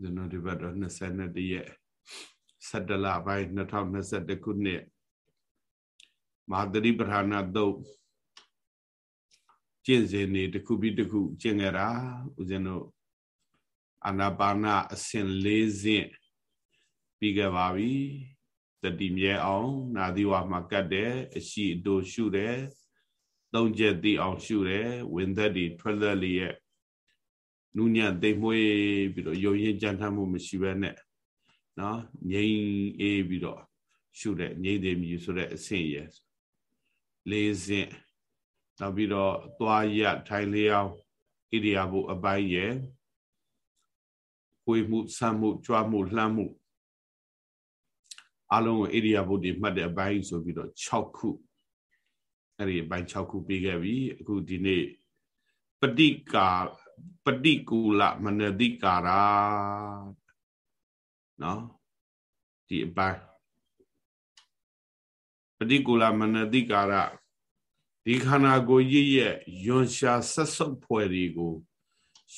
ကျွန်တော်ဒီဘက်တော့21ရက်17လပိုင်း2021ခုနှစ်မဟာသတိပဋ္ဌာနာသုတ်ကျင့်စဉ်နေတစ်ခုပြီးတစ်ခုကျင့်ကြတာဦးဇင်းတို့အာနာပါနအစဉ်၄ဆင့်ပြီးခဲ့ပါပြီတတိမြဲအောင်နာသီဝမှာကတ်တယ်အရှိအတူရှုတယ်သုံးချက်သိအောင်ရှုတယ်ဝင်သက်တွေထွက်သက်လျက် နူးညံ့သိမ်မွေးပြီးတော့ယုံရင်ကြံ့ထမ်းမှုမရှိဘဲနဲ့နော်ငြိမ်အေးပြီးတော့ရှုတဲ့ငြိမ်သေးမြူဆိုတဲ့အဆင့်ရယ်လေးဆင့်နောက်ပြီးတော့သွားရထိုင်လျောင်းဣရိယာပုအပိုင်းရယ်ကိုယ်မှုဆမ်းမှုကြွားမှုလှမ်းမှုအလုံးကိုဣရိယာပုတွေမှတ်တဲ့အပိုင်းဆိုပြီးတော့6ခုအဲ့ဒီအပိုင်း6ခုပြီးခဲ့ပြီအခုဒီနေ့ပဋိကာ ပฏิကူလမနတိကာရာနော်ဒီအပိုင်းပฏิကူလမနတိကာရဒီခန္ဓာကိုယ်ရည်ရဲ့ယွန်ရှာဆက်ဆုပ်ဖွယ်တွေကို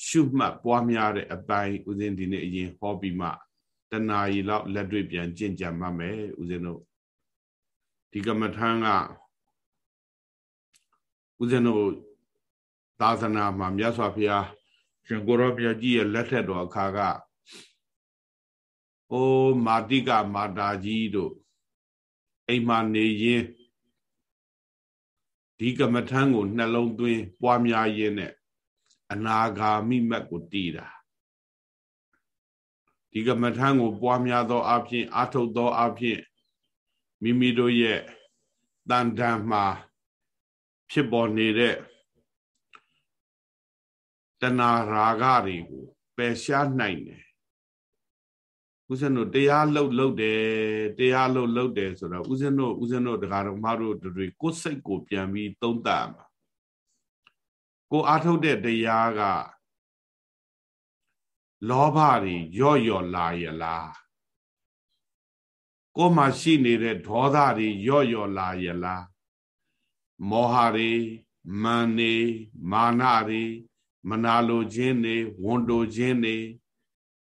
ရှုမှတ်ပွားများတဲ့အပိုင်းဦးဇင်းဒီနေ့အရင်ဟောပြီးမှတဏှာရီလောက်လက်တွေ့ပြန်ကျင့်ကြံမှမယ်ဦးဇင်းတို့ဒီကမ္မထံကဦးဇင်းတို့ သာသနာမှာမြတ်စွာဘုရားရှင်ကိုရောဘုရားကြီးရဲ့လက်ထက်တော်အခါကအိုးမာတိကမာတာကြီးတို့အိမ်မှာနေရင်ဒီကမ္မထံကိုနှလုံးသွင်းပွားများရင်းနဲ့အနာဂါမိမတ်ကိုတည်တာဒီကမ္မထံကိုပွားများသောအဖြစ်အာထုတ်သောအဖြစ်မိမိတို့ရဲ့တန်တန်မှာဖြစ်ပေါ်နေတဲ့ တဏှာရာဂတွေကိုပယ်ရှားနိုင်တယ်ဦးဇင်းတို့တရားလှုပ်လှုပ်တယ်တရားလှုပ်လှုပ်တယ်ဆိုတော့ဦးဇင်းတို့ဦးဇင်းတို့တရားတော်မတို့တွေကိုယ်စိတ်ကိုပြန်ပြီးသုံးသပ်မှာကိုအားထုတ်တဲ့တရားကလောဘတွေရော့ရော့လာရလားကိုယ်မှာရှိနေတဲ့ဒေါသတွေရော့ရော့လာရလားမောဟတွေမာန်တွေမာနတွေ မနာလိုခြင်းတွေဝန်တိုခြင်းတွေ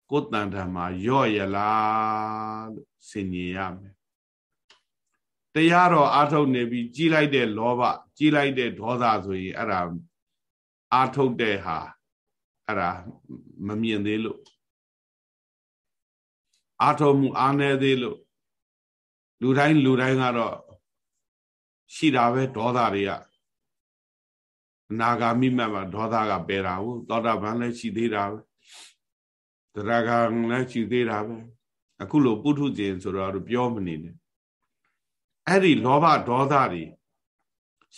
ကိုယ်တန်ထမှာရော့ရလားလို့ဆင်ញင်ရမယ်တရားတော်အာထုတ်နေပြီးကြီးလိုက်တဲ့လောဘကြီးလိုက်တဲ့ဒေါသဆိုရင်အဲ့ဒါအာထုတ်တဲ့ဟာအဲ့ဒါမမြင်သေးလို့အာထုတ်မှုအားနေသေးလို့လူတိုင်းလူတိုင်းကတော့ရှိတာပဲဒေါသတွေက အနာဂါမိမတ်မှာဒေါသကပယ်တာဟုတ်သောတာပန်လည်းရှိသေးတာပဲတရားကံလည်းရှိသေးတာပဲအခုလိုပုထုဇဉ်ဆိုတော့ပြောမနေနဲ့အဲ့ဒီလောဘဒေါသတွေ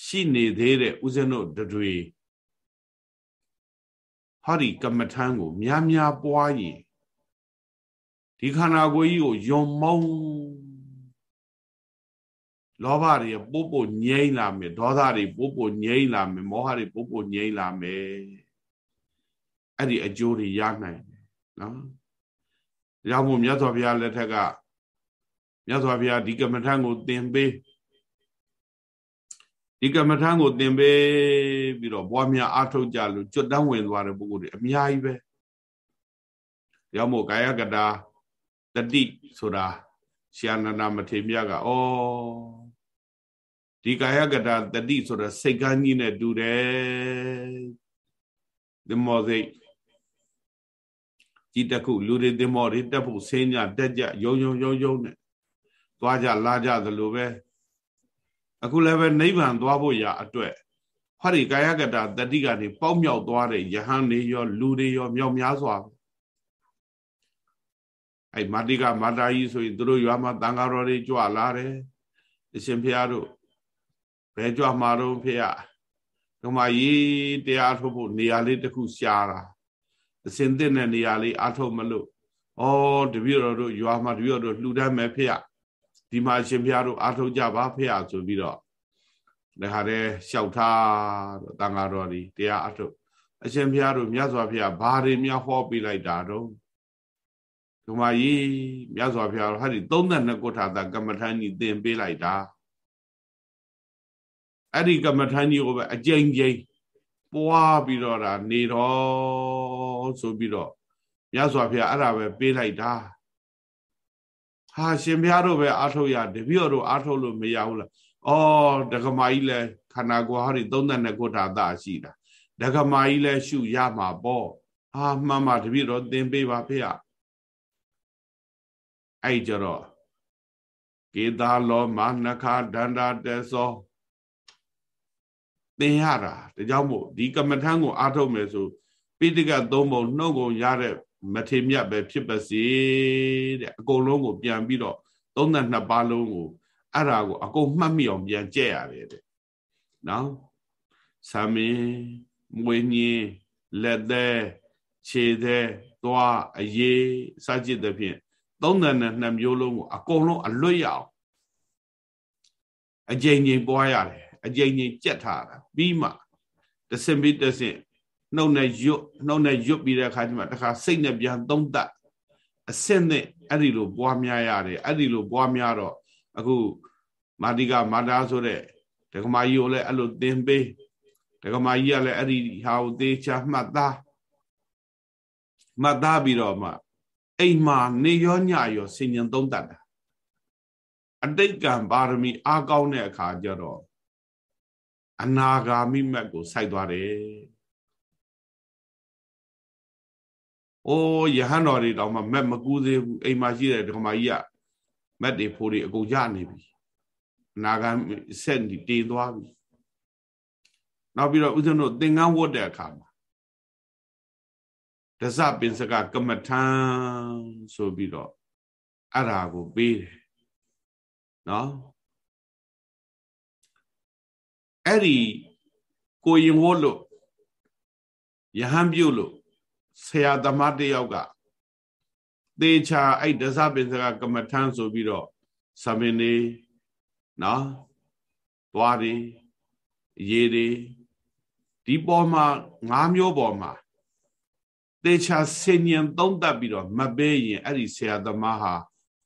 ရှိနေသေးတဲ့ဥစဉ်တို့တွေဟောဒီကမ္မထံကို များများပွားရင်ဒီခန္ဓာကိုယ်ကြီးကိုယုံမုံ လောဘတွေပို့ပို့ငြိမ့်လာမယ်ဒေါသတွေပို့ပို့ငြိမ့်လာမယ်မောဟတွေပို့ပို့ငြိမ့်လာမယ်အဲ့ဒီအကျိုးတွေရနိုင်တယ်နော်ဒါကြောင့်မို့မြတ်စွာဘုရားလက်ထက်ကမြတ်စွာဘုရားဒီကမ္မထံကိုသင်ပေးဒီကမ္မထံကိုသင်ပေးပြီးတော့ဘွားများအားထုတ်ကြလို့ကျွတ်တန်းဝင်သွားတဲ့ပုဂ္ဂိုလ်တွေအများကြီးပဲရောက်မို့ကာယကတာတတိဆိုတာရှင်အနန္ဒမထေရမြတ်ကဩ ဒီကာယကတာတတိဆိုတော့စိတ်ကန်းကြီးနဲ့တူတယ်ဒီမောစိတ်ကြီးတခုလူတွေဒီမောတွေတက်ဖို့ဆင်းကြတက်ကြယုံယုံယုံယုံနဲ့သွားကြလာကြသလိုပဲအခုလည်းပဲနိဗ္ဗာန်သွားဖို့ရာအတွက်ဟောဒီကာယကတာတတိကနေပေါက်မြောက်သွားတဲ့ယဟန်တွေရောလူတွေရောမြောက်များစွာအဲ့မာတိကမာတာကြီးဆိုရင်တို့ရွာမှာတန်ဃာတော်တွေကြွလာတယ်အရှင်ဖျားတို့ ဘယ်ကြွမှာတော့ဖေရဒုမကြီးတရားထုတ်ဖို့နေရာလေးတစ်ခုရှားတာအစင်တဲ့နေရာလေးအားထုတ်မလို့ဩတပည့်တော်တို့ရွာမှာတပည့်တော်တို့လှူဒန်းမယ်ဖေရဒီမှာရှင်ဖျားတို့အားထုတ်ကြပါဖေရဆိုပြီးတော့ဒါဟာတဲ့လျှောက်ထားတော့တန်ဃာတော်ဒီတရားအထုတ်အရှင်ဖျားတို့မြတ်စွာဘုရားဘာတွေများဟောပြလိုက်တာတော့ဒုမကြီးမြတ်စွာဘုရားဟာဒီ32ခုထာတာကမ္မထန်ကြီးသင်ပေးလိုက်တာ အဲ့ဒီကမ္မထန်ကြီးကိုပဲအကျဉ်းကျဉ်းပွားပြီးတော့ဒါနေတော့ဆိုပြီးတော့မြတ်စွာဘုရားအဲ့ဒါပဲပေးလိုက်တာဟာရှင်ဘုရားတို့ပဲအာထုတ်ရတပည့်တော်အာထုတ်လို့မရဘူးလားဩဒကမာကြီးလဲခန္ဓာကိုယ်ဟာဒီ32ခုထာတာရှိတာဒကမာကြီးလဲရှုရမှာပေါ့ဟာမှန်ပါတပည့်တော်သင်ပေးပါဖေရအဲ့ကြတော့ကေသာလောမနခဒန္တာတေသော သင်ရတာဒါကြောင့်မို့ဒီကမ္မထံကိုအားထုတ်မယ်ဆိုပိဋကသုံးပုံနှုတ်ကုန်ရတဲ့မထေမြတ်ပဲဖြစ်ပါစေတဲ့အကုန်လုံးကိုပြန်ပြီးတော့32ပါးလုံးကိုအဲ့ဒါကိုအကုန်မှတ်မိအောင်ပြန်ကြည့်ရတယ်တဲ့နော်သမင်မွေညင်းလက်သေးခြေသေးသွားအရေးစကြည့်တဲ့ဖြင့်32မျိုးလုံးကိုအကုန်လုံးအလွတ်ရအောင်အကြိမ်ကြိမ်ပွားရတယ်အကြိမ်ကြိမ်ကြက်ထားတာ ပြီးမှတဆင်ပြီးတဆင်နှုတ်နဲ့ရွတ်နှုတ်နဲ့ရွတ်ပြီးတဲ့အခါကျမှတခါစိတ်နဲ့ပြန်သုံးသပ်အစင်းနဲ့အဲ့ဒီလိုပွားများရတယ်အဲ့ဒီလိုပွားများတော့အခုမာတိကမာတာဆိုတဲ့ဒကမာကြီးကိုလည်းအဲ့လိုသင်ပေးဒကမာကြီးကလည်းအဲ့ဒီဟာကိုသေချာမှတ်သားမှတ်သားပြီးတော့မှအိမ်မှာနေရောညရောဆင်ញံသုံးတတ်တာအတိတ်ကံပါရမီအားကောင်းတဲ့အခါကျတော့ အနာဂါမိမက်ကိုစိုက်သွားတယ်။အိုးယဟန်တော်တွေတောင်မှမက်မကူးသေးဘူးအိမ်မှာရှိတဲ့ဒကမာကြီးကမက်တွေဖိုးတွေအကုန်ရနေပြီ။အနာဂါဆက်တည်သွားပြီ။နောက်ပြီးတော့ဦးဇင်းတို့သင်္ကန်းဝတ်တဲ့အခါမှာဒဇပင်စကကမ္မထံဆိုပြီးတော့အဲ့ဒါကိုပေးတယ်နော် အဲ့ဒီကိုရင်ဝတ်လို့ယဟန်ပြုတ်လို့ဆရာသမားတယောက်ကသေချာအဲ့ဒဇပင်စကကမ္မထံဆိုပြီးတော့သမင်နေနော်သွားတွေရေတွေဒီပေါ်မှာ၅မျိုးပေါ်မှာသေချာဆင်ញံသုံးသပ်ပြီးတော့မပေးရင်အဲ့ဒီဆရာသမားဟာ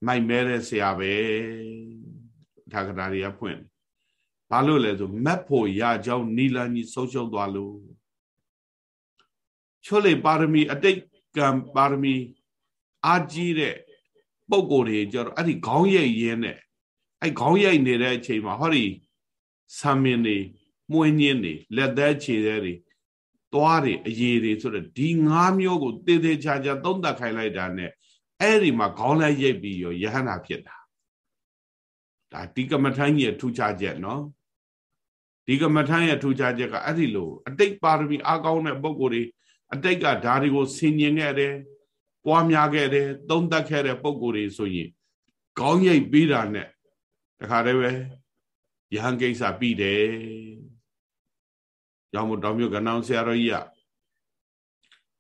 မိုက်မဲတဲ့ဆရာပဲထာဂတာတွေကဖွင့် ဘာလို့လဲဆိုမက်ဖို့ရကြောင်းနီလန်ကြီးဆုံးရှုံးသွားလို့ချွတ်လေပါရမီ အတိတ်ကံပါရမီအာကြီးတဲ့ပုံကိုယ်တွေကြတော့အဲ့ဒီခေါင်းရိပ်ရင်းနဲ့အဲ့ခေါင်းရိပ်နေတဲ့အချိန်မှာဟောဒီဆာမင်းတွေမှုင်းညင်းတွေလက်သက်ခြေသေးတွေသွားတွေအရေးတွေဆိုတော့ဒီ၅မျိုးကိုတည်တည်ချာချာသုံးသပ်ခိုင်းလိုက်တာနဲ့အဲ့ဒီမှာခေါင်းလိုက်ရိပ်ပြီးရောယဟန္တာဖြစ်တာ ဒါဒီကမ္မထမ်းကြီးရဲ့ထူးခြားချက်နော်ဒီကမ္မထမ်းရဲ့ထူးခြားချက်ကအဲ့ဒီလိုအတိတ်ပါရမီအားကောင်းတဲ့ပုံကိုယ်တွေအတိတ်ကဓာတွေကိုဆင်ញင်ခဲ့တယ်ပွားများခဲ့တယ်သုံးသပ်ခဲ့တဲ့ပုံကိုယ်တွေဆိုရင်ခေါင်းရိပ်ပြီးတာနဲ့တခါတည်းပဲယဟန်ကိစ္စပြီးတယ်ကြောင့်မို့တောင်မြို့ကနောင်ဆရာတော်ကြီးက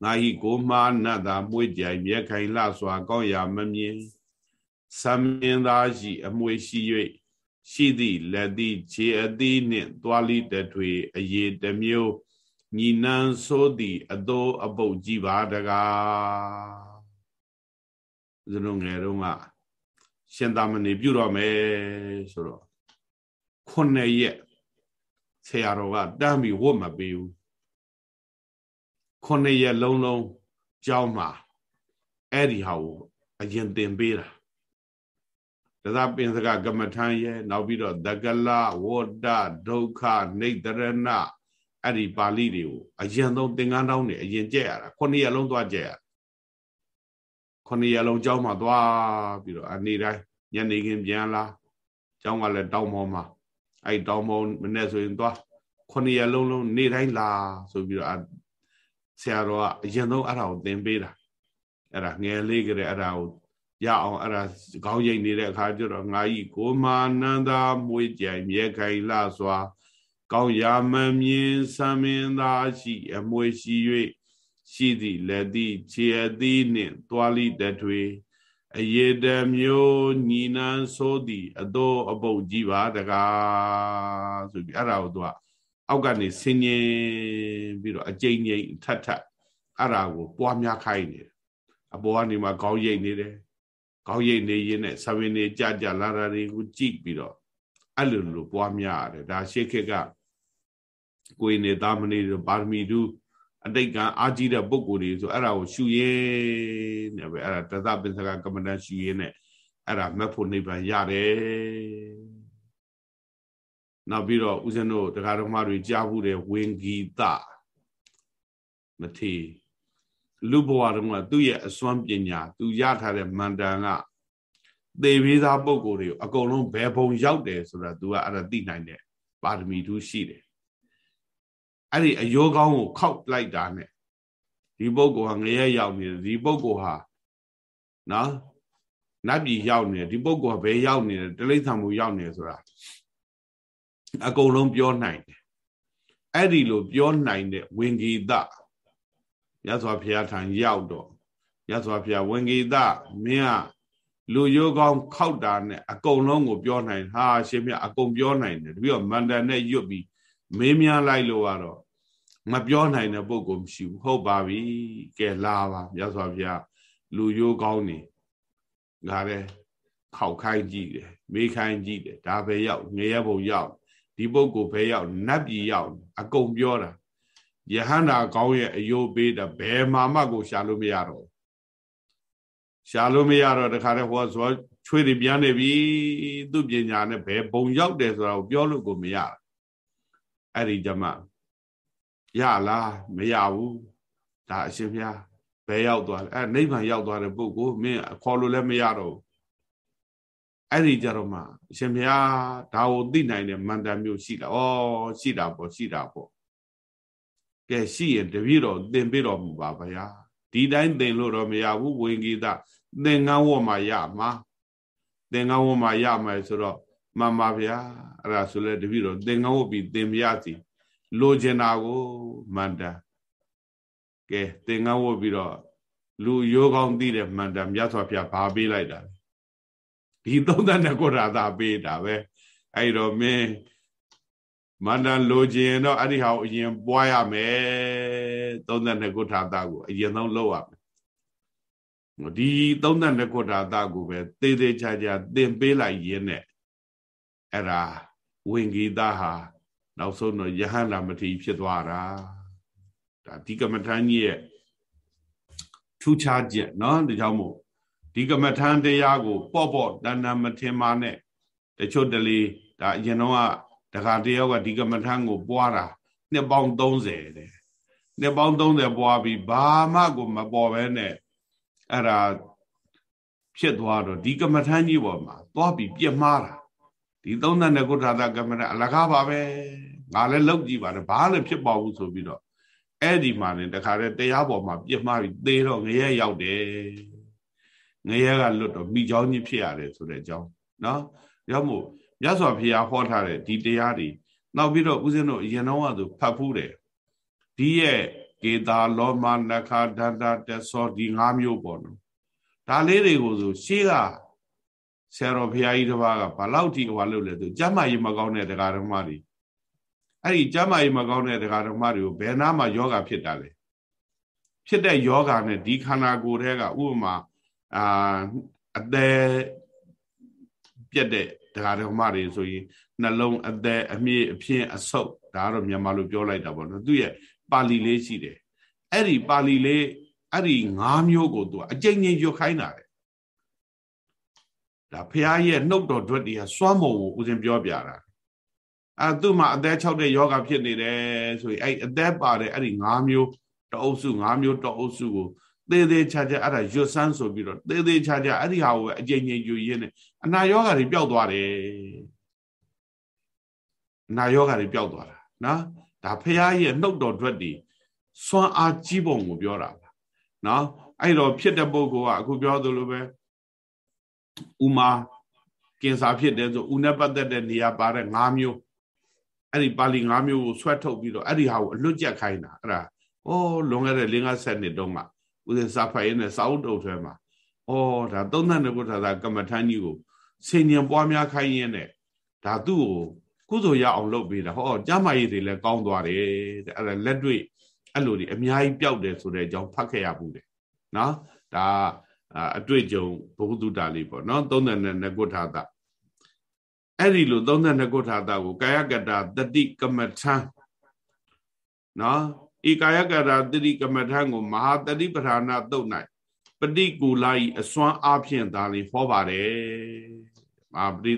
ငါဤကိုမာနတ်သာမွေးကြိုင်မြဲခိုင်လှစွာ ကောင်းရာမမြင် သမင်းသားရှိအမွေရှိ၍ရှိသည့်လက်သည့်ခြေအသီးနှင့်သွားလိတထွေအရေးတမျိုးညီနန်းဆိုးသည့်အသောအပုတ်ကြည်ပါတကားဇနုံငယ်တော့ကရှင်သာမဏေပြုတော့မယ်ဆိုတော့ခုနှစ်ရက်ဆရာတော်ကတမ်းပြီးဝတ်မပေးဘူးခုနှစ်ရက်လုံးလုံးကြောင်းမှာအဲ့ဒီဟာကိုအရင်သင်ပေးတာ တသပင်စကကမ္မထံရဲ့နောက်ပြီးတော့သကလဝတ္တဒုက္ခနေတရဏအဲ့ဒီပါဠိတွေကိုအရင်ဆုံးသင်္ကန်းတောင်းနေအရင်ကြက်ရတာခုနှစ်ရက်လုံးသွားကြက်ရခုနှစ်ရက်လုံးကြောင်းမှာသွားပြီးတော့အနေတိုင်းညနေခင်းပြန်လာကျောင်းကလည်းတောင်းပေါ်မှာအဲ့တောင်းပေါ်မနေ့ဆိုရင်သွားခုနှစ်ရက်လုံးလုံးနေတိုင်းလာဆိုပြီးတော့ဆရာတော်ကအရင်ဆုံးအဲ့ဒါကိုသင်ပေးတာအဲ့ဒါငယ်လေးကလေးအဲ့ဒါကို ရအောင်အဲ့ဒါခေါင်းရိပ်နေတဲ့အခါကျတော့ငါဤကိုမာနန္ဒာမွေးကြိုင်မြဲခိုင်လှစွာ ကောင်းရာမမြင်သံမင်းသားရှိ အမွေရှိ၍ရှိသည့်လက်သည့်ခြေအသီးနှင့်သွားလိတထွေအယေတမျိုးညီနန်းဆိုသည်အသောအပုတ်ကြီးပါတကားဆိုပြီးအဲ့ဒါကိုသူကအောက်ကနေဆင်းញင်ပြီးတော့အကြိမ်ကြိမ်ထပ်ထပ်အဲ့ဒါကိုပွားများခိုင်းနေတယ်အပေါ်ကနေမှခေါင်းရိပ်နေတယ် ခေါင်းရိပ်နေရင်းနဲ့ဆဝင်းနေကြကြလာတာတွေကိုကြည့်ပြီးတော့အဲ့လိုလိုပွားများရတယ်ဒါရှေးခေတ်ကကိုယ်နေသားမနေပါရမီတူအတိတ်ကအာကြီးတဲ့ပုံကိုယ်တွေဆိုအဲ့ဒါကိုရှုရင်းနဲ့ပဲအဲ့ဒါတသပင်စကကမ္မဋ္ဌာန်းရှုရင်းနဲ့အဲ့ဒါမက်ဖို့နိဗ္ဗာန်ရတယ်နောက်ပြီးတော့ဦးဇင်းတို့တရားတော်မတွေကြားဘူးတဲ့ဝင်ဂီတမထေ လူဘဝတုန်းကသူ့ရဲ့အစွမ်းပညာသူရထားတဲ့မန္တန်ကသေပေးသားပုံကိုယ်တွေကိုအကုန်လုံးဘယ်ဘုံရောက်တယ်ဆိုတာ तू ကအဲ့ဒါသိနိုင်တယ်ပါရမီသူရှိတယ်အဲ့ဒီအယောကောင်းကိုခောက်လိုက်တာနဲ့ဒီပုဂ္ဂိုလ်ဟာငရဲရောက်နေတယ်ဒီပုဂ္ဂိုလ်ဟာနော်နတ်ပြည်ရောက်နေတယ်ဒီပုဂ္ဂိုလ်ကဘယ်ရောက်နေတယ်တိလိ္ဆာမူရောက်နေဆိုတာအကုန်လုံးပြောနိုင်တယ်အဲ့ဒီလိုပြောနိုင်တဲ့ဝင်ဂီတ ရသော်ဘုရားထံရောက်တော့ရသော်ဘုရားဝင်ဂီတမင်းကလူရိုးကောင်းခောက်တာနဲ့အကုန်လုံးကိုပြောနိုင်ဟာရှင်မြအကုန်ပြောနိုင်တယ်ပြီးတော့မန္တန်နဲ့ရွတ်ပြီးမေးမြန်းလိုက်လို့ကတော့မပြောနိုင်တဲ့ပုဂ္ဂိုလ်မရှိဘူးဟုတ်ပါပြီကဲလာပါမြတ်စွာဘုရားလူရိုးကောင်းနေငါလည်းခောက်ခိုင်းကြည့်တယ်မေးခိုင်းကြည့်တယ်ဒါပဲရောက်ငရဲဘုံရောက်ဒီပုဂ္ဂိုလ်ပဲရောက်နတ်ပြည်ရောက်အကုန်ပြောတာ ယဟန္တာကောင်းရဲ့အယိုးပေးတာဘယ်မှမကိုရှာလို့မရတော့ရှာလို့မရတော့တခါတည်းဟောဆိုချွေးတွေပြန်နေပြီသူ့ပညာနဲ့ဘယ်ဘုံရောက်တယ်ဆိုတာကိုပြောလို့ကိုမရအဲ့ဒီကြမှာရလားမရဘူးဒါအရှင်ဘုရားဘယ်ရောက်သွားလဲအဲနိဗ္ဗာန်ရောက်သွားတဲ့ပုဂ္ဂိုလ်မင်းခေါ်လို့လည်းမရတော့ဘူးအဲ့ဒီကြတော့မှအရှင်ဘုရားဒါကိုသိနိုင်တဲ့မန္တမျိုးရှိတာဩရှိတာပေါ့ရှိတာပေါ့ ကဲရှိရင်တပည့်တော်သင်ပြတော်မူပါဗျာဒီတိုင်းသင်လို့တော့မရဘူးဝင်ကြီးသားသင်္ကန်းဝတ်မှရမှာသင်္ကန်းဝတ်မှရမယ်ဆိုတော့မှန်ပါဗျာအဲ့ဒါဆိုလဲတပည့်တော်သင်္ကန်းဝတ်ပြီးသင်မရစီလိုချင်တာကိုမန္တကဲသင်္ကန်းဝတ်ပြီးတော့လူရိုးကောင်းသိတဲ့မန္တမြတ်စွာဘုရားဗာပေးလိုက်တာဒီသုံးသနဲ့ကိုရာသာပေးတာပဲအဲ့တော့မင်း မန္တလိုချင်တော့အဲ့ဒီဟာကိုအရင်ပွားရမယ်သုံးသနဲ့ကိုထာတာကိုအရင်ဆုံးလုပ်ရမယ်ဒီသုံးသနဲ့ကိုထာတာကိုပဲသေသေးချာချာသင်ပေးလိုက်ရင်းနဲ့အဲ့ဒါဝင်ဂီတာဟာနောက်ဆုံးတော့ယဟန္တာမထေရဖြစ်သွားတာဒါဒီကမ္မထမ်းကြီးရဲ့ထူးခြားချက်เนาะဒါကြောင့်မို့ဒီကမ္မထမ်းတရားကို ပေါ့ပေါ့တဏ္ဍမထင်ပါနဲ့တချို့တလေဒါအရင်တော့ တခါတယောက်ကဒီကမ္မထမ်းကိုပွားတာနှစ်ပေါင်း30တဲ့နှစ်ပေါင်း30ပွားပြီးဘာမှကိုမပေါ်ပဲနဲ့အဲ့ဒါဖြစ်သွားတော့ဒီကမ္မထမ်းကြီးပေါ်မှာသွားပြီးပြစ်မှားတာဒီသုံးသနဲ့ကုဋ္ဌာသကမ္မထအလကားပါပဲငါလည်းလောက်ကြည့်ပါတယ်ဘာလည်းဖြစ်ပေါ်ဘူးဆိုပြီးတော့အဲ့ဒီမှာねတခါတည်းတရားပေါ်မှာပြစ်မှားပြီးသေတော့ငရဲရောက်တယ်ငရဲကလွတ်တော့မိเจ้าကြီးဖြစ်ရတယ်ဆိုတဲ့အကြောင်းเนาะရောက်မို့ မြတ်စွာဘုရားဟောထားတဲ့ဒီတရားတွေနောက်ပြီးတော့ဦးဇင်းတို့အရင်တော့ကသူဖတ်ဖူးတယ်ဒီရဲ့ကေတာလောမနခဒန္တာတဆောဒီ၅မျိုးပေါ့နော်ဒါလေးတွေကိုဆိုရှေးကဆရာတော်ဘုရားကြီးတစ်ပါးကဘလောက်ထိဟွာလို့လဲသူကျမ်းမာရေးမကောင်းတဲ့တရားဓမ္မတွေအဲ့ဒီကျမ်းမာရေးမကောင်းတဲ့တရားဓမ္မတွေကိုဘယ်နာမှယောဂဖြစ်တာလဲဖြစ်တဲ့ယောဂနဲ့ဒီခန္ဓာကိုယ်ထဲကဥပမာအာအသက်ပြက်တဲ့ တရားဓမ္မတွေဆိုရင်နှလုံးအသက်အမြင့်အဖြင့်အဆုပ်ဒါကတော့မြန်မာလိုပြောလိုက်တာပေါ့နော်သူရဲ့ပါဠိလေးရှိတယ်အဲ့ဒီပါဠိလေးအဲ့ဒီ၅မျိုးကိုသူအကျဉ်းချင်းရွတ်ခိုင်းတာလေဒါဖះရဲ့နှုတ်တော်ဓွတ်တွေကစွမ်းမုံကိုဦးဇင်ပြောပြတာအဲသူ့မှာအသက်၆တဲ့ယောဂဖြစ်နေတယ်ဆိုရင်အဲ့အသက်ပါတဲ့အဲ့ဒီ၅မျိုးတအုပ်စု၅မျိုးတအုပ်စုကိုသေးသေးချာချာအဲ့ဒါရွတ်ဆန်းဆိုပြီးတော့သေးသေးချာချာအဲ့ဒီဟာကိုအကျဉ်းချင်းယူရင်းနဲ့ အနာယောဂတွေပျောက်သွားတယ်အနာယောဂတွေပျောက်သွားတာနော်ဒါဖះရဲ့နှုတ်တော်ဓွတ်တွေစွမ်းအားကြီးပုံကိုပြောတာပါနော်အဲ့တော့ဖြစ်တဲ့ပုဂ္ဂိုလ်ကအခုပြောသလိုပဲဥမာကင်ဆာဖြစ်တယ်ဆိုဥနဲ့ပတ်သက်တဲ့နေရာပါတဲ့၅မျိုးအဲ့ဒီပါဠိ၅မျိုးကိုဆွဲထုတ်ပြီးတော့အဲ့ဒီဟာကိုအလွတ်ကျက်ခိုင်းတာအဲ့ဒါဩလွန်ခဲ့တဲ့၄50နှစ်တုန်းကဥစဉ်စာဖိုင်နဲ့စာအုပ်တုပ်ထဲမှာဩဒါသုံးသတဲ့ဘုရားသာကမ္မထမ်းကြီးကို ဆင်ញံပွားများခိုင်းရင်းနဲ့ဒါသူ့ကိုကုသိုလ်ရအောင်လုပ်ပေးတာဟောကျမ်းမာရေးတွေလည်းကောင်းသွားတယ်တဲ့အဲ့ဒါလက်တွေ့အဲ့လိုဒီအများကြီးပျောက်တယ်ဆိုတဲ့အကြောင်းဖတ်ခဲ့ရဘူးတယ်နော်ဒါအတွေ့အကြုံဘုဟုတုတလေးပေါ့နော်32ကုဋ္ဌာတအဲ့ဒီလို32ကုဋ္ဌာတကိုကာယကတတတိကမ္မထံနော်ဧကာယကရာတတိကမထံကိုမဟာတတိပဌာနာတုတ်၌ပฏิကူလာဤအစွမ်းအားဖြင့်သာလင်ဟောပါတယ် မဟာပฏิ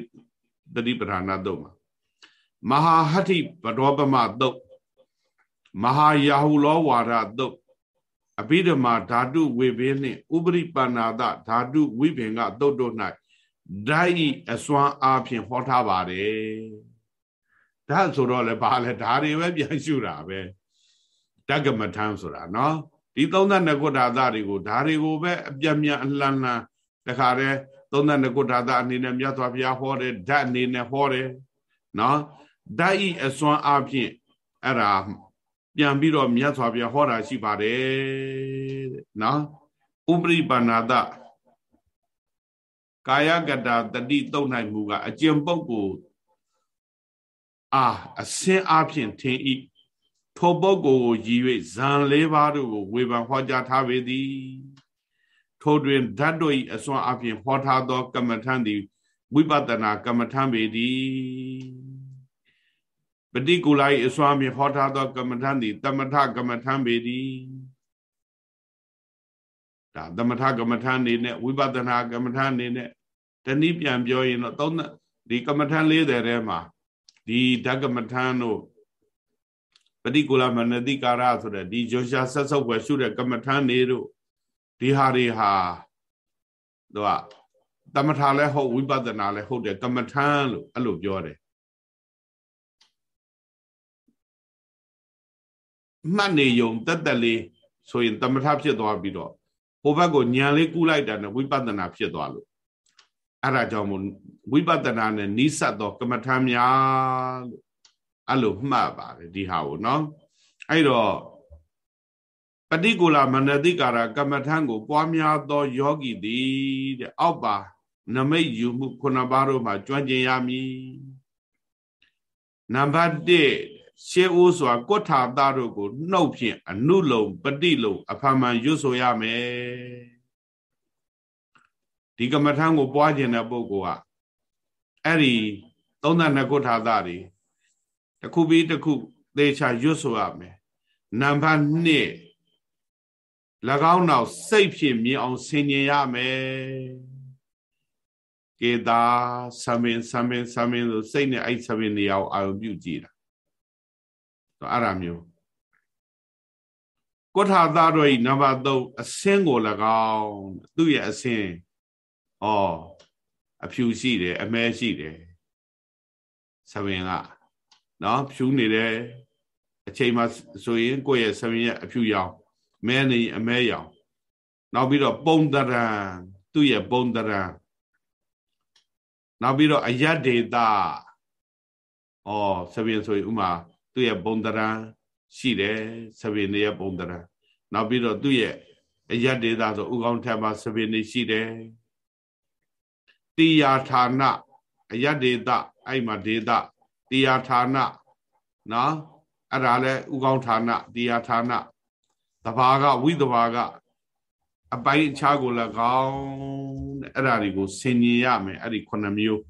တတိပဌာနာတုတ်မှာမဟာဟတိပဒောပမတုတ်မဟာယာဟုလောဝါဒတုတ်အဘိဓမ္မာဓာတုဝေဘေနှင့်ဥပရိပဏာတဓာတုဝိပင်ကတုတ်တို့၌ဓာဤအစွမ်းအားဖြင့်ဟောထားပါတယ်ဓာတ်ဆိုတော့လည်းဘာလဲဓာတွေပဲပြန်ရှုတာပဲဓကမထမ်းဆိုတာနော်ဒီ32ခုဓာတ်တွေကိုဓာတွေကိုပဲအပြတ်မြတ်အလှမ်းလှမ်းတခါတည်း 32ခုဓာတ်အနေနဲ့မြတ်စွာဘုရားဟောတယ်ဓာတ်အနေနဲ့ဟောတယ်နော်ဓာတ်ဤအစွမ်းအားဖြင့်အဲ့ဒါပြန်ပြီးတော့မြတ်စွာဘုရားဟောတာရှိပါတယ်တဲ့နော်ဥပရိပါဏာတကာယကတာတတိတုတ်နိုင်မှုကအကျင့်ပုဂ္ဂိုလ်အာအစင်းအားဖြင့်ထင်ဤထိုပုဂ္ဂိုလ်ကိုရည်၍ဇံလေးပါးတို့ကိုဝေဖန်ဟောကြားထားပေသည် ထိုတွင်ဓာတ်တို့၏အစွမ်းအပြင်ဟောထားသော ကမ္မထံသည်ဝိပဿနာကမ္မထံပေသည်ပฏิကူလာ၏အစွမ်းအပြင်ဟောထားသော ကမ္မထံသည်တမထကမ္မထံပေသည်ဒါတမထကမ္မထံနေနဲ့ဝိပဿနာကမ္မထံနေနဲ့တနည်းပြန်ပြောရင်တော့သုံးဒီကမ္မထံ40ထဲမှာဒီဓကမ္မထံတို့ပฏิကူလာမနတိကာရဆိုတဲ့ဒီဂျောရှာဆက်ဆုပ်ွယ်ရှုတဲ့ကမ္မထံနေတို့ ဒီဟာတွေဟာသူကတမထလည်းဟုတ်ဝိပဿနာလည်းဟုတ်တယ်ကမ္မထံလို့အဲ့လိုပြောတယ်မှတ်နေယုံတက်တက်လေးဆိုရင်တမထဖြစ်သွားပြီးတော့ဟိုဘက်ကိုညံလေးကူးလိုက်တာနဲ့ဝိပဿနာဖြစ်သွားလို့အဲ့ဒါကြောင့်မို့ဝိပဿနာနဲ့နိစ္စသောကမ္မထမ်းများလို့အဲ့လိုမှတ်ပါတယ်ဒီဟာကိုနော်အဲ့တော့ ပฏิကူလမနတိကာရကမ္မထံကိုပွားများသောယောဂီသည်တဲ့အောက်ပါ နမိတ်ယူမှုခုနှစ်ပါးတို့မှာကျွမ်းကျင်ရမည်နံပါတ်1ရှေးဦးစွာကုဋ္ဌာတတို့ကိုနှုတ်ဖြင့်အနုလုံပฏิလုံအဖမှန်ရွတ်ဆိုရမယ်ဒီကမ္မထံကိုပွားခြင်းတဲ့ပုဂ္ဂိုလ်ကအဲ့ဒီ32ကုဋ္ဌာတတွေတစ်ခုပြီးတစ်ခုသေချာရွတ်ဆိုရမယ်နံပါတ်2၎ င်းနောက်စိတ်ဖြင့်မြင်အောင်ဆင်ញင်ရမယ်ကေတာသမင်သမင်သမင်ဆိုစိတ်နဲ့အဲ့သမင်နေရာကိုအာရုံပြုကြည့်တာအဲ့ဒါမျိုးကုဋ္ဌာသားတို့ဤနံပါတ်3အစင်းကို၎င်းသူ့ရဲ့အစင်းဩအဖြူရှိတယ်အမဲရှိတယ်ဆဝင်းကနော်ဖြူနေတယ်အချိန်မှဆိုရင်ကိုယ့်ရဲ့ဆဝင်းရဲ့အဖြူရောင် မဲနေအမဲရောင်နောက်ပြီးတော့ပုံတရံသူ့ရဲ့ပုံတရံနောက်ပြီးတော့အယတ်ဒေတာဩဆဝင်းဆိုရင်ဥမာသူ့ရဲ့ပုံတရံရှိတယ်သဗ္ဗေနေရဲ့ပုံတရံနောက်ပြီးတော့သူ့ရဲ့အယတ်ဒေတာဆိုဥကောင်းထက်မှာသဗ္ဗေနေရှိတယ်တိယာဌာနအယတ်ဒေတာအဲ့မှာဒေတာတိယာဌာနနော်အဲ့ဒါလဲဥကောင်းဌာနတိယာဌာန တဘာကဝိတဘာကအပိုင်အခြားကို၎င်းတဲ့အဲ့ဒါတွေကိုဆင်ញင်ရမယ်အဲ့ဒီခုနှစ်မျိုး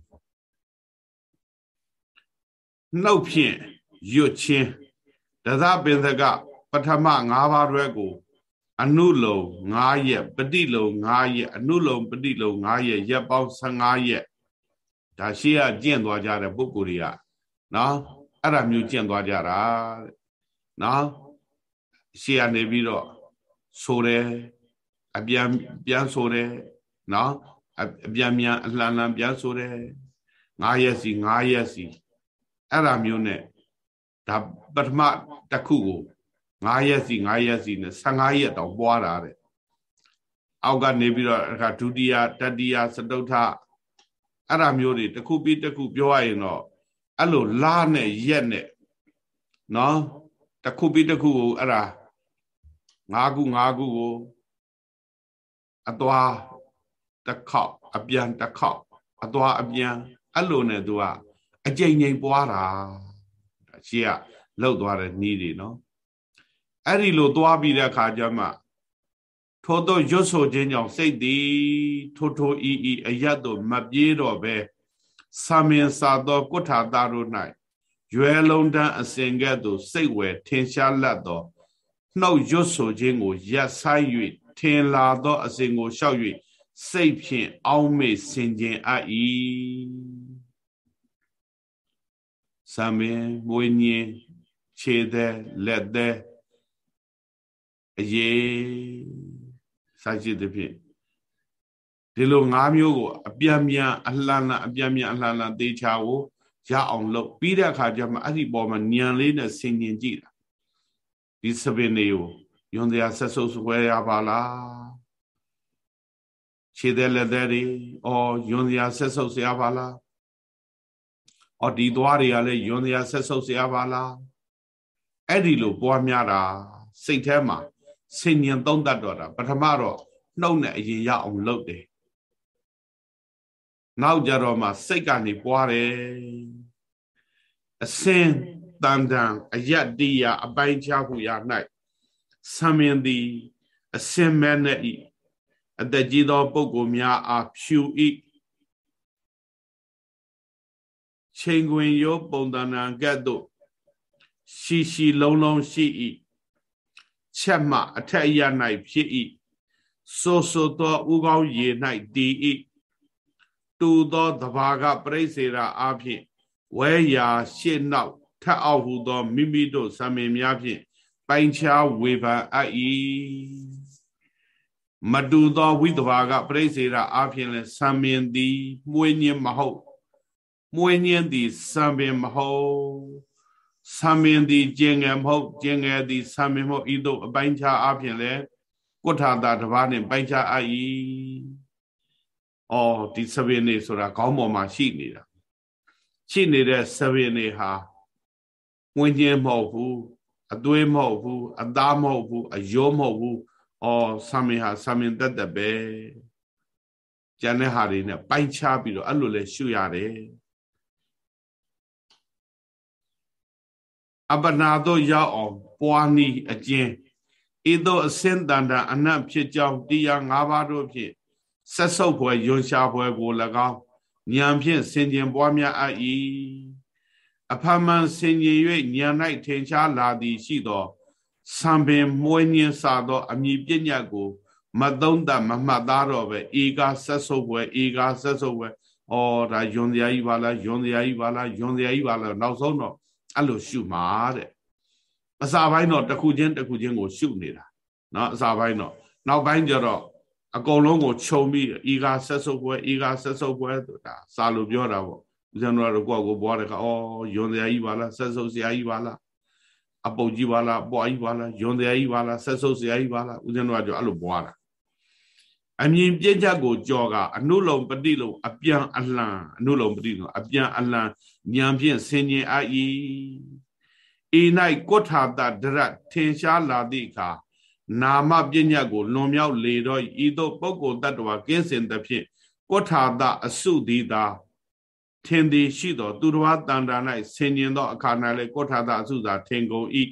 နှုတ်ဖြင့်ရွတ်ချင်းဒသပင်သကပထမ၅ပါးရွက်ကို အနုလုံ9ရက်ပฏิလုံ9ရက်အနုလုံပฏิလုံ9ရက်ရက်ပေါင်း15ရက်ဒါရှိရကျင့်သွားကြတဲ့ပုဂ္ဂိုလ်တွေကနော်အဲ့ဒါမျိုးကျင့်သွားကြတာတဲ့နော် ရှိရနေပြီးတော့ဆိုတယ်အပြန်ပြန်ဆိုတယ်နော်အပြန်မြန်အလှန်လှန်ပြန်ဆိုတယ်9ရက်စီ9ရက်စီအဲ့ဒါမျိုးနဲ့ဒါပထမတစ်ခုကို9ရက်စီ9ရက်စီနဲ့15ရက်တောင်ပွားတာတဲ့အောက်ကနေပြီးတော့အခါဒုတိယတတိယစတုထအဲ့ဒါမျိုးတွေတစ်ခုပြီးတစ်ခုပြောရရင်တော့အဲ့လိုလာနဲ့ရက်နဲ့နော်တစ်ခုပြီးတစ်ခုကိုအဲ့ဒါ ၅ခု၅ခုကိုအသွားတစ်ခေါက်အပြန်တစ်ခေါက်အသွားအပြန်အဲ့လိုနဲ့သူကအကြိမ်ကြိမ်ပွားတာရှေ့ကလှုပ်သွားတဲ့နီးတွေနော်အဲ့ဒီလိုသွားပြီးတဲ့အခါကျမှထို့သောရွတ်ဆိုခြင်းကြောင့်စိတ်သည်ထိုထိုဤဤအယတ်တို့မပြေးတော့ပဲသာမင်စာသောကုဋ္ဌာတာတို့၌ရွယ်လုံးတန်းအစဉ်ကဲ့သို့စိတ်ဝယ်ထင်ရှားလတ်သော နှုတ်ရွတ်ဆိုခြင်းကိုရက်ဆိုင်၍ထင်လာသောအစဉ်ကိုရှောက်၍စိတ်ဖြင့်အောင်းမေ့ဆင်ခြင်အပ်၏သံမင်းမွေးညင်းခြေသည်လက်သည်အရေးစာရှိသဖြင့်ဒီလို၅မျိုးကို အပြတ်မြန်အလှန်လှန်အပြတ်မြန်အလှန်လှန်သေချာကိုရအောင်လုပ်ပြီးတဲ့အခါကျမှအဲ့ဒီပေါ်မှာညံလေးနဲ့ဆင်ញင်ကြည့်တာ ဒီစပင်တွေကိုယွန်တရားဆက်ဆုပ်ဆွဲရပါလားခြေသက်လက်သက်တွေအော်ယွန်တရားဆက်ဆုပ်ဆရာပါလားအော်ဒီသွားတွေကလည်းယွန်တရားဆက်ဆုပ်ဆရာပါလားအဲ့ဒီလိုပွားများတာစိတ်ထဲမှာဆင်ញင်သုံးတတ်တော့တာပထမတော့နှုတ်နဲ့အရင်ရအောင်လုပ်တယ်နောက်ကြတော့မှစိတ်ကနေပွားတယ်အစင် တန်တန်အယတ္တိယအပိုင်းခြားမှုရ၌ဆံမင်းသည်အစင်မဲ့နဲ့ဤအသက်ကြီးသောပုဂ္ဂိုလ်များအားဖြူဤချိန်ခွင်ရောပုံတဏ္ဏကဲ့သို့ရှိရှိလုံးလုံးရှိဤချက်မှအထက်ရ၌ဖြစ်ဤဆိုဆိုသောဥကောင်းရေ၌တည်ဤတူသောတဘာကပြိစေရာအဖြစ်ဝဲရာရှေ့နောက် ထက်အောက်ဟုသောမိမိတို့ဆံမင်များဖြင့်ပိုင်ခြားဝေဖန်အပ်၏မတူသောဝိတဘာကပြိစေရာအဖြစ်လဲဆံမင်သည်မှုညင်းမဟုတ်မှုညင်းသည်ဆံပင်မဟုတ်ဆံမင်သည်ကျင်ငယ်မဟုတ်ကျင်ငယ်သည်ဆံမင်မဟုတ်ဤသို့အပိုင်းခြားအဖြစ်လဲကုဋ္ဌာတာတစ်ပါးနှင့်ပိုင်းခြားအပ်၏အော်ဒီစပင်နေဆိုတာခေါင်းပေါ်မှာရှိနေတာရှိနေတဲ့စပင်နေဟာဝ င်ခြင်းမဟုတ်ဘူးအသွေးမဟုတ်ဘူးအသားမဟုတ်ဘူးအယောမဟုတ်ဘူးအော်ဆာမင်ဟာဆာမင်တက်တက်ပဲကျန်တဲ့ဟာတွေနဲ့ပိုင်းခြားပြီးတော့အဲ့လိုလဲရှုရတယ်အပနာတို့ရောက်အောင်ပွားနီးအကျဉ်ဤသို့အစင်တန်တာအနတ်ဖြစ်ကြောင်းတရား၅ပါးတို့ဖြင့်ဆက်ဆုပ်ဖွယ်ယွန်ရှာဖွယ်ကို၎င်းဉာဏ်ဖြင့်ဆင်ခြင်ပွားများအပ်၏ အဖမှန်ဆင်ခြင်၍ဉာဏ်၌ထင်ရှားလာသည်ရှိသောစံပင်မွေးညင်းစာသောအမိပညာကိုမသုံးသပ်မမှတ်သားတော့ပဲဧကဆက်ဆုပ်ွယ်ဧကဆက်ဆုပ်ွယ်အော်ဒါယွန်စရာကြီးပါလားယွန်စရာကြီးပါလားယွန်စရာကြီးပါလားနောက်ဆုံးတော့အဲ့လိုရှုမှာတဲ့။အစာပိုင်းတော့တစ်ခုချင်းတစ်ခုချင်းကိုရှုနေတာ။နော်အစာပိုင်းတော့နောက်ပိုင်းကျတော့အကုန်လုံးကိုခြုံပြီးဤကဆက်ဆုပ်ပွဲဤကဆက်ဆုပ်ပွဲဆိုတာစာလိုပြောတာပေါ့ ဦးဇင်းတို့ကတော့ကိုယ့်ကိုဘွားတဲ့ခါဩယွန်စရာကြီးပါလားဆက်ဆုပ်စရာကြီးပါလားအပုတ်ကြီးပါလားပွားကြီးပါလားယွန်စရာကြီးပါလားဆက်ဆုပ်စရာကြီးပါလားဦးဇင်းတို့ကကြောအဲ့လိုဘွားတာအမြင်ပြည့်ချက်ကိုကြော်ကအနုလုံပฏิလုံအပြန်အလှန်အနုလုံပฏิလုံအပြန်အလှန်ဉာဏ်ဖြင့်ဆင်ញင်အပ်၏ဤ၌ကုဋ္ဌာတဒရထင်ရှားလာသည့်အခါနာမပညာကိုလွန်မြောက်လေတော့ဤသို့ပုဂ္ဂိုလ်တ attva ကင်းစင်သဖြင့်ကုဋ္ဌာတအစုသည်သာ ထင်သည်ရှိသော သူတော်တန်တာ၌ဆင်ញင်သောအခါ၌လည်းကုဋ္ဌာတအစုသာထင်ကုန်၏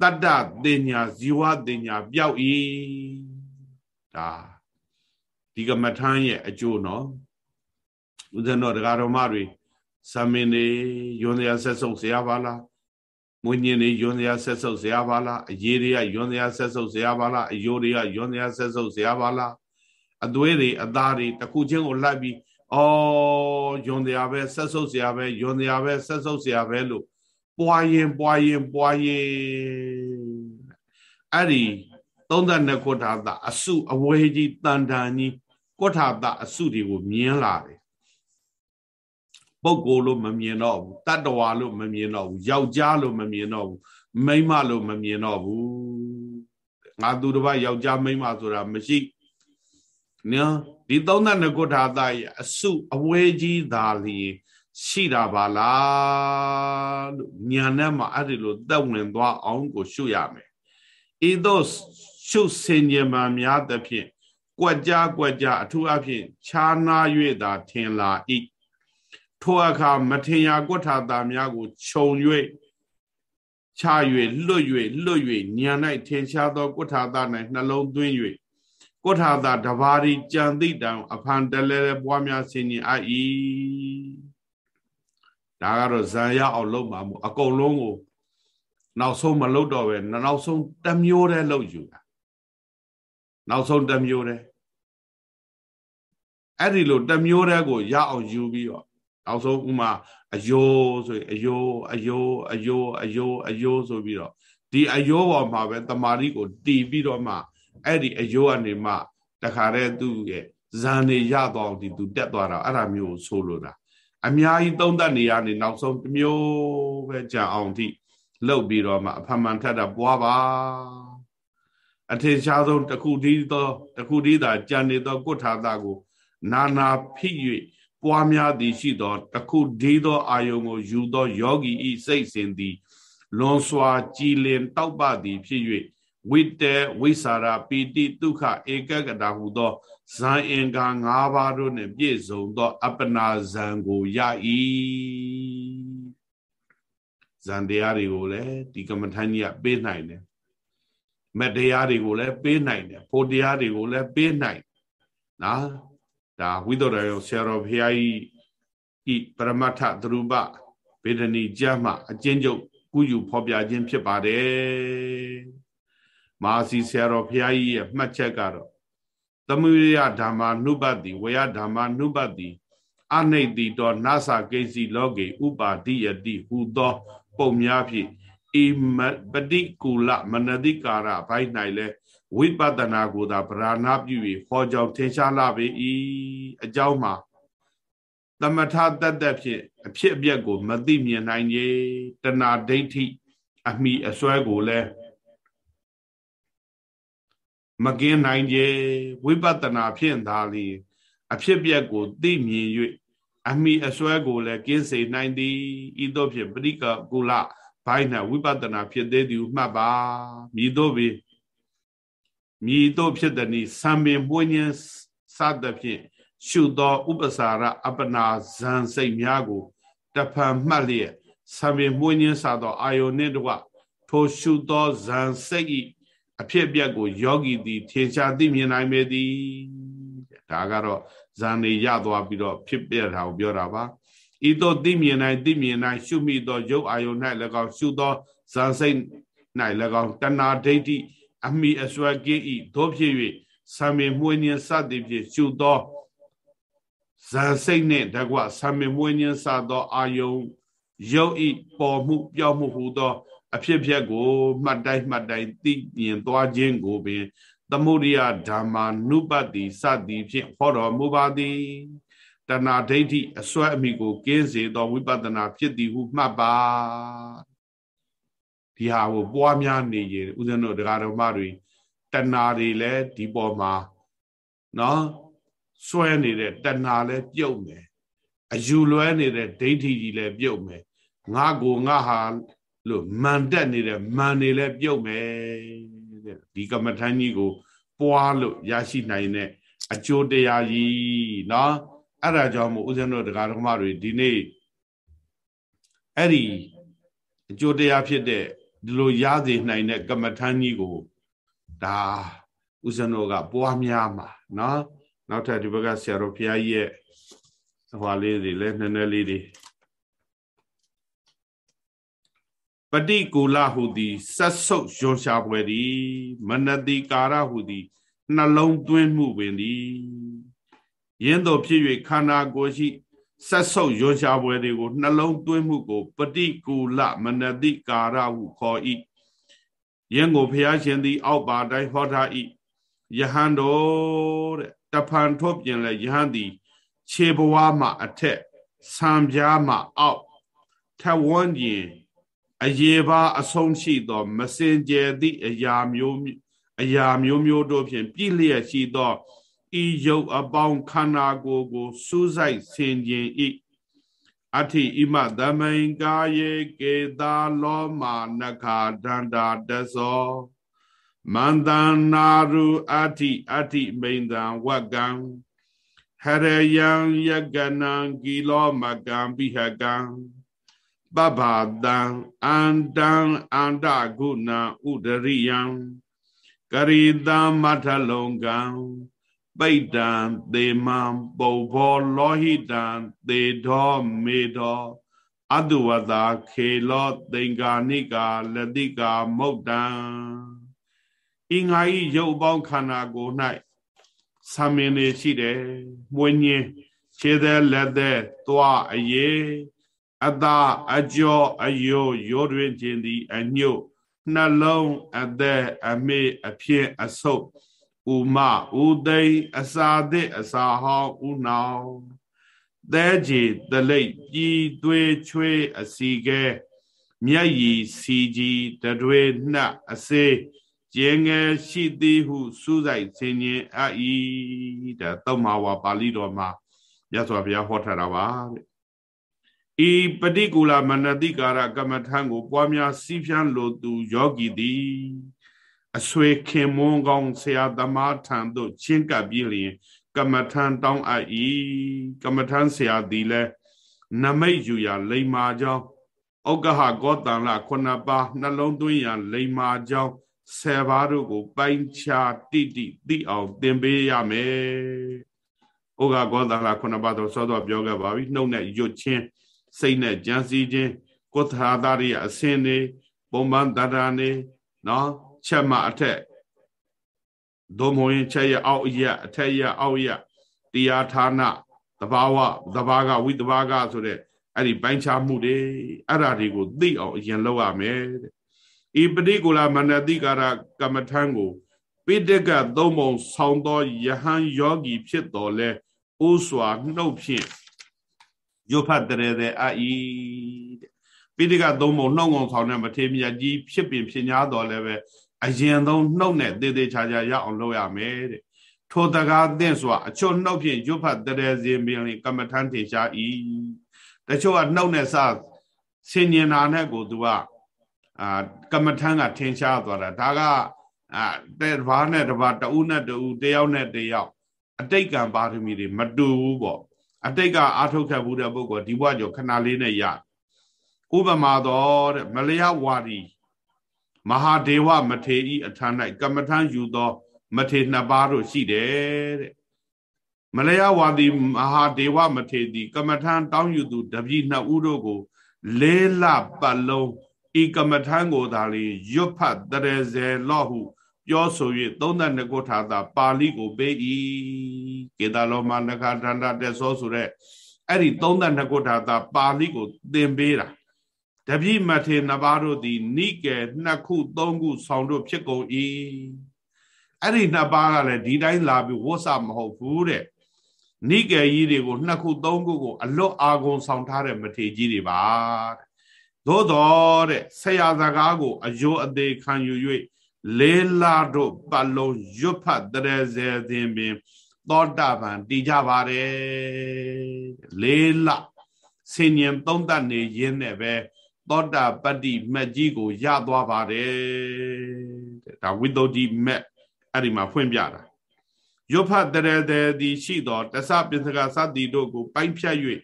တတ္တတင်ညာဇီဝတင်ညာပျောက်၏ဒါဒီကမထမ်းရဲ့အကျိုးနော်ဦးဇင်းတော်တရားတော်မတွေသမင်းနေယွန်ရဆက်ဆုံးဆရာပါလားမွေးညင်းတွေယွန်စရာဆက်ဆုပ်စရာပါလားအရေးတွေကယွန်စရာဆက်ဆုပ်စရာပါလားအယိုးတွေကယွန်စရာဆက်ဆုပ်စရာပါလားအသွေးတွေအသားတွေတစ်ခုချင်းကိုလိုက်ပြီး အော်ယွန်စရာပဲဆက်ဆုပ်စရာပဲယွန်စရာပဲဆက်ဆုပ်စရာပဲလို့ပွားရင်ပွားရင်ပွားရင်အဲ့ဒီ32ခုထာတာအစုအဝေးကြီးတန်တန်ကြီးကုထာတာအစုတွေကိုမြင်လာတယ်ပုဂ္ဂိုလ်လို့မမြင်တော့ဘူးတတ္တဝါလို့မမြင်တော့ဘူးယောက်ျားလို့မမြင်တော့ဘူးမိန်းမလို့မမြင်တော့ဘူးငါသူတစ်ပါးယောက်ျားမိန်းမဆိုတာမရှိ နော်ဒီ32ခုထာတာရဲ့အစုအဝေးကြီးသာလျင်ရှိတာပါလားလို့ညာနဲ့မှအဲ့ဒီလိုတက်ဝင်သွားအောင်ကိုရှုရမယ်ဤသို့ရှုစင်ကြယ်မှများသဖြင့်ကွက်ကြကွက်ကြအထူးအဖြင့်ခြားနာ၍သာထင်လာ၏ထိုအခါမထင်ရာကွဋ္ဌာတာများကိုခြုံ၍ချ၍လွတ်၍လွတ်၍ညံ၌ထင်ရှားသောကွဋ္ဌာတာ၌နှလုံးသွင်း၍ ကွဋ္ဌာတာတဘာရီကြံသိတံအဖန်တလဲလဲပွားများဆင်ញင်အပ်၏ဒါကတော့ဇံရအောင်လုပ်မှာမို့အကုန်လုံးကိုနောက်ဆုံးမလုတ်တော့ပဲနောက်ဆုံးတမျိုးတည်းလုတ်ယူတာနောက်ဆုံးတမျိုးတည်းအဲ့ဒီလိုတမျိုးတည်းကိုရအောင်ယူပြီးတော့နောက်ဆုံးဥမာအယိုးဆိုရင်အယိုးအယိုးအယိုးအယိုးအယိုးဆိုပြီးတော့ဒီအယိုးပေါ်မှာပဲတမာရီကိုတီးပြီးတော့မှ အဲ့ဒီအယိုးကနေမှတခါတည်းသူ့ရဲ့ဇန်နေရတော့ဒီသူတက်သွားတာအဲ့ဒါမျိုးကိုဆိုလိုတာအများကြီးသုံးသပ်နေရနေနောက်ဆုံးတစ်မျိုးပဲကြာအောင်ထိလှုပ်ပြီးတော့မှအဖမှန်ထက်တာပွားပါအထင်ရှားဆုံးတခုတည်းသောတခုတည်းသာကြံနေသောကုဋ္ဌာတကို နာနာဖြစ်၍ပွားများသည်ရှိသောတခုတည်းသောအာယုံကိုယူသောယောဂီဤစိတ်စဉ်သည်လွန်စွာကြည်လင်တောက်ပသည်ဖြစ်၍ ဝိတေဝိสารပီတိဒုက္ခဧကကတာဟုသောဇံအင်္ဂါ၅ပါးတို့နှင့်ပြည့်စုံသောအပနာဇံကိုရ၏ဇံတရားတွေကိုလည်းဒီကမ္မထန်ကြီးကပေးနိုင်တယ်မတရားတွေကိုလည်းပေးနိုင်တယ်ဖို့တရားတွေကိုလည်းပေးနိုင်နော်ဒါဝိသောရယောဆရာတော်ဘုရားကြီးဤပရမတ္ထသရုပဗေဒနီကျမ်းမှာအကျဉ်းချုပ်ကုယူဖော်ပြခြင်းဖြစ်ပါတယ် မာစီဆရာတော်ဘုရားကြီးရဲ့မှတ်ချက်ကတော့သမုဒယဓမ္မာနုပတိဝေယဓမ္မာနုပတိအနိတ်တိတောနာသကိစီလောကေဥပါတိယတိဟူသော ပုံများဖြင့်ဤပတိကူလမနတိကာရဘိုင်း၌လဲဝိပဿနာကိုသာဗราဏပြု၍ဟောကြောင့်ထင်ရှားလာပေ၏အကြောင်းမှာသမထတတ်တဖြင့်အဖြစ်အပျက်ကို မသိမြင်နိုင်ကြတဏှာဒိဋ္ဌိအမိအစွဲကိုလည်း မကင်းနိုင်ကြဝိပဿနာဖြင့်သာလျှင်အဖြစ်ပျက်ကိုသိမြင်၍အမိအစွဲကိုလည်းကင်းစေနိုင်သည်ဤသို့ဖြင့်ပရိကကုလဘိုင်း၌ဝိပဿနာဖြစ်သေးသည်ဟုမှတ်ပါမြည်တို့ပေမြည်တို့ဖြစ်သည်နိသံပင်ပွင့်ခြင်းစသဖြင့်ရှုသော ဥပစာရအပနာဇံစိတ်များကိုတဖန်မှတ်လျက်သံပင်ပွင့်ခြင်းစသော အာယုန်နှင့်တကွထိုရှုသောဇံစိတ်၏ အဖြစ်အပျက်ကိုယောဂီသည်ထင်ရှားသိမြင်နိုင်ပေသည်ဒါကတော့ဇန်နေရသွားပြီးတော့ဖြစ်ပြတာကိုပြောတာပါဤသို့သိမြင်နိုင်သိမြင်နိုင်ရှုမိသောရုပ်အာယုန်၌၎င်းရှုသောဇန်စိတ်၌၎င်းတဏှာဒိဋ္ဌိအမိအစွဲကင်းဤသို့ဖြစ်၍ဆံမင်မှုညင်းစသည်ဖြင့်ရှုသောဇန်စိတ်နှင့်တကွဆံမင်မှုညင်းစသောအာယုန်ရုပ်ဤပေါ်မှုပြောင်းမှုဟူသော အဖြစ်ဖြစ်ကိုမှတ်တိုင်းမှတ်တိုင်းသိမြင်သွားခြင်းကိုပင်သမုဒိယဓမ္မာနုပတိစသည်ဖြင့်ဟောတော်မူပါသည်တဏှာဒိဋ္ဌိအစွဲအမိကိုကင်းစေသောဝိပဿနာဖြစ်သည်ဟုမှတ်ပါဒီဟာကိုပွားများနေရင်ဦးဇင်းတို့တရားတော်မတွေတဏှာတွေလည်းဒီပေါ်မှာနော်စွဲနေတဲ့တဏှာလည်းပြုတ်မယ်အယူလွဲနေတဲ့ဒိဋ္ဌိကြီးလည်းပြုတ်မယ်ငါကိုငါဟာ လို့မန်တက်နေတဲ့မန်နေလည်းပြုတ်မယ်တဲ့ဒီကမ္မထမ်းကြီးကို ပွားလို့ရရှိနိုင်တဲ့အကျိုးတရားကြီးเนาะအဲ့ဒါကြောင့်မို့ဦးဇင်းတို့တရားဓမ္မတွေဒီနေ့အဲ့ဒီအကျိုးတရားဖြစ်တဲ့ဒီလိုရစေနိုင်တဲ့ကမ္မထမ်းကြီးကိုဒါဦးဇင်းတို့ကပွားများမှာเนาะနောက်ထပ်ဒီဘက်ကဆရာတော်ဘုရားကြီးရဲ့ဟွာလေးတွေလည်းနည်းနည်းလေးတွေ ပฏิကူလဟုသည်ဆက်ဆုပ်ရွှရှာပွဲသည်မနတိကာရဟုသည်နှလုံးသွင်းမှုပင်သည်ယင်းတို့ဖြစ်၍ခန္ဓာကိုယ်ရှိဆက်ဆုပ်ရွှရှာပွဲတွေကိုနှလုံးသွင်းမှုကိုပฏิကူလမနတိကာရဟုခေါ်၏ယင်းကိုဘုရားရှင်သည် အောက်ပါတိုင်းဟောထား၏ယဟန်တော်တဲ့တဖန်ထုတ်ပြင်လဲယဟန်သည်ခြေဘဝမှအထက်ဆံပြားမှအောက်ထဝန်းကျင် အယေပါအဆုံးရှိသော မစင်ကြယ်သည့်အရာမျိုးအရာမျိုးမျိုးတို့ဖြင့်ပြည့်လျက်ရှိသောဤယုတ်အပေါင်းခန္ဓာကိုယ်ကိုစူးစိုက်ဆင်ခြင်၏အထိဣမသမိန်ကာယေကေတာလောမာနခာဒန္တာတသောမန္တနာရုအထိအထိမိန်တံဝကံဟရယံယကနံကီလောမကံပိဟကံ ပပ္ပတံအန္တံအန္တဂုဏဥဒရိယံကရိတံမထလုံကံပိဋ္တံသေမံပုဗ္ဗောလောဟိတံသေဓောမေဓောအတုဝတာခေလောသင်္ကာနိကာလတိကာမုတ်တံဤငါဤရုပ်ပေါင်းခန္ဓာကိုယ်၌ဆံမင်းနေရှိတယ်မွေးညင်းခြေသက်လက်သက်သွားအရေး အသာအကျော်အယိုရိုးတွင်ခြင်းသည်အညုတ်နှလုံးအသက်အမေအဖြစ်အဆုပ်ဥမဥသိအစာသစ်အစာဟောင်းဥနောင်သဲကြီးတလိပ်ပြည်သွေးချွေးအစီကဲမျက်ရည်စီကြီးတတွေနှက်အစေးကျင်းငယ်ရှိသည်ဟုစူးစိုက်ခြင်းချင်းအဤဒါသုတ်မာဝါပါဠိတော်မှာမြတ်စွာဘုရားဟောထားတာပါတဲ့ ဤပฏิကူလမနတိကာရကမ္မထံကို ပွားများစီးဖြန်းလိုသူယောဂီသည်အဆွေခင်မွန်းကောင်းဆရာသမားထံသို့ချင်းကပ်ပြီးလျင် ကမ္မထံတောင်းအပ်၏ကမ္မထံဆရာသည်လည်းနမိတ်ယူရာလိမ္မာကြောင်းဩကဟကောတန်လခုနှစ်ပါးနှလုံးသွင်းရာလိမ္မာကြောင်းဆယ်ပါးတို့ကို ပိုင်းခြားတိတိသိအောင်သင်ပေးရမယ်။ဩဃကောတလခုနှစ်ပါးတော့စောစောပြောခဲ့ပါပြီ။နှုတ်နဲ့ရွတ်ချင်း စိတ်နဲ့ကြံစည်ခြင်းကိုယ်ထာသားရိအစင်းနေပုံမှန်တရဏနေနော်ချက်မှအထက်ဒုံမဝင်ချက်ရအောက်ရအထက်ရအောက်ရတရားဌာနတဘာဝတဘာကဝိတဘာကဆိုတဲ့အဲ့ဒီပိုင်းခြားမှုတွေအဲ့ဓာတွေကိုသိအောင်အရင်လုပ်ရမယ်တဲ့ဤပฏิကူလမနတိကာရကမ္မထံကိုပိဋကသုံးပုံ ဆောင်းသောယဟန်ယောဂီဖြစ်တော်လဲဥစွာနှုတ်ဖြင့် ရုပ်ဖတ်တရေတဲ့အဤတဲ့ပိဋကသုံးပုံနှုတ်ငုံဆောင်တဲ့မထေမြတ်ကြီးဖြစ်ပင်ဖြစ်냐တော်လဲပဲအရင်ဆုံးနှုတ်နဲ့တေးသေးချာချာရအောင်လုပ်ရမယ်တဲ့ထိုတကားသင့်စွာအချို့နှုတ်ဖြင့်ရုပ်ဖတ်တရေစဉ်ပင်ကမ္မထံထေရှားဤတချို့ကနှုတ်နဲ့စဆင်ញင်နာနဲ့ကိုသူကအာကမ္မထံကထင်ရှားသွားတာဒါကအာတဲ့ဘာနဲ့တဘာတဦးနဲ့တဦးတယောက်နဲ့တယောက်အတိတ်ကံပါရမီတွေမတူဘူးပေါ့ အတိတ်ကအာထုတ်ခဲ့ဘူးတဲ့ပုဂ္ဂိုလ်ဒီဘဝကျော်ခဏလေးနဲ့ရဥပမာတော့တဲ့မလျဝါဒီမဟာဒေဝမထေဤအထံ၌ကမ္မထံယူသော မထေနှစ်ပါးတို့ရှိတယ်တဲ့မလျဝါဒီမဟာဒေဝမထေသည်ကမ္မထံတောင်းယူသူတပည့်နှစ်ဦးတို့ကို လေးလပတ်လုံးဤကမ္မထံကိုသာလေရွတ်ဖတ်တရေဇေလော့ဟု ပြောဆို၍32ခုထာတာပါဠိကိုပေး၏ကေတလောမနခဒန္တတက်သောဆိုတဲ့အဲ့ဒီ32ခုထာတာပါဠိကိုသင်ပေးတာတပိမထေနှစ်ပါးတို့သည်နိကေနှစ်ခုသုံးခုဆောင်တို့ဖြစ်ကုန်၏အဲ့ဒီနှစ်ပါးကလည်းဒီတိုင်းလာပြီးဝတ်စာမဟုတ်ဘူးတဲ့နိကေကြီးတွေကိုနှစ်ခုသုံးခုကိုအလွတ်အာဂုံဆောင်ထားတဲ့မထေကြီးတွေပါတဲ့သို့တော်တဲ့ဆရာစကားကိုအယိုးအသေးခံယူ၍ လေးလာတို့ပတ်လုံးရွတ်ဖတ်တရေစေသည်ပင်သောတာပန်တည်ကြပါတယ်လေးလဆင်ញံသုံးတတ်နေရင်းနဲ့ပဲသောတာပတ္တိမက်ကြီးကိုရသွားပါတယ်ဒါဝိသုဒ္ဓိမက်အဲ့ဒီမှာဖွင့်ပြတာရွတ်ဖတ်တရေသည်သည်ရှိသောတသပစ္စကသတ္တိတို့ကိုပိုင်းဖြတ်၍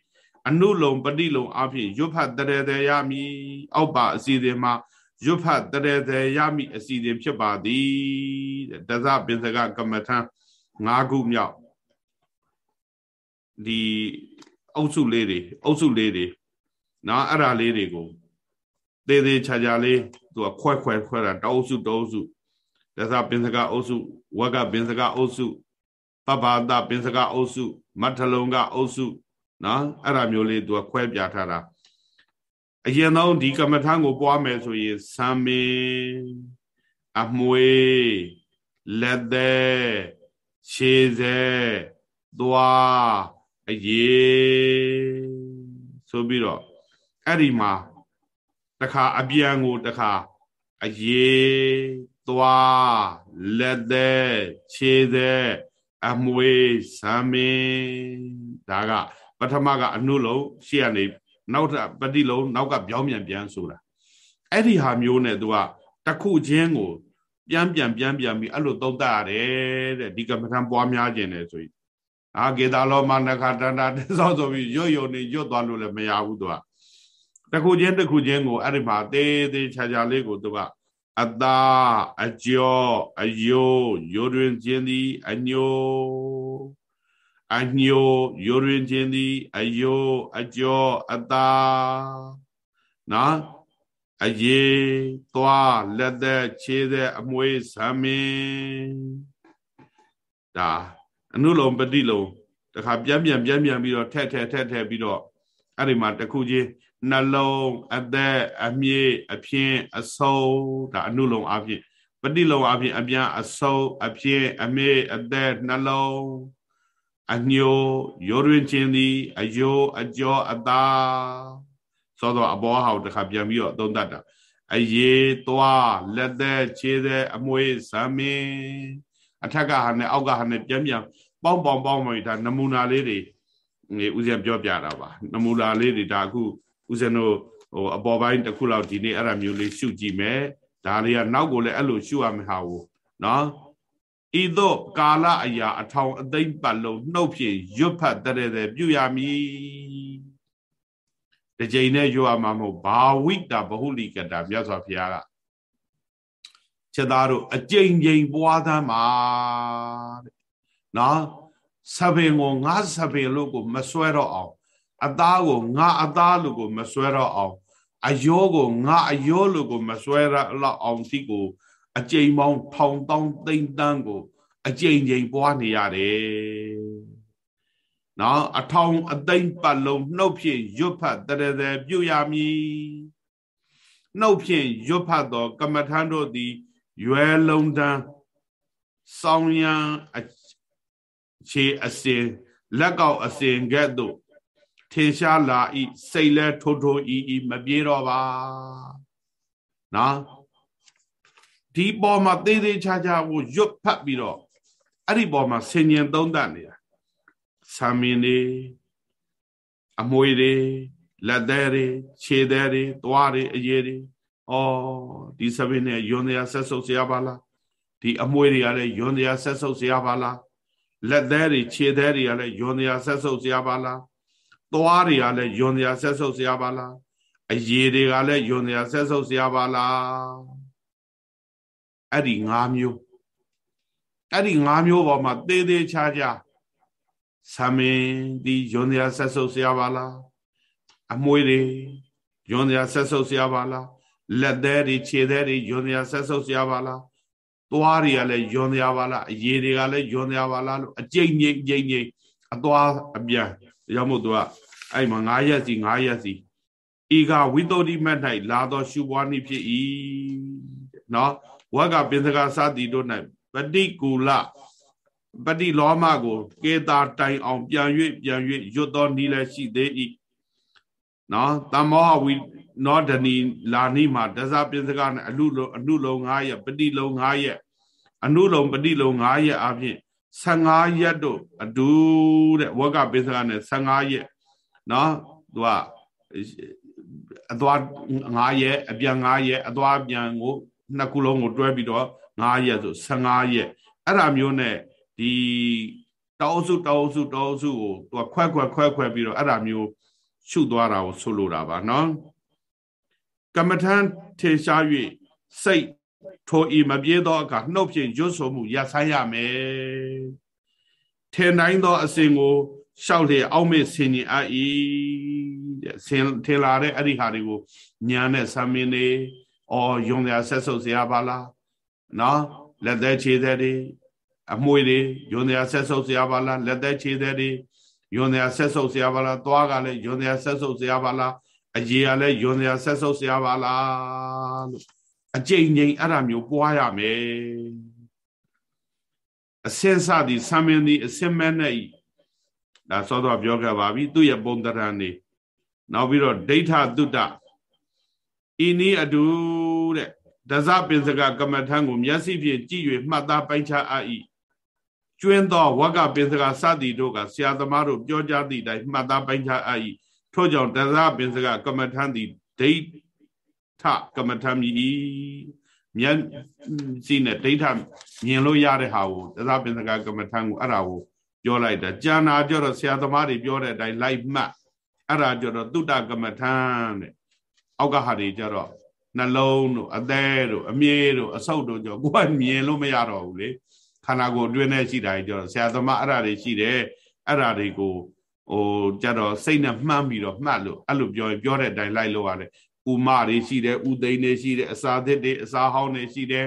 အနုလုံပฏิလုံအဖြစ်ရွတ်ဖတ်တရေသည်ရမည်အောက်ပါအစီအစဉ်မှာ ရွတ်ဖတ်တရေသေးရမိအစီအစဉ်ဖြစ်ပါသည်တဇပင်စကကမ္မထံ၅ခုမြောက်ဒီအုပ်စုလေးတွေအုပ်စုလေးတွေနော်အဲ့ဒါလေးတွေကိုသေးသေးချာချာလေးသူကခွဲခွဲခွဲတာတအုပ်စုတအုပ်စုတဇပင်စကအုပ်စုဝကပင်စကအုပ်စုပပာတပင်စကအုပ်စုမထလုံကအုပ်စုနော်အဲ့ဒါမျိုးလေးသူကခွဲပြထားတာ အရင်ဆုံးဒီကမ္မထံကိုပွားမယ်ဆိုရင်သံမင်းအမွေလက်သက်ခြေသက်သွားအရေးဆိုပြီးတော့အဲ့ဒီမှာတခါအပြန်ကိုတခါအရေးသွားလက်သက်ခြေသက်အမွေသံမင်းဒါကပထမကအနုလုံးရှေ့ကနေ နောက်ထပ်ပฏิလုံးနောက်ကပြောင်းပြန်ပြန်ဆိုတာအဲ့ဒီဟာမျိုးနဲ့သူကတခုချင်းကိုပြန်ပြန်ပြန်ပြန်ပြီးအဲ့လိုသုံးသပ်ရတယ်တဲ့ဒီကမ္မထံပွားများခြင်းတယ်ဆိုရင်အာကေတာလောမနခတန္တာတသောဆိုပြီးရွတ်ယုံနေရွတ်သွားလို့လည်းမရဘူးသူကတခုချင်းတခုချင်းကိုအဲ့ဒီမှာသေးသေးချာချာလေးကိုသူကအတာအကျော်အယိုးရိုးတွင်ခြင်းသည်အညို အညိုရိုးရင်ခြင်းသည်အယိုးအကျော်အသာနော်အရေသွားလက်သက်ခြေသက်အမွေးဇမင်းဒါအနုလုံပฏิလုံတခါပြန်ပြန်ပြန်ပြန်ပြီးတော့ထက်ထက်ထက်ထက်ပြီးတော့အဲ့ဒီမှာတခုချင်းနှလုံးအသက်အမြင့်အဖြင့်အဆုံးဒါအနုလုံအဖြစ်ပฏิလုံအဖြစ်အပြန်အဆုံးအဖြစ်အမေအသက်နှလုံး အညိုရိုးရင်းချင်းသည်အယိုးအကျော်အသာသောတော့အဘောဟောက်တခါပြန်ပြီးတော့သုံးတတ်တာအရေသွားလက်သက်ခြေသက်အမွေးဇမင်းအထက်ကဟာနဲ့အောက်ကဟာနဲ့ပြန်ပြန်ပေါင်းပေါင်းပေါင်းပြီးဒါနမူနာလေးတွေငေဦးဇင်းပြောပြတာပါနမူနာလေးတွေဒါအခုဦးဇင်းတို့ဟိုအပေါ်ပိုင်းတစ်ခုလောက်ဒီနေ့အဲ့ဒါမျိုးလေးရှုကြည့်မယ်ဒါလေးကနောက်ကိုလည်းအဲ့လိုရှုရမယ့်ဟာကိုနော် ဤသို့ကာလအရာအထောင်အသိမ့်ပတ်လုံးနှုတ်ဖြင့်ရွတ်ဖတ်တဲ့တဲ့ပြုရမည်တစ်ချိန်နဲ့ရွတ်ရမှာမဟုတ်ဘာဝိတာဘဟုလိကတာမြတ်စွာဘုရားကချက်သားတို့အကြိမ်ကြိမ်ပွားသမ်းပါတဲ့နော်ဆပင်ကိုငါဆပင်လို့ကိုမဆွဲတော့အောင်အသားကိုငါအသားလို့ကိုမဆွဲတော့အောင်အယောကိုငါအယောလို့ကိုမဆွဲရတော့အောင်ဒီကို အကြိမ်ပေါင်းထောင်တောင်းသိမ့်တန်းကို အကြိမ်ကြိမ်ပွားနေရတယ်။နော်အထောင်အသိမ့်ပတ်လုံးနှုတ်ဖြင့်ရွတ်ဖတ်တရတဲ့ပြုရမည်။နှုတ်ဖြင့်ရွတ်ဖတ်သော ကမ္မထံတို့သည်ရွယ်လုံးတန်းဆောင်းရန်ခြေအစင်လက်ကောက်အစင်ကဲ့သို့ထင်ရှားလာဤစိတ်လဲထိုးထိုးဤဤမပြေတော့ပါနော် ဒီပေါ်မှာသေးသေးချာချာကိုရွတ်ဖတ်ပြီးတော့အဲ့ဒီပေါ်မှာဆင်ញင်သုံးသပ်နေတာဆာမင်းတွေအမွေတွေလက်သေးတွေခြေသေးတွေသွားတွေအရေတွေဩဒီဆပင်းနဲ့ယွန်တရားဆက်ဆုပ်စရာပါလားဒီအမွေတွေကလည်းယွန်တရားဆက်ဆုပ်စရာပါလားလက်သေးတွေခြေသေးတွေကလည်းယွန်တရားဆက်ဆုပ်စရာပါလားသွားတွေကလည်းယွန်တရားဆက်ဆုပ်စရာပါလားအရေတွေကလည်းယွန်တရားဆက်ဆုပ်စရာပါလား အဲ့ဒီ၅မျိုးအဲ့ဒီ၅မျိုးပေါ်မှာသေးသေးချာချာသမင်ဒီယွန်တရားဆက်ဆုပ်ဆရာပါလားအမွေတွေယွန်တရားဆက်ဆုပ်ဆရာပါလားလက်သေးတွေခြေသေးတွေယွန်တရားဆက်ဆုပ်ဆရာပါလားသွားတွေကလည်းယွန်တရားပါလားအရေးတွေကလည်းယွန်တရားပါလားလို့အကျိတ်ငိမ့်ကျိတ်ငိမ့်အသွားအပြန်ရောက်မို့သူကအဲ့မှာ9ရက်စီ9ရက်စီဤကဝိတ္တုတိမတ်၌လာသောရှုပွားနည်းဖြစ်၏နော် ဝကပင်စကစသည်တို့၌ပฏิကူလပฏิလောမကိုကေတာတိုင်အောင်ပြန်၍ပြန်၍ရွတ်တော်နီးလည်းရှိသေး၏နော်တမောဟဝိနောဒနီလာနီမှာဒဇပင်စကနဲ့အနုလုံအနုလုံ9ရက်ပฏิလုံ9ရက်အနုလုံပฏิလုံ9ရက်အပြင်15ရက်တို့အတူတဲ့ဝကပင်စကနဲ့15ရက်နော်သူကအသွား9ရက်အပြန်9ရက်အသွားပြန်ကို နှစ်ခုလုံးကိုတွဲပြီးတော့9ရက်ဆို15ရက်အဲ့ဒါမျိုးနဲ့ဒီတောအစုတောအစုတောအစုကိုသူကခွဲခွဲခွဲခွဲပြီးတော့အဲ့ဒါမျိုးရှုသွားတာကိုဆိုလိုတာပါနော်ကမ္မထံထေရှား၍စိတ်ထိုဤမပြေသောအခါနှုတ်ဖြင့်ရွတ်ဆိုမှုရပ်ဆိုင်ရမယ်ထေနိုင်သောအစဉ်ကိုရှောက်လေအောက်မေ့ဆင်ញင်အပ်၏တဲ့ဆင်ထေလာတဲ့အဲ့ဒီဟာတွေကိုညာနဲ့ဆမ်းမင်းနေ ဩယုံရဆက်ဆုပ်စရာပါလားနော်လက်သက်ခြေသက်တွေအမွှေတွေယုံရဆက်ဆုပ်စရာပါလားလက်သက်ခြေသက်တွေယွန်တရားဆက်ဆုပ်စရာပါလားသွားကလည်းယွန်တရားဆက်ဆုပ်စရာပါလားအကြီးကလည်းယွန်တရားဆက်ဆုပ်စရာပါလားလို့အကြိမ်ကြိမ်အဲ့ဒါမျိုးပွားရမယ်အစင်စသည်ဆံမင်းသည်အစင်မဲ့နဲ့ဤဒါသောတော်ပြောခဲ့ပါပြီသူ့ရဲ့ပုံတရံနေနောက်ပြီးတော့ဒိဋ္ဌသုတ္တဤနည်းအတူ ဒဇပင်စကကမ္မထံကိုမျက်စိဖြင့်ကြည့်၍မှတ်သားပိုက်ချအပ်၏ကျွင်းသောဝကပင်စကစသည်တို့ကဆရာသမားတို့ပြောကြားသည့်အတိုင်းမှတ်သားပိုက်ချအပ်၏ထို့ကြောင့်ဒဇပင်စကကမ္မထံသည်ဒိဋ္ဌကမ္မထံမြည်မျက်စိနဲ့ဒိဋ္ဌမြင်လို့ရတဲ့ဟာကိုဒဇပင်စကကမ္မထံကိုအဲ့ဒါကိုပြောလိုက်တာကြာနာကြတော့ဆရာသမားတွေပြောတဲ့အတိုင်းလိုက်မှတ်အဲ့ဒါကြတော့တုတ္တကမ္မထံတဲ့အောက်ကဟာတွေကြတော့ နှလုံးတို့အသေးတို့အမြေးတို့အဆုပ်တို့ကြောကိုယ်ကမြင်လို့မရတော့ဘူးလေခန္ဓာကိုယ်အတွင်းထဲရှိတာကြီးကြတော့ဆရာသမားအဲ့ဒါတွေရှိတယ်အဲ့ဓာတွေကိုဟိုကြတော့စိတ်နဲ့မှန်းပြီးတော့မှတ်လို့အဲ့လိုပြောရင်ပြောတဲ့အတိုင်းလိုက်လို့ရတယ်ဥမတွေရှိတယ်ဥသိန်းတွေရှိတယ်အစာသစ်တွေအစာဟောင်းတွေရှိတယ်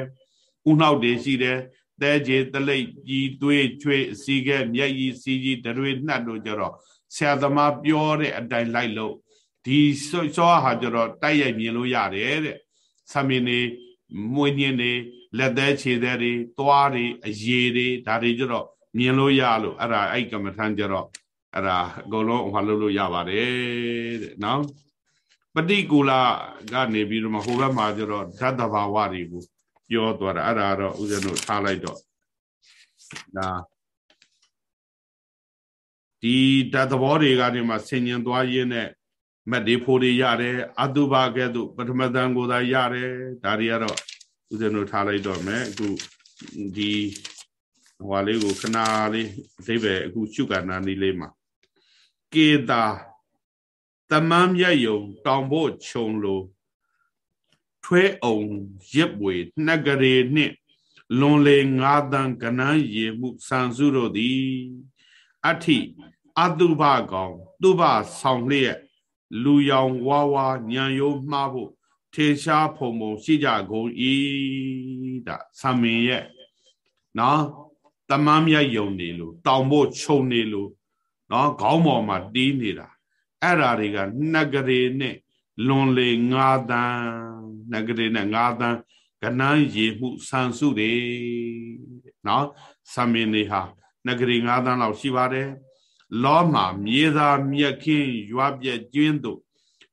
ဥနှောက်တွေရှိတယ်သဲကြေတလိပ်ကြီးသွေးချွေးစီကဲမျက်ရည်စီကြီးတရွေနှက်တို့ကြတော့ဆရာသမားပြောတဲ့အတိုင်းလိုက်လို့ ဒီစောဟာကြတော့တိုက်ရိုက်မြင်လို့ရတယ်တဲ့ဆမင်းနေမွေးညင်းနေလက်သေးခြေသေးတွေသွားတွေအရေတွေဒါတွေကြတော့မြင်လို့ရလို့အဲ့ဒါအဲ့ကမ္မထမ်းကြတော့အဲ့ဒါအကုန်လုံးဟောလို့လို့ရပါတယ်တဲ့နော်ပฏิကူလကနေပြီးတော့ဟိုဘက်မှာကျတော့ဓာတ်တဘာဝတွေကိုပြောသွားတာအဲ့ဒါတော့ဦးဇင်းတို့ထားလိုက်တော့ဒါဒီဓာတ်သဘောတွေကနေမှဆင်ញင်သွားရင်းနဲ့ မတ်ဒီဖိုတွေရတယ်အတုပါကဲ့သို့ပထမတန်ကိုသာရတယ်ဒါတွေကတော့ဦးဇင်းတို့ထားလိုက်တော့မယ်အခုဒီဟွာလေးကိုခဏလေးအသေးပဲအခုရှုကနာနီးလေးမှာကေတာတမန်းမြတ်ယုံတောင်ဖို့ခြုံလိုထွဲအောင်ရစ်ဝေနှက်ကလေးနှင့်လွန်လေငါးတန်ကနန်းရေမှုစံစုတို့သည်အဋ္ဌိအတုဘကောင်တုဘဆောင်လျက် လူရောင်ဝါဝါညံရိုးမှားဖို့ထေရှားဖုံဖုံရှိကြကုန်၏ဒါသမင်ရဲ့နော်တမန်းမြတ်ယုံနေလို့တောင်ဖို့ခြုံနေလို့နော်ခေါင်းပေါ်မှာတီးနေတာအဲ့ဓာတွေကနဂရေနဲ့လွန်လေငါးတန်းနဂရေနဲ့ငါးတန်းကနန်းရေမှုဆန်စုတွေနော်သမင်တွေဟာနဂရေငါးတန်းလောက်ရှိပါတယ် လောမှာမြေသာမြက်ခင်းရွာပြက်ကျွင်းတို့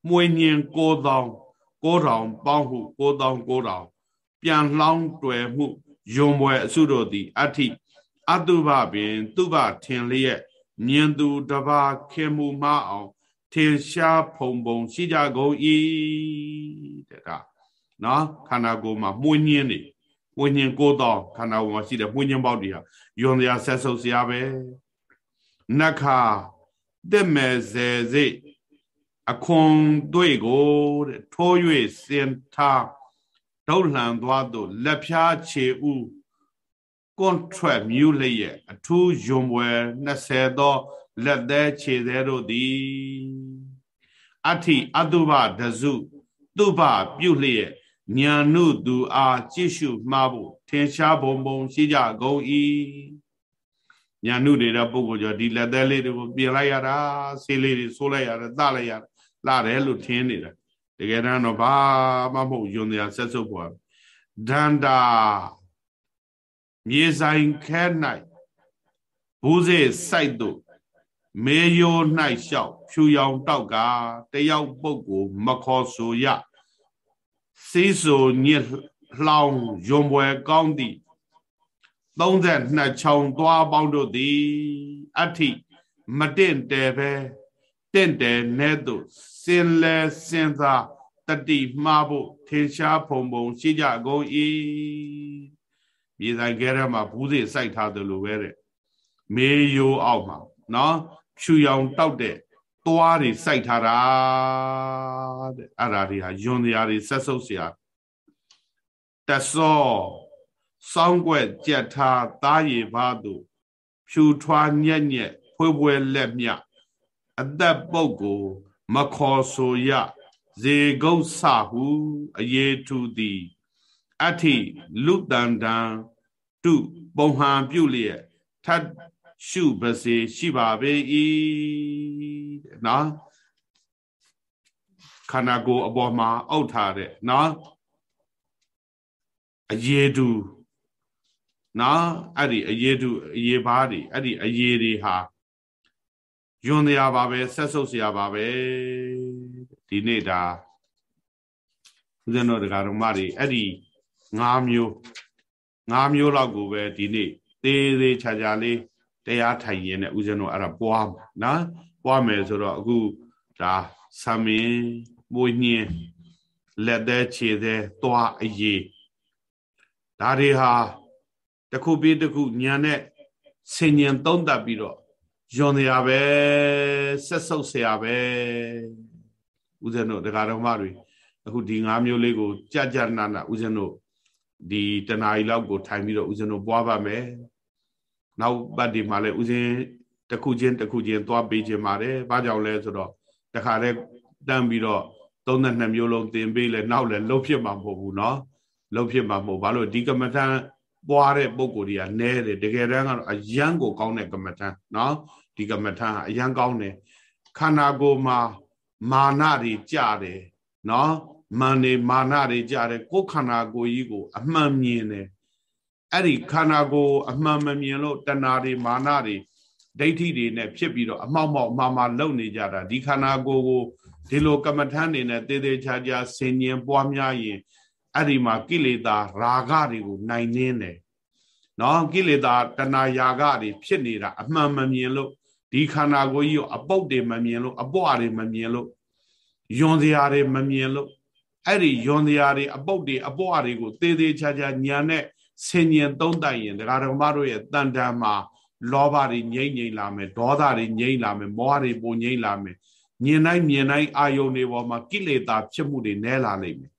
မွေညင်ကိုတောင်ကိုတောင်ပေါင်းဟုကိုတောင်ကိုတောင်ပြန်လှောင်းတွယ်မှုယုံပွဲအစုတို့သည်အဋ္ဌိအတုပပင် သူပထင်လျက်မြင်သူတပါခင်မှုမအောင်ထင်ရှားဖုံဖုံရှိကြကုန်၏တဲ့ဒါနော်ခန္ဓာကိုယ်မှာမှုညင်းနေမှုညင်းကိုယ်တော်ခန္ဓာကိုယ်မှာရှိတဲ့မှုညင်းပေါက်တွေဟာယွန်တရားဆက်ဆုပ်စရာပဲ နက္ခတက်မဲ့စေစိအခွန်တွေ့ကိုတဲ့ထိုး၍စင်ထားဒုလှန်သွားသို့လက်ဖြားခြေဥကွန်ထရက်မြူလျက်အထူးယွန်ပွဲ20သောလက်သေးခြေသေးတို့သည်အဋ္ဌိအတုပဒစုတုပပြုလျက်ညာနုသူအားကြည့်ရှုမှားဖို့ထင်ရှားဘုံဘုံရှိကြကုန်၏ ညာနုနေတဲ့ပုဂ္ဂိုလ်ကြောင့်ဒီလက်သေးလေးတွေကိုပြင်လိုက်ရတာဆေးလေးတွေဆိုးလိုက်ရတယ်သလိုက်ရတယ်လာတယ်လို့ထင်နေတာတကယ်တမ်းတော့ဘာမှမဟုတ်ယွန်တရားဆက်စုပ်ပေါ်ဒန္တာမြေဆိုင်ခဲ၌ဘူးစေစိုက်တို့မေယို၌လျှောက်ဖြူရောင်တောက်ကတယောက်ပုဂ္ဂိုလ်မခေါ်ဆိုရစီးဆိုညစ်လှောင်းယွန်ပွဲကောင်းသည့် 32ချောင်းသွားပေါင်းတို့သည်အဋ္ဌိမတင့်တယ်ပဲတင့်တယ်နဲ့သို့စင်လဲစင်သာတတိမှားဖို့ထင်ရှားဖုံဖုံရှိကြကုန်၏မြေဆိုင်ခဲရမှာဘူးစေစိုက်ထားတယ်လို့ပဲတဲ့မေယိုအောက်မှာနော်ဖြူရောင်တောက်တဲ့သွားတွေစိုက်ထားတာတဲ့အဲ့ဒါတွေဟာယွန်တရားတွေဆက်ဆုပ်เสียတဆော စောင်းွက်ကြက်ထားသားရည်ဘာတို့ဖြူထွားညက်ညက်ဖွေးဖွေးလက်မြအသက်ပုတ်ကို မခေါ်ဆိုရဇေဂုတ်ဆဟုအယေထုသည်အဋ္ဌိလူတန်တံတုပုံဟံပြုလျက်ထတ်ရှုပါစေရှိပါပေ၏တဲ့နော်ခန္ဓာကိုယ်အပေါ်မှာအုပ်ထားတဲ့နော်အယေတု နော်အဲ့ဒီအယေတုအယေဘားတွေအဲ့ဒီအယေတွေဟာယွန်တရားပါပဲဆက်ဆုပ်စရာပါပဲဒီနေ့ဒါဦးဇင်းတို့တရားတော်မတွေအဲ့ဒီ၅မျိုး၅မျိုးလောက်ကိုပဲဒီနေ့သေးသေးချာချာလေးတရားထိုင်ရင်နဲ့ဦးဇင်းတို့အဲ့ဒါပွားမှာနော်ပွားမယ်ဆိုတော့အခုဒါဆမင်းမွေးညင်းလက်သေးခြေသေးသွားအရေးဒါတွေဟာ တခုပြီးတခုညာနဲ့ဆင်ញင်သုံးသပ်ပြီးတော့ယွန်တရားပဲဆက်ဆုပ်ဆရာပဲဦးဇင်းတို့တရားတော်မတွေအခုဒီ၅မျိုးလေးကိုကြကြနာနာဦးဇင်းတို့ဒီတနာရီလောက်ကိုထိုင်ပြီးတော့ဦးဇင်းတို့ပွားပါမယ်နောက်ပတ်ဒီမှာလည်းဦးဇင်း တခုချင်းတခုချင်းသွားပေးခြင်းပါတယ်ဘာကြောင့်လဲဆိုတော့တခါတည်းတန်းပြီးတော့32မျိုးလုံးသင်ပေးလဲနောက်လဲလှုပ်ဖြစ်မှာမဟုတ်ဘူးเนาะလှုပ်ဖြစ်မှာမဟုတ်ဘာလို့ဒီကမ္မထံ ပွားတဲ့ပုံကိုယ်တွေကနဲတယ်တကယ်တမ်းကတော့အယံကိုကောင်းတဲ့ကမ္မထံเนาะဒီကမ္မထံအယံကောင်းတယ်ခန္ဓာကိုယ်မှာမာနတွေကြတယ်เนาะမာနေမာနတွေကြတယ်ကိုယ်ခန္ဓာကိုယ်ကြီးကို အမှန်မြင်တယ်အဲ့ဒီခန္ဓာကိုယ်အမှန်မမြင်လို့တဏှာတွေမာနတွေဒိဋ္ဌိတွေနဲ့ဖြစ်ပြီးတော့အမောက်မောက်မှားမှားလုံနေကြတာဒီခန္ဓာကိုယ်ကိုဒီလိုကမ္မထမ်းနေနဲ့တေးသေးချာချာဆင်ញင်ပွားများရင် အဲ့ဒီမှာကိလေသာရာဂတွေကိုနိုင်နှင်းတယ်နော်ကိလေသာတဏှာယာဂတွေဖြစ်နေတာအမှန်မမြင်လို့ဒီခန္ဓာကိုယ်ကြီးကိုအပုတ်တွေမမြင်လို့အပွားတွေမမြင်လို့ယွန်စရာတွေမမြင်လို့အဲ့ဒီယွန်စရာတွေအပုတ်တွေအပွားတွေကိုတေးသေးချာချာညာနဲ့ဆင်ញင်သုံးတိုင်ရင်ဒကာတော်မတို့ရဲ့တန်တန်မှာလောဘတွေငြိမ့်ငြိမ့်လာမယ်ဒေါသတွေငြိမ့်လာမယ်မောဟတွေပုံငြိမ့်လာမယ်မြင်တိုင်းမြင်တိုင်းအာယုန်တွေပေါ်မှာကိလေသာဖြစ်မှုတွေနဲလာလိမ့်မယ်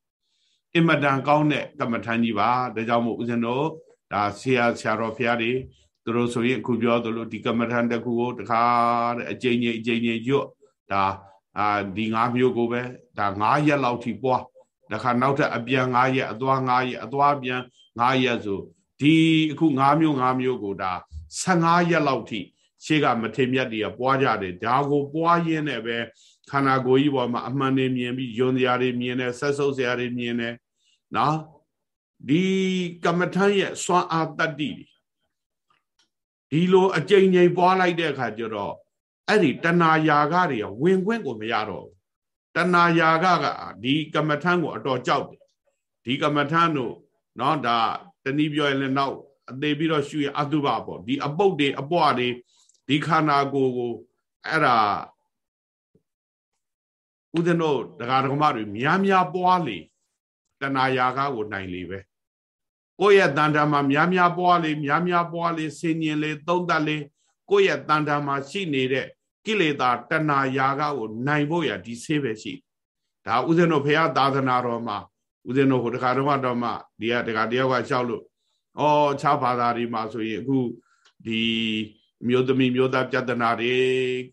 အင်မတန်ကောင်းတဲ့ကမ္မထမ်းကြီးပါဒါကြောင့်မို့ဦးဇင်းတို့ဒါဆရာဆရာတော်ဖျားတွေသူတို့ဆိုရင်အခုပြောသလိုဒီကမ္မထမ်းတစ်ခုကိုတခါတဲ့အကျဉ်းချင်းအကျဉ်းချင်းရွတ်ဒါအာဒီ၅မျိုးကိုပဲဒါ9ရက်လောက်ထိပွားတခါနောက်ထပ်အပြန်9ရက်အသွား9ရက်အသွားပြန်9ရက်ဆိုဒီအခု9မျိုး9မျိုးကိုဒါ15ရက်လောက်ထိရှေ့ကမထေမြတ်တွေကပွားကြတယ်ဒါကိုပွားရင်းနဲ့ပဲခန္ဓာကိုယ်ကြီးပေါ်မှာအမှန်တွေမြင်ပြီးယွန်စရာတွေမြင်တယ်ဆက်ဆုပ်စရာတွေမြင်တယ် နော်ဒီကမ္မထမ်းရဲ့စွမ်းအားတတ္တိဒီလိုအကြိမ်ကြိမ်ပွားလိုက်တဲ့အခါကျတော့အဲ့ဒီတဏှာယာကတွေဝင်ခွင့်ကိုမရတော့ဘူးတဏှာယာကကဒီကမ္မထမ်းကိုအတော်ကြောက်တယ်ဒီကမ္မထမ်းတို့နော်ဒါတနည်းပြောရင်လည်းနောက်အသေးပြီးတော့ရှုရအတုပပေါ့ဒီအပုတ်တွေအပွားတွေဒီခန္ဓာကိုယ်ကိုအဲ့ဒါဥဒ္ဒနောဒကာဒကမတွေများများပွားလေ တဏှာယာကကိုနိုင်လေပဲကိုယ့်ရဲ့တန်တာမှာများများပွားလေများများပွားလေဆင်ញင်လေသုံးတတ်လေကိုယ့်ရဲ့တန်တာမှာရှိနေတဲ့ကိလေသာတဏှာယာကကိုနိုင်ဖို့ရဒီဆေးပဲရှိဒါဥစဉ်တို့ဖရာသာသနာတော်မှာဥစဉ်တို့ဟိုတခါတော့တော့မှဒီကတခါတယောက်ကရှောက်လို့ဩခြားဘာသာတွေမှာဆိုရင်အခုဒီမျိုးသမီးမျိုးသားပြဿနာတွေ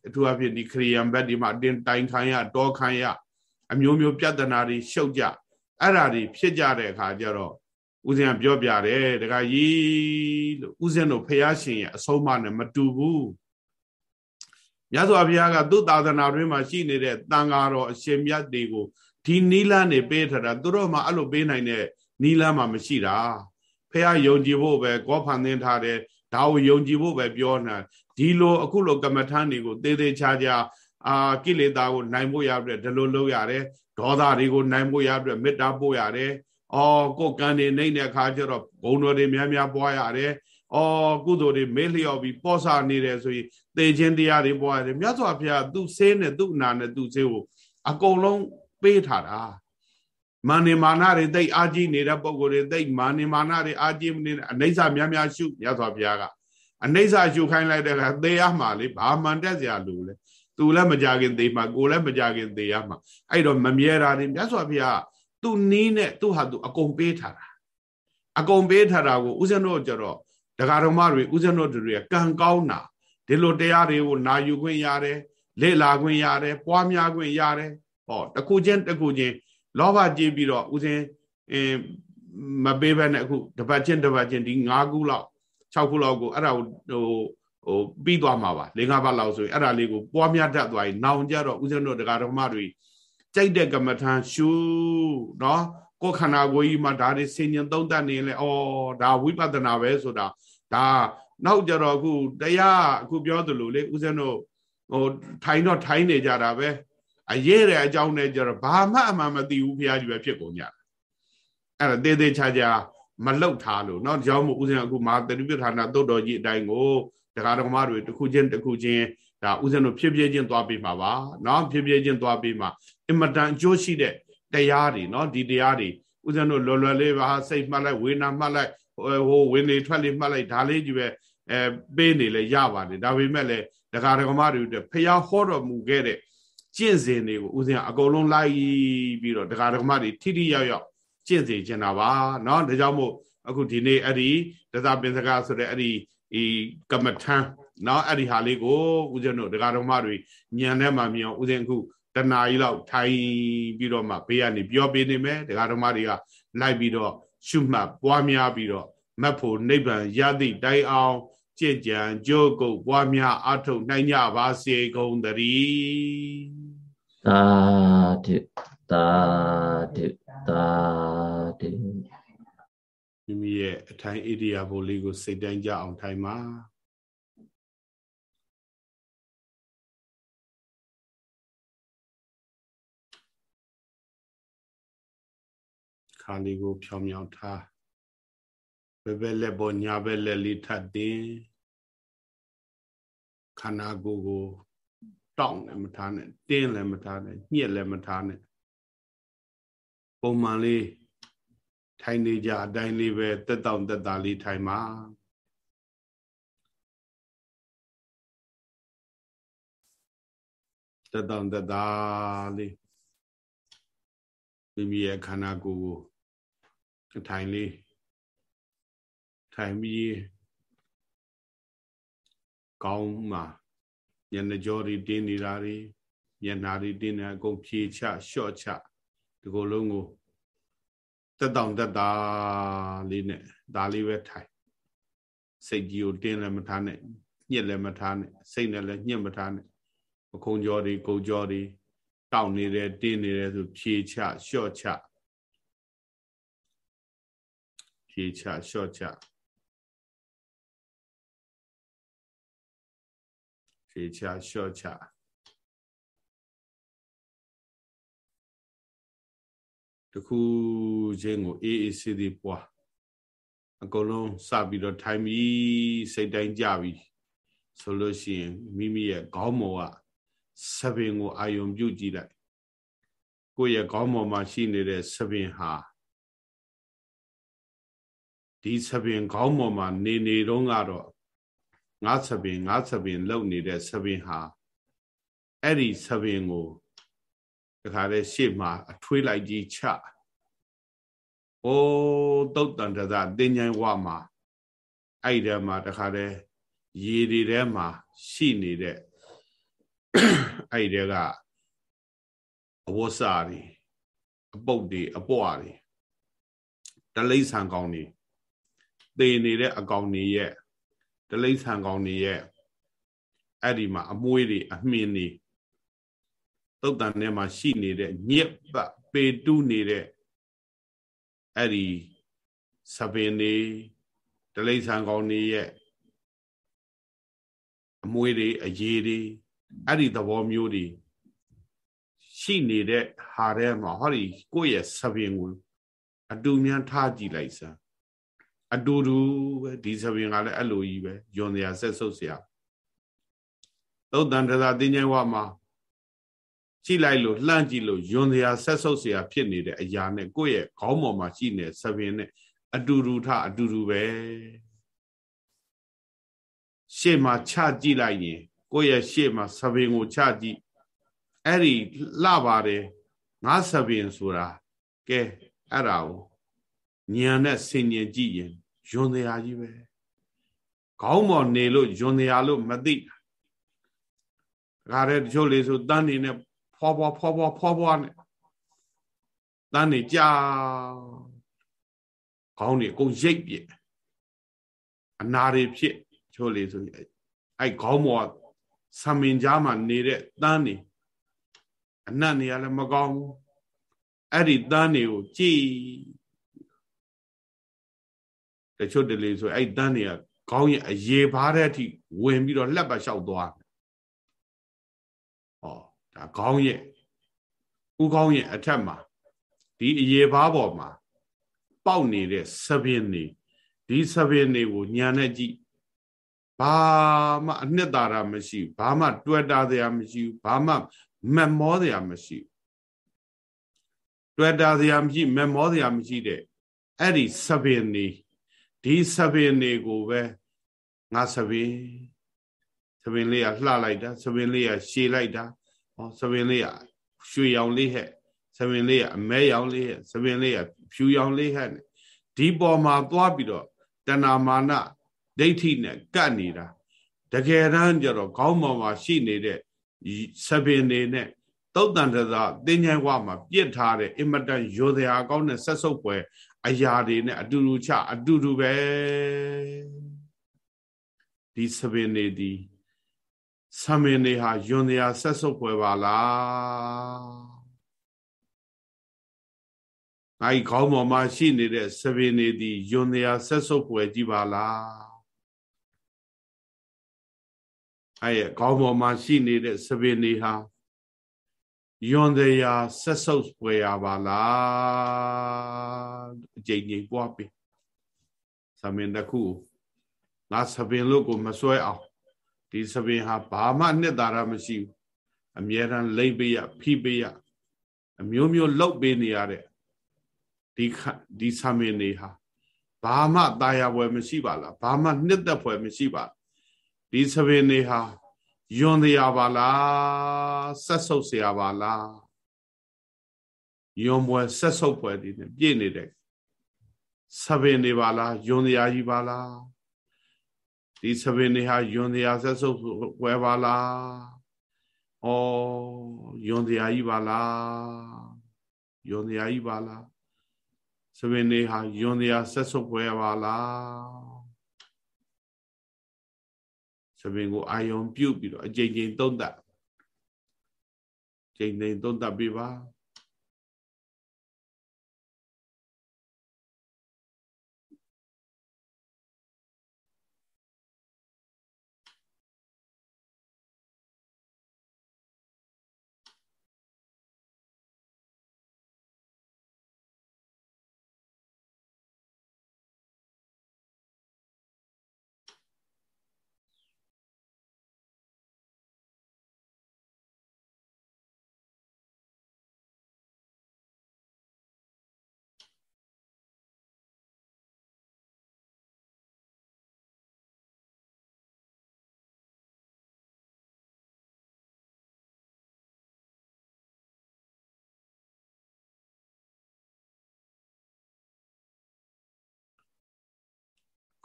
အထူးအဖြင့်ဒီခရီးယန်ဘက်ဒီမှာအတင်းတိုင်ခိုင်းရတောခိုင်းရအမျိုးမျိုးပြဿနာတွေရှုပ်ကြ အဲ့ဓာတွေဖြစ်ကြတဲ့အခါကျတော့ဦးဇင်းကပြောပြတယ်တခါကြီးလို့ဦးဇင်းတို့ဖះရှင်ရဲ့အဆုံးအမနဲ့မတူဘူးမြတ်စွာဘုရားကသူ့သာသနာတွင်မှာရှိနေတဲ့တန်ဃာတော်အရှင်မြတ်တွေကိုဒီနီလန်းနေပေးထားတာသူတို့မှအဲ့လိုပေးနိုင်တဲ့နီလန်းမှမရှိတာဖះယုံကြည်ဖို့ပဲကောဖန်သင်းထားတယ်ဒါကိုယုံကြည်ဖို့ပဲပြောနေတာဒီလိုအခုလိုကမ္မထမ်းတွေကိုသေးသေးချာချာ အာကိလေသာကိုနိုင်ဖို့ရတဲ့ဒီလိုလုပ်ရတယ်ဒေါသတွေကိုနိုင်ဖို့ရတဲ့မေတ္တာပို့ရတယ်အော်ကိုကံနေနေတဲ့အခါကျတော့ဘုံတော်တွေများများပွားရတယ်အော်ကုသိုလ်တွေမေးလျော်ပြီးပောဆာနေတယ်ဆိုရင်သေခြင်းတရားတွေပွားရတယ်မြတ်စွာဘုရားသူ့ဆေးနဲ့သူ့အနာနဲ့သူ့ဆေးကိုအကုန်လုံးပေးထားတာမာနေမာနတွေတိတ်အာကြီးနေတဲ့ပုံကိုယ်တွေတိတ်မာနေမာနတွေအာကြီးမနေအနိစ္စများများရှုမြတ်စွာဘုရားကအနိစ္စရှုခိုင်းလိုက်တဲ့အခါသေရမှာလေဘာမှန်တက်စရာလိုလဲ သူလည်းမကြခင်သေမှာကိုလည်းမကြခင်သေရမှာအဲ့တော့မမြဲတာနေမြတ်စွာဘုရားသူနီးနဲ့သူ့ဟာသူအကုန်ပေးထားတာအကုန်ပေးထားတာကိုဥစဉ်တို့ကြတော့ဒကာတော်မတွေဥစဉ်တို့တွေကကံကောင်းတာဒီလိုတရားတွေကိုနာယူခွင့်ရတယ်လေ့လာခွင့်ရတယ်ပွားများခွင့်ရတယ်ဟောတခုချင်းတခုချင်းလောဘကြည့်ပြီးတော့ဥစဉ်အင်းမပေးဘဲနဲ့အခုတပတ်ချင်းတပတ်ချင်းဒီ၅ခုလောက်6ခုလောက်ကိုအဲ့ဒါကိုဟို ဟိုပြီးသွားမှာပါ၄၅ပတ်လောက်ဆိုရင်အဲ့ဒါလေးကိုပွားများတတ်သွားရင်နောင်ကြတော့ဥစဉ်တို့တရားဓမ္မတွေကြိုက်တဲ့ကမ္မထံရှုနော်ကိုယ်ခန္ဓာကိုယ်ကြီးမှာဒါတွေဆင်ញံသုံးတတ်နေရင်လေဩဒါဝိပဿနာပဲဆိုတာဒါနောက်ကြတော့အခုတရားအခုပြောသလိုလေဥစဉ်တို့ဟိုထိုင်တော့ထိုင်နေကြတာပဲအရေးတဲ့အကြောင်းနဲ့ကြတော့ဘာမှအမှန်မသိဘူးဘုရားကြီးပဲဖြစ်ကုန်ကြတာအဲ့ဒါသေးသေးချာချာမလောက်ထားလို့เนาะကြောင့်မို့ဥစဉ်အခုမာတတိပဌာနာတုတ်တော်ကြီးအတိုင်းကို တရားတော်မတွေတစ်ခုချင်းတစ်ခုချင်းဒါဥစဉ်တို့ဖြစ်ဖြစ်ချင်းသွားပြီးမှာပါเนาะဖြစ်ဖြစ်ချင်းသွားပြီးမှာအင်မတန်အကျိုးရှိတဲ့တရားတွေเนาะဒီတရားတွေဥစဉ်တို့လွယ်လွယ်လေးပါစိတ်မှတ်လိုက်ဝေနာမှတ်လိုက်ဟိုဝင်လေထွက်လေမှတ်လိုက်ဒါလေးကြီးပဲအဲပေးနေလဲရပါတယ်ဒါပေမဲ့လည်းတရားတော်မတွေဖျားဟောတော်မူခဲ့တဲ့ကျင့်စဉ်တွေကိုဥစဉ်အကုန်လုံးလိုက်ပြီးတော့တရားတော်မတွေထိထိရောက်ရောက်ကျင့်စေချင်တာပါเนาะဒါကြောင့်မို့အခုဒီနေ့အဲ့ဒီဒသပင်စကားဆိုတဲ့အဲ့ဒီ ဤကမ္မထံနော်အဲ့ဒီဟာလေးကိုဦးဇင်းတို့ဒကာတော်မတွေညံထဲမှာမြင်အောင်ဦးဇင်းအခုတနာကြီးလောက်ထိုင်ပြီးတော့မှဘေးကနေပြောပေးနေမယ်ဒကာတော်မတွေကလိုက်ပြီးတော့ရှုမှတ်ပွားများပြီးတော့မတ်ဖို့နိဗ္ဗာန်ရသည့်တိုင်အောင်ကြင်ကြံကြိုးကုတ်ပွားများအထုတ်နိုင်ကြပါစေကုန်သတည်းသာဓုသာဓုသာဓု မိမိရဲ့အထိုင်ဣရိယာပုလေးကိုစိတ်တိုင်းကြအောင်ထိုင်ပါခါလေးကိုဖြောင်းဖြောင်းထားဘယ်ဘက်လက်ပေါ်ညာဘက်လက်လေးထပ်တင်ခန္ဓာကိုယ်ကိုတောင့်လည်းမထားနဲ့တင်းလည်းမထားနဲ့ညှက်လည်းမထားနဲ့ပုံမှန်လေး ထိုင်နေကြအတိုင်းလေးပဲတက်တောင့်တက်တာလေးထိုင်ပါတက်တောင့်တက်တာလေးမိမိရဲ့ခန္ဓာကိုယ်ကိုထိုင်လေးထိုင်ပြီးကောင်းမှာညနေကြောတွေတင်းနေတာတွေညနာတွေတင်းနေအကုန်ဖြေချလျှော့ချဒီကိုယ်လုံးကို တက်တောင်တက်တာလေးနဲ့ဒါလေးပဲထိုင်စိတ်ကြီးကိုတင်းလည်းမထားနဲ့ညှက်လည်းမထားနဲ့စိတ်နဲ့လည်းညှက်မထားနဲ့ပခုံးကြောတွေကုတ်ကြောတွေတောက်နေတယ်တင်းနေတယ်ဆိုဖြေချလျှော့ချဖြေချလျှော့ချဖြေချလျှော့ချ တခုချင်းကိုအေးအေးဆေးသေးပွားအကုန်လုံးစပြီးတော့ထိုင်ပြီးစိတ်တိုင်းကြပြီဆိုလို့ရှိရင်မိမိရဲ့ခေါင်းမော်ကဆပင်ကိုအာယုံပြုတ်ကြည့်လိုက်ကိုယ့်ရဲ့ခေါင်းမော်မှာရှိနေတဲ့ဆပင်ဟာဒီဆပင်ခေါင်းမော်မှာနေနေတော့ကတော့ငါဆပင်ငါဆပင်လုံနေတဲ့ဆပင်ဟာအဲ့ဒီဆပင်ကို တခါတည်းရှေ့မှာအထွေးလိုက်ကြီးချ။အိုးတုတ်တန်တသတင်ញိုင်းဝမှာအဲ့ဒီမှာတခါတည်းရေတွေထဲမှာရှိနေတဲ့အဲ့ဒီကအဝတ်စာတွေအပုတ်တွေအပွားတွေတလိษံကောင်းတွေသေနေတဲ့အကောင်တွေရဲ့တလိษံကောင်းတွေရဲ့အဲ့ဒီမှာအမွှေးတွေအမြင်တွေ သုတ်တန်ထဲမှာရှိနေတဲ့ညက်ပတ်ပေတူးနေတဲ့အဲ့ဒီစပင်နေတလိษံကောင်းနေရဲ့အမွေးတွေအရေးတွေအဲ့ဒီသဘောမျိုးတွေရှိနေတဲ့ဟာထဲမှာဟောဒီကိုယ့်ရဲ့စပင်ကိုအတူမြန်ထားကြည့်လိုက်စမ်းအတူတူပဲဒီစပင်ကလည်းအဲ့လိုကြီးပဲယွန်စရာဆက်ဆုပ်စရာသုတ်တန်တသာတင်းကျိုင်းဝမှာ ကြည့်လိုက်လို့လှမ်းကြည့်လို့ယွန်စရာဆက်ဆုပ်စရာဖြစ်နေတဲ့အရာနဲ့ကိုယ့်ရဲ့ခေါင်းပေါ်မှာရှိနေစပင်နဲ့အတူတူထအတူတူပဲရှေ့မှာချကြည့်လိုက်ရင်ကိုယ့်ရဲ့ရှေ့မှာစပင်ကိုချကြည့်အဲ့ဒီလှပါတယ်ငါစပင်ဆိုတာကဲအဲ့ဒါကိုညံနဲ့ဆင်ញင်ကြည့်ရင်ယွန်စရာကြီးပဲခေါင်းပေါ်နေလို့ယွန်စရာလို့မသိတာဒါကြတဲ့တချို့လေဆိုတန်းနေနဲ့ ဖွာဖွာဖွာဖွာဖွာဖွာနဲ့တန်းနေကြာခေါင်းတွေအကုန်ရိပ်ပြအနာတွေဖြစ်ချို့လေဆိုအဲ့ခေါင်းပေါ်ဆံမင်ကြားမှာနေတဲ့တန်းနေအနတ်နေရလည်းမကောင်းဘူးအဲ့ဒီတန်းတွေကိုကြည်တချို့တလေဆိုအဲ့တန်းတွေကခေါင်းရဲ့အရေဘားတဲ့အထိဝင်ပြီးတော့လှက်ပါလျှောက်သွားဟော ဒါခေါင်းရဲ့ဥခေါင်းရဲ့အထက်မှာဒီအရေဘားပေါ်မှာပေါက်နေတဲ့ဆပင်းနေဒီဆပင်းတွေကိုညာနဲ့ကြည့်ဘာမှအနှစ်သာရမရှိဘာမှတွေ့တာစရာမရှိဘာမှမမောစရာမရှိတွေ့တာစရာမရှိမမောစရာမရှိတဲ့အဲ့ဒီဆပင်နေဒီဆပင်တွေကိုပဲငါဆပင်ဆပင်လေးကလှလိုက်တာဆပင်လေးကရှည်လိုက်တာ ဟောဆပင်လေးကရွှေရောင်လေးဟဲ့ဆပင်လေးကအမဲရောင်လေးဟဲ့ဆပင်လေးကဖြူရောင်လေးဟဲ့ဒီပေါ်မှာသွားပြီးတော့တဏမာနဒိဋ္ဌိနဲ့ကတ်နေတာတကယ်တမ်းကျတော့ခေါင်းပေါ်မှာရှိနေတဲ့ဆပင်နေနဲ့တုတ်တန်တသာတင်းချိုင်းဝမှာပြစ်ထားတဲ့အင်မတန်ရိုသေအားကောင်းတဲ့ဆက်ဆုပ်ပွဲအရာတွေနဲ့အတူတူချအတူတူပဲဒီဆပင်နေဒီ ဆမင်နေဟာယွန်တရားဆက်ဆုပ်ပွဲပါလားအဲဒီခေါင်းပေါ်မှာရှိနေတဲ့ဆပင်နေဒီယွန်တရားဆက်ဆုပ်ပွဲကြည့်ပါလားအဲခေါင်းပေါ်မှာရှိနေတဲ့ဆပင်နေဟာယွန်တရားဆက်ဆုပ်ပွဲရပါလားအကျဉ်းကြီးပွားပြီဆမင်တစ်ခုငါဆပင်လို့ကိုမစွဲအောင် ဒီဆပင်ဟာဘာမှနှစ်သာရမရှိဘူးအမြဲတမ်းလိမ့်ပေးရဖိပေးရအမျိုးမျိုးလှုပ်ပေးနေရတဲ့ဒီဒီဆမင်တွေဟာဘာမှตายရပွဲမရှိပါလားဘာမှနှစ်သက်ပွဲမရှိပါဒီဆပင်တွေဟာယွန်တရားပါလားဆက်ဆုပ်เสียပါလားယွန်ပွဲဆက်ဆုပ်ပွဲဒီနဲ့ပြည့်နေတဲ့ဆပင်တွေပါလားယွန်တရားကြီးပါလား ဒီဆပင်တွေဟာယွန်တရားဆက်ဆုပ်ပွဲပါလားဩယွန်တရားကြီးပါလားယွန်တရားကြီးပါလားဆပင်တွေဟာယွန်တရားဆက်ဆုပ်ပွဲပါလားသပင်ကိုအာယုံပြုတ်ပြီးတော့အကြိမ်ကြိမ်သုံးသပ်ကြိမ်ကြိမ်သုံးသပ်ပေးပါ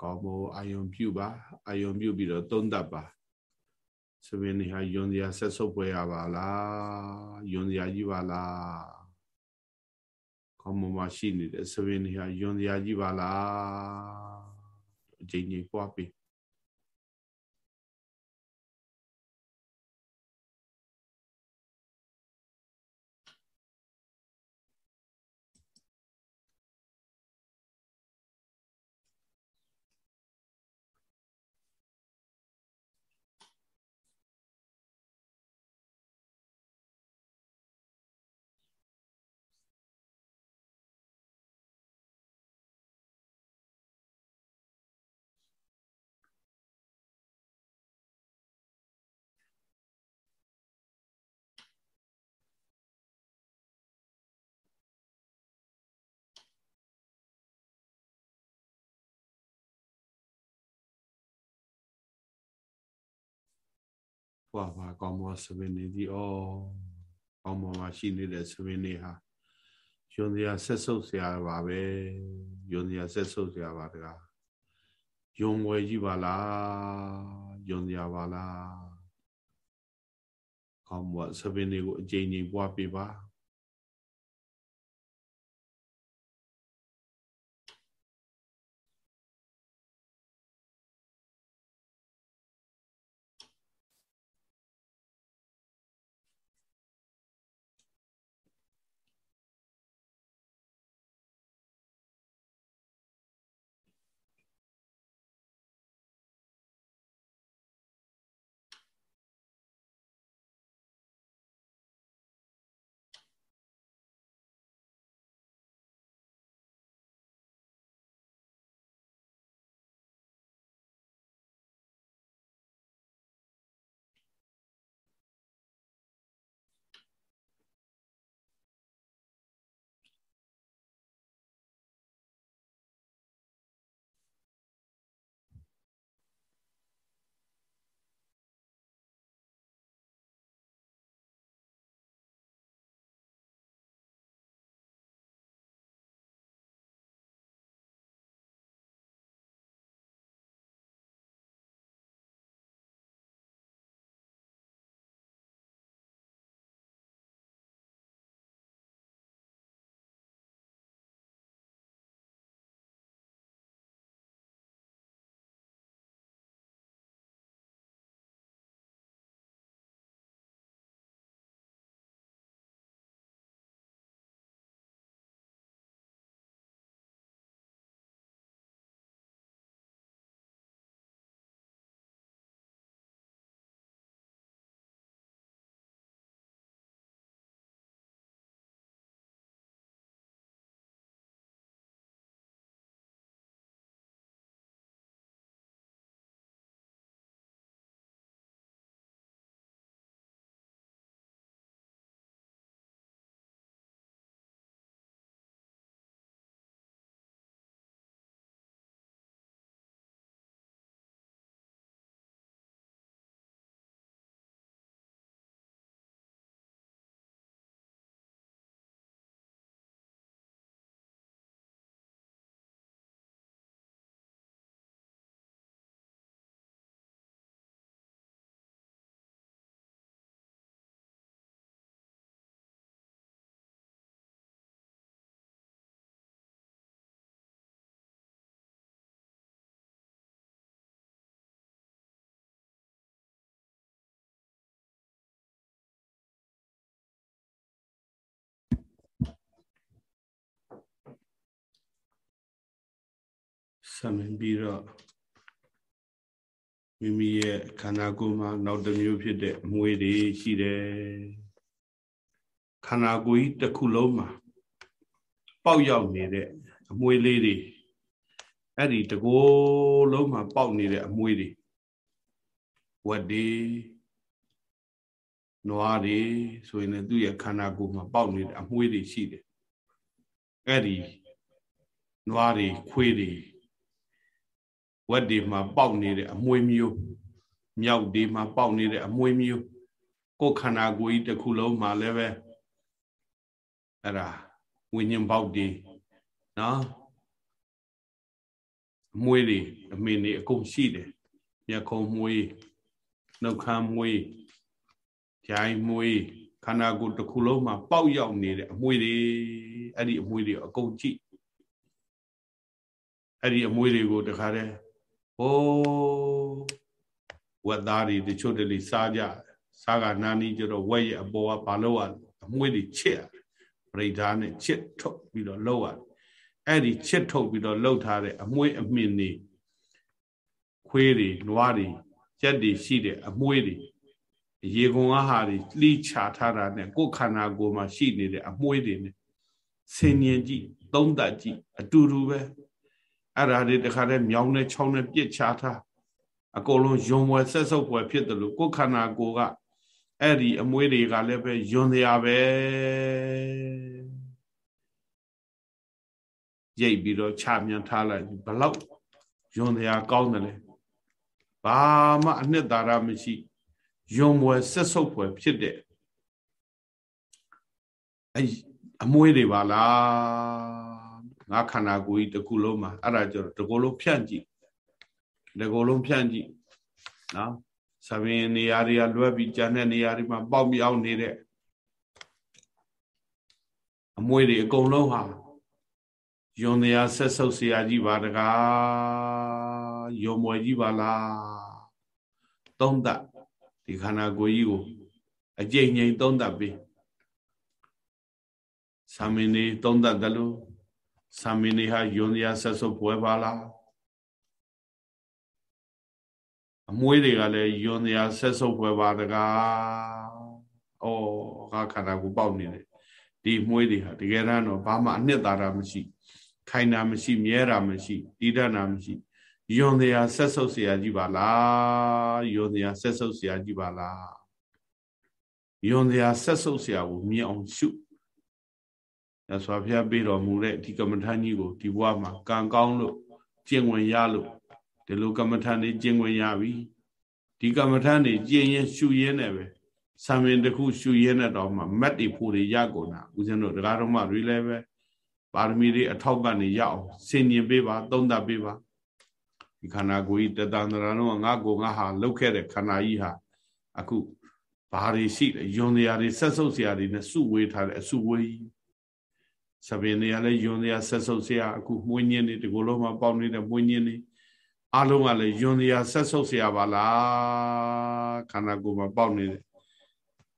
ကောင်းမို့အာယုံပြုပါအာယုံပြုပြီးတော့သုံးသပ်ပါသဘင်နေဟာယွန်စရာဆက်ဆုပ်ပွဲရပါလားယွန်စရာကြီးပါလားကောင်းမို့မရှိနေတဲ့သဘင်နေဟာယွန်စရာကြီးပါလားအချိန်ကြီးပွားပြီး ပွားပါကောင်းမောဆပင်နေသည်ဩကောင်းမောမှာရှိနေတဲ့ဆပင်နေဟာယွန်စရာဆက်ဆုပ်စရာပါပဲယွန်စရာဆက်ဆုပ်စရာပါတကားယွန်ဝယ်ကြီးပါလားယွန်စရာပါလားကောင်းမောဆပင်တွေကိုအကြိမ်ကြိမ်ပွားပြပါ ဆံမြင်ပြီးတော့မိမိရဲ့ခန္ဓာကိုယ်မှာနောက်တစ်မျိုးဖြစ်တဲ့အမွေတွေရှိတယ်ခန္ဓာကိုယ်ကြီးတစ်ခုလုံးမှာပေါက်ရောက်နေတဲ့အမွေလေးတွေအဲ့ဒီတကိုယ်လုံးမှာပေါက်နေတဲ့အမွေတွေဝက်တွေနွားတွေဆိုရင်လည်းသူ့ရဲ့ခန္ဓာကိုယ်မှာပေါက်နေတဲ့အမွေတွေရှိတယ်အဲ့ဒီနွားတွေခွေးတွေ ဝက်တွေမှာပေါက်နေတဲ့အမွေမျိုးမြောက်တွေမှာပေါက်နေတဲ့အမွေမျိုးကိုယ်ခန္ဓာကိုယ်ကြီးတစ်ခုလုံးမှာလည်းပဲအဲ့ဒါဝိညာဉ်ပေါက်တွေနော်အမွေတွေအမင်းတွေအကုန်ရှိတယ်မျက်ခုံးမွေးနှုတ်ခမ်းမွေးဂျိုင်းမွေးခန္ဓာကိုယ်တစ်ခုလုံးမှာပေါက်ရောက်နေတဲ့အမွေတွေအဲ့ဒီအမွေတွေအကုန်ကြည့်အဲ့ဒီအမွေတွေကိုတခါတည်း ဟိုးဝက်သားတွေတချို့တလေစားကြစားကနာနီကျတော့ဝက်ရဲ့အပေါ်ကဘာလို့ရအမွေတွေချစ်ရပရိဒါနဲ့ချစ်ထုတ်ပြီးတော့လှုပ်ရတယ်အဲ့ဒီချစ်ထုတ်ပြီးတော့လှုပ်ထားတဲ့အမွေအမြင့်တွေခွေးတွေနွားတွေကြက်တွေရှိတဲ့အမွေတွေရေကုန်အားဟာတွေလှိချထားတာနဲ့ကိုယ်ခန္ဓာကိုယ်မှာရှိနေတဲ့အမွေတွေနဲ့ဆင်ញင်ကြည့်သုံးသပ်ကြည့်အတူတူပဲ အဲ့ဒါတွေတခါတည်းမြောင်းနဲ့ချောင်းနဲ့ပြစ်ချထားအကုန်လုံးယုံဝယ်ဆက်ဆုပ်ဖွယ်ဖြစ်တယ်လို့ကိုယ်ခန္ဓာကိုယ်ကအဲ့ဒီအမွေတွေကလည်းပဲယွန်တရားပဲရိတ်ပြီးတော့ချမြန်ထားလိုက်ဘလောက်ယွန်တရားကောင်းတယ်လေဘာမှအနှစ်သာရမရှိယုံဝယ်ဆက်ဆုပ်ဖွယ်ဖြစ်တဲ့အဲ့အမွေတွေပါလား ငါခန္ဓာကိုယ်ကြီးတစ်ခုလုံးမှာအဲ့ဒါကြတော့တစ်ခုလုံးဖြန့်ကြည့်တစ်ခုလုံးဖြန့်ကြည့်နော်သဘင်နေရာတွေကလွဲပြီးကျန်တဲ့နေရာတွေမှာပေါက်မြောက်နေတဲ့အမွေတွေအကုန်လုံးဟာယွန်တရားဆက်ဆုပ်เสียကြီးပါတကားယုံမွယ်ကြီးပါလားသုံးသပ်ဒီခန္ဓာကိုယ်ကြီးကိုအကျိန်ငိမ်သုံးသပ်ပြီးသာမင်းနေသုံးသပ်တယ်လို့ သာမင်းနေဟာယွန်တရားဆက်ဆုပ်ပွဲပါလားအမွေးတွေကလည်းယွန်တရားဆက်ဆုပ်ပွဲပါတကားဩငါခန္ဓာကိုပေါက်နေတယ်ဒီမွေးတွေဟာတကယ်တော့ဘာမှအနှစ်သာရမရှိခိုင်တာမရှိမြဲတာမရှိတည်တတ်တာမရှိယွန်တရားဆက်ဆုပ်เสียကြီးပါလားယွန်တရားဆက်ဆုပ်เสียကြီးပါလားယွန်တရားဆက်ဆုပ်เสียကိုမြင်အောင်ရှု ရသော်ဖျားပေးတော်မူတဲ့ဒီကမ္မထာကြီးကိုဒီဘဝမှာကံကောင်းလို့ကျင့်ဝင်ရလို့ဒီလိုကမ္မထာနေကျင့်ဝင်ရပြီဒီကမ္မထာနေကျင့်ရင်ရှုရင်းနဲ့ပဲဆံမင်တစ်ခုရှုရင်းနဲ့တော့မှမတ်တိဖို့တွေရကုန်တာဦးဇင်းတို့တရားတော်မှတွေလည်းပဲပါရမီတွေအထောက်ကနေရအောင်ဆင်ញင်ပေးပါသုံးသပ်ပေးပါဒီခန္ဓာကိုယ်ကြီးတတန္တရာလုံးကငါကိုငါဟာလှုပ်ခဲ့တဲ့ခန္ဓာကြီးဟာအခုဘာတွေရှိလဲယွန်တရားတွေဆက်ဆုပ်စရာတွေနဲ့စုဝေးထားတဲ့အစုဝေးကြီး ဆပင်တွေကလည်းယွန်တရားဆက်ဆုပ်စရာအခုမွေးညင်းတွေဒီကိုယ်လုံးမှာပေါက်နေတဲ့မွေးညင်းတွေအလုံးကလည်းယွန်တရားဆက်ဆုပ်စရာပါလားခန္ဓာကိုယ်မှာပေါက်နေတဲ့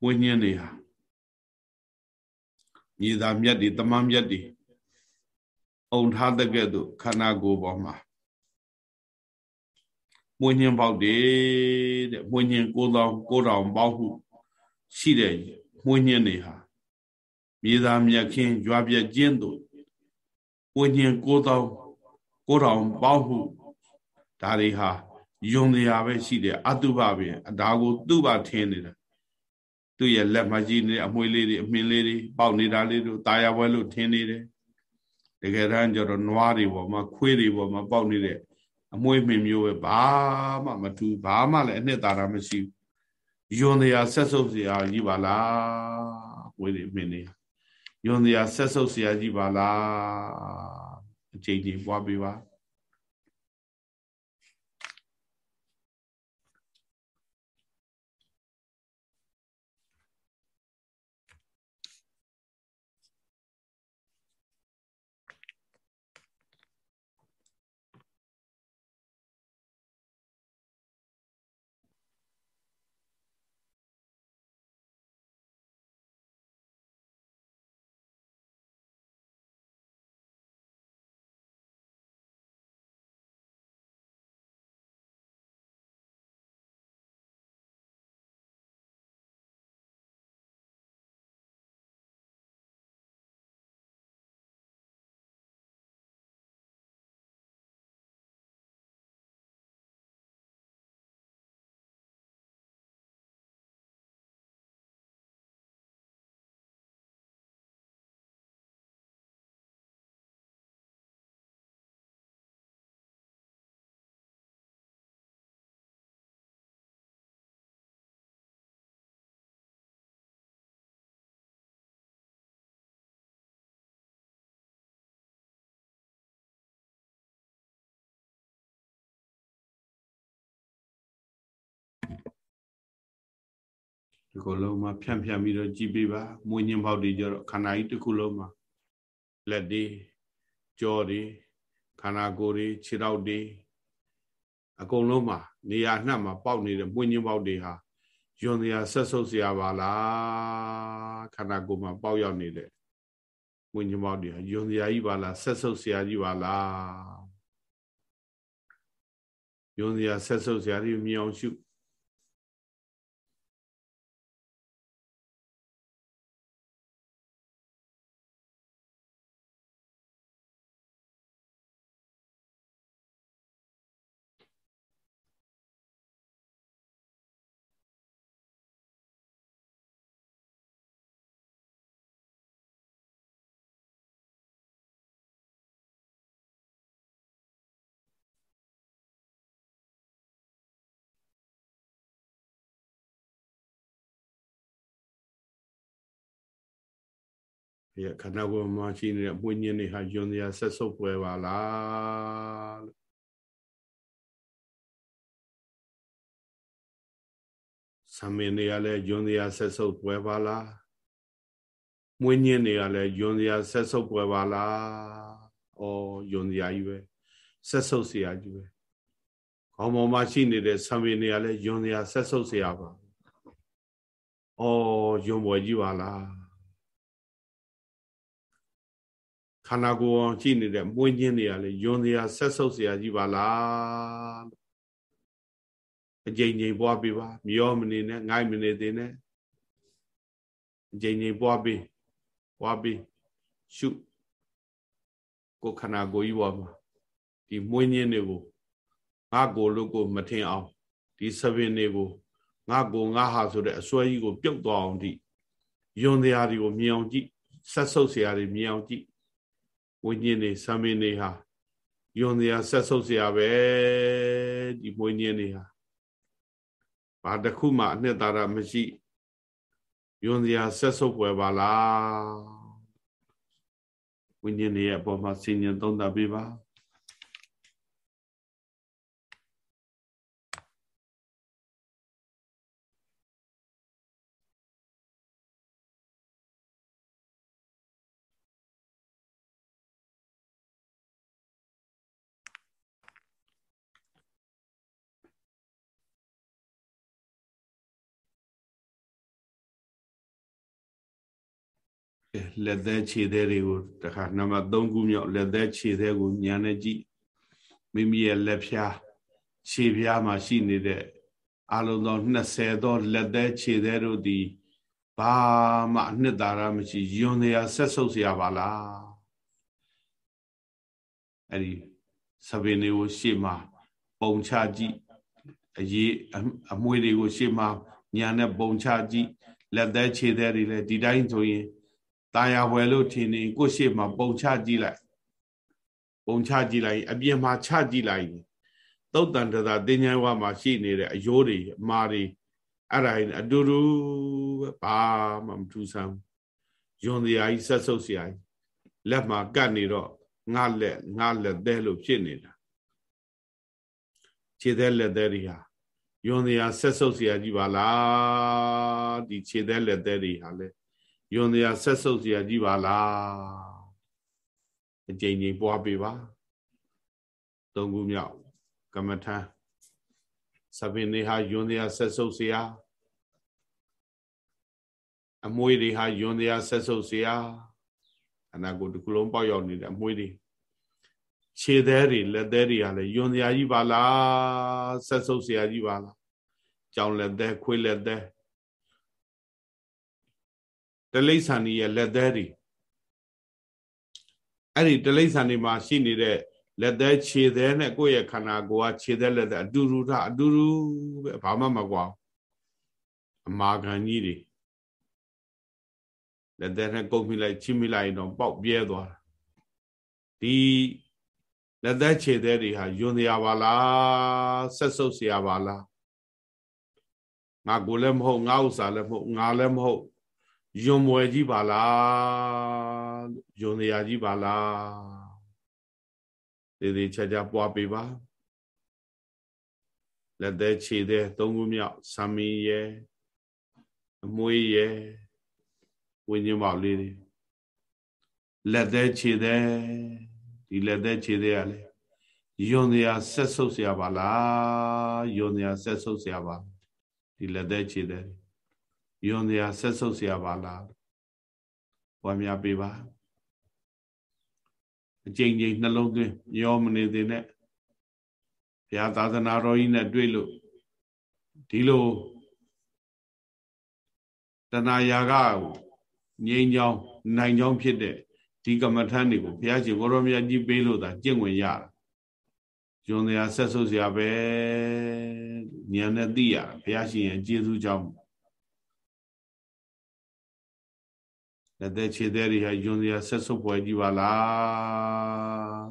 မွေးညင်းတွေဟာမြေသားမြတ်တွေတမန်မြတ်တွေအုံထားတဲ့ကဲ့သို့ခန္ဓာကိုယ်ပေါ်မှာမွေးညင်းပေါက်တယ်တဲ့မွေးညင်းကိုးတော်ကိုးတော်ပေါက်ဟုရှိတဲ့မွေးညင်းတွေဟာ မြေသားမြတ်ခင်းရွာပြကျင်းတို့မွေးညင်းကိုးတော်ကိုးတော်ပေါက်ဟုဒါတွေဟာယုံတရားပဲရှိတယ်အတုပပဲဒါကိုသူ့ပါထင်းနေတာသူ့ရဲ့လက်မကြီးနေအမွှေးလေးတွေအမြင်လေးတွေပေါက်နေတာလေးတို့ตายရပွဲလို့ထင်းနေတယ်တကယ်တမ်းကျတော့နွားတွေပေါ်မှာခွေးတွေပေါ်မှာပေါက်နေတဲ့အမွှေးမြင်မျိုးပဲဘာမှမထူးဘာမှလည်းအနှစ်သာရမရှိဘူးယွန်တရားဆက်ဆုပ်စရာကြီးပါလားဝေးတွေမြင်နေ ယွန်တရားဆက်ဆုပ်စရာကြီးပါလားအချိန်ကြီးပွားပေးပါ ဒီကုလုံးမှာဖြန့်ဖြန့်ပြီးတော့ကြည်ပေးပါမွေးညင်းပေါက်တွေကြတော့ခန္ဓာကြီးတစ်ခုလုံးမှာလက်တွေကြောတွေခန္ဓာကိုယ်တွေခြေထောက်တွေအကုန်လုံးမှာနေရာနှံ့မှာပေါက်နေတဲ့မွေးညင်းပေါက်တွေဟာယွန်စရာဆက်ဆုပ်စရာပါလားခန္ဓာကိုယ်မှာပေါက်ရောက်နေတဲ့မွေးညင်းပေါက်တွေဟာယွန်စရာကြီးပါလားဆက်ဆုပ်စရာကြီးပါလားယွန်စရာဆက်ဆုပ်စရာတွေမြင်အောင်ရှု ဒီခန္ဓာကိုယ်မှာရှိနေတဲ့ပွင့်ညင်းတွေဟာယွန်စရာဆက်ဆုပ်ပွဲပါလားလို့ဆံမင်းတွေကလည်းယွန်စရာဆက်ဆုပ်ပွဲပါလားမွေးညင်းတွေကလည်းယွန်စရာဆက်ဆုပ်ပွဲပါလားဩယွန်စရာကြီးပဲဆက်ဆုပ်စရာကြီးပဲခေါင်းပေါ်မှာရှိနေတဲ့ဆံမင်းတွေကလည်းယွန်စရာဆက်ဆုပ်စရာပါဩယွန်ပွဲကြီးပါလား ခန္ဓာကိုယ်အောင်ကြည့်နေတဲ့မွေးခြင်းတွေကလည်းယွန်စရာဆက်ဆုပ်စရာကြီးပါလားအကြိမ်ကြိမ်ပွားပေးပါမျောမနေနဲ့ငိုက်မနေသေးနဲ့အကြိမ်ကြိမ်ပွားပေးပွားပေးရှုကိုခန္ဓာကိုယ်ကြီးပေါ်မှာဒီမွေးခြင်းတွေကိုငါကိုလို့ကိုမထင်အောင်ဒီသဘင်တွေကိုငါကိုငါဟာဆိုတဲ့အစွဲကြီးကို ပြုတ်သွားအောင်ဒီယွန်တရားတွေကိုမြင်အောင်ကြည့်ဆက်ဆုပ်စရာတွေမြင်အောင်ကြည့် ဝိညာဉ်တွေဆံမင်းတွေဟာယွန်စရာဆက်ဆုပ်စရာပဲဒီဝိညာဉ်တွေဟာဘာတစ်ခုမှအနှစ်သာရမရှိယွန်စရာဆက်ဆုပ်ွယ်ပါလားဝိညာဉ်တွေရဲ့အပေါ်မှာစဉ်းညံသုံးသပ်ပေးပါ လက်သက်ခြေသေးတွေကိုတခါနံပါတ်3ခုမြောက်လက်သက်ခြေသေးကိုညာနဲ့ကြည့်မိမိရဲ့လက်ဖြားခြေဖြားမှာရှိနေတဲ့အလုံးသော20သောလက်သက်ခြေသေးတို့သည်ဘာမှအနှစ်သာရမရှိယွန်တရားဆက်ဆုပ်เสียပါလားအဲ့ဒီသဘင်တွေကိုရှေ့မှာပုံချကြည့်အရေးအမွေတွေကိုရှေ့မှာညာနဲ့ပုံချကြည့်လက်သက်ခြေသေးတွေလည်းဒီတိုင်းဆိုရင် ตาရဝယ်လို့ထင်နေကိုရှေ့မှာပုံချကြည့်လိုက်ပုံချကြည့်လိုက်အပြင်မှာချကြည့်လိုက်သုတ်တန်တသာတင်ញိုင်းဝါမှာရှိနေတဲ့အယိုးတွေအမာတွေအဲ့ဒါအတူတူပဲဘာမှမထူးဆန်းယွန်တရားကြီးဆက်ဆုပ်စရာကြီးလက်မှာကတ်နေတော့ငါလက်ငါလက်သေးလို့ဖြစ်နေတာခြေသေးလက်သေးတွေဟာယွန်တရားဆက်ဆုပ်စရာကြီးပါလားဒီခြေသေးလက်သေးတွေဟာလဲ ယွန်တရားဆက်ဆုပ်เสียကြီးပါလားအကြိမ်ကြိမ်ပွားပေးပါသုံးခုမြောက်ကမ္မထံသဗ္ဗင်တွေဟာယွန်တရားဆက်ဆုပ်เสียအမွေတွေဟာယွန်တရားဆက်ဆုပ်เสียအနာကိုတစ်ခုလုံးပေါက်ရောက်နေတဲ့အမွေတွေခြေသေးတွေလက်သေးတွေဟာလည်းယွန်တရားကြီးပါလားဆက်ဆုပ်เสียကြီးပါလားကြောင်လက်သေးခွေးလက်သေး တလိ္ဆန်ကြီးရဲ့လက်သေးတွေအဲ့ဒီတလိ္ဆန်ကြီးမှာရှိနေတဲ့လက်သေးခြေသေးနဲ့ကိုယ့်ရဲ့ခန္ဓာကိုယ်ကခြေသေးလက်သေးအတူတူထားအတူတူပဲဘာမှမကွာအမာခံကြီးတွေလက်သေးနဲ့ကုတ်မိလိုက်ချိမိလိုက်တော့ပေါက်ပြဲသွားတာဒီလက်သက်ခြေသေးတွေဟာယွန်စရာပါလားဆက်ဆုပ်စရာပါလားငါကိုလည်းမဟုတ်ငါဥစ္စာလည်းမဟုတ်ငါလည်းမဟုတ် ယွန်မွယ်ကြီးပါလားယွန်စရာကြီးပါလားသေသေးချာချာပွားပေးပါလက်သေးခြေသေးသုံးခုမြောက်ဆံမီရဲအမွေးရဲဝိညာဉ်ပေါက်လေးတွေလက်သေးခြေသေးဒီလက်သေးခြေသေးရလေယွန်စရာဆက်ဆုပ်စရာပါလားယွန်စရာဆက်ဆုပ်စရာပါဒီလက်သေးခြေသေး ယွန်စရာဆက်ဆုပ်စရာပါလားပွားများပေးပါအကြိမ်ကြိမ်နှလုံးသွင်းရောမနေသေးနဲ့ဘုရားသာသနာတော်ကြီးနဲ့တွေ့လို့ဒီလိုတဏှာယာကငြိမ်းချောင်းနိုင်ချောင်းဖြစ်တဲ့ဒီကမ္မထန်တွေကိုဘုရားရှင်ဘောရမရကြီးပေးလို့သာကျင့်ဝင်ရတာယွန်စရာဆက်ဆုပ်စရာပဲဉာဏ်နဲ့သိရဘုရားရှင်ရဲ့ကျေးဇူးကြောင့် လက်သက်ခြေသေးတွေဟာယွန်တရားဆက်ဆုပ်ပွဲကြီးပါလား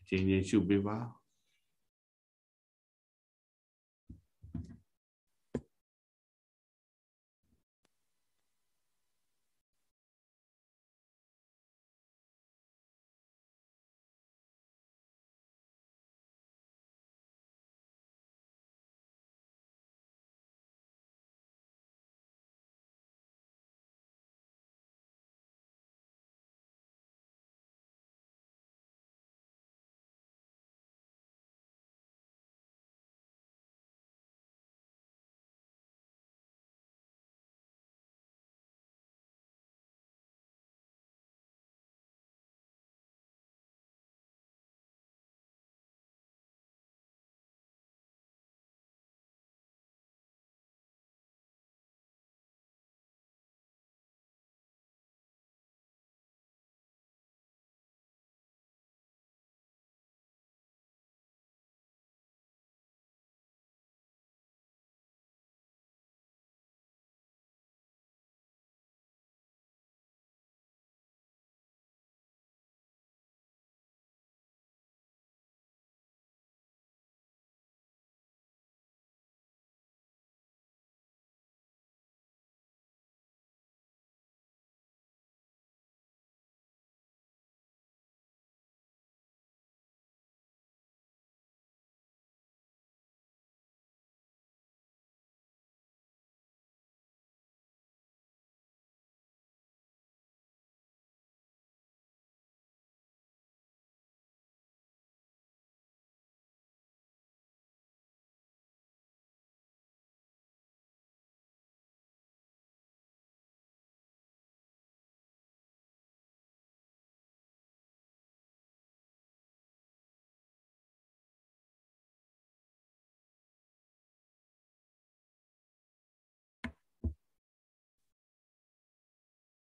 အချင်းချင်းရှုပေးပါ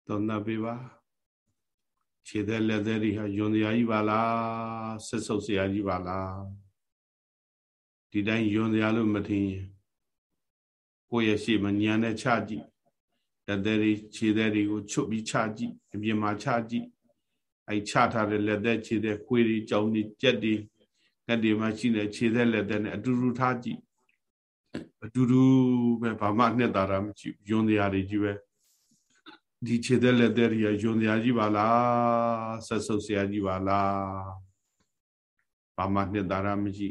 သုံးသပ်ပေးပါခြေသက်လက်သက်တွေဟာယွန်စရာကြီးပါလားဆက်ဆုပ်စရာကြီးပါလားဒီတိုင်းယွန်စရာလို့မထင်ရင်ကိုယ့်ရဲ့ရှေ့မှာညံနဲ့ချကြည့်လက်သက်တွေခြေသက်တွေကိုချွတ်ပြီးချကြည့်အပြင်မှာချကြည့်အဲချထားတဲ့လက်သက်ခြေသက်ခွေးတွေကြောင်တွေကြက်တွေငတ်တွေမှာရှိတဲ့ခြေသက်လက်သက်နဲ့အတူတူထားကြည့်အတူတူပဲဘာမှနှစ်သာရမရှိယွန်စရာတွေကြီးပဲ ဒီခြေသက်လက်သက်တွေကယွန်စရာကြီးပါလားဆက်ဆုပ်စရာကြီးပါလားဘာမှနှစ်သာရမရှိ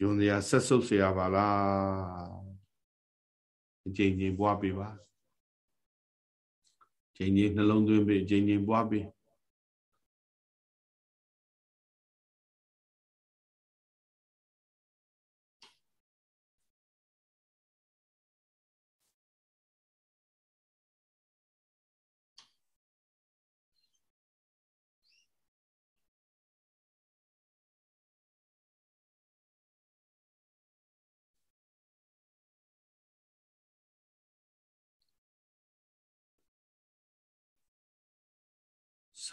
ယွန်စရာဆက်ဆုပ်စရာပါလားအချိန်ချင်းပွားပေးပါချိန်ချင်းနှလုံးသွင်းပေးချိန်ချင်းပွားပေး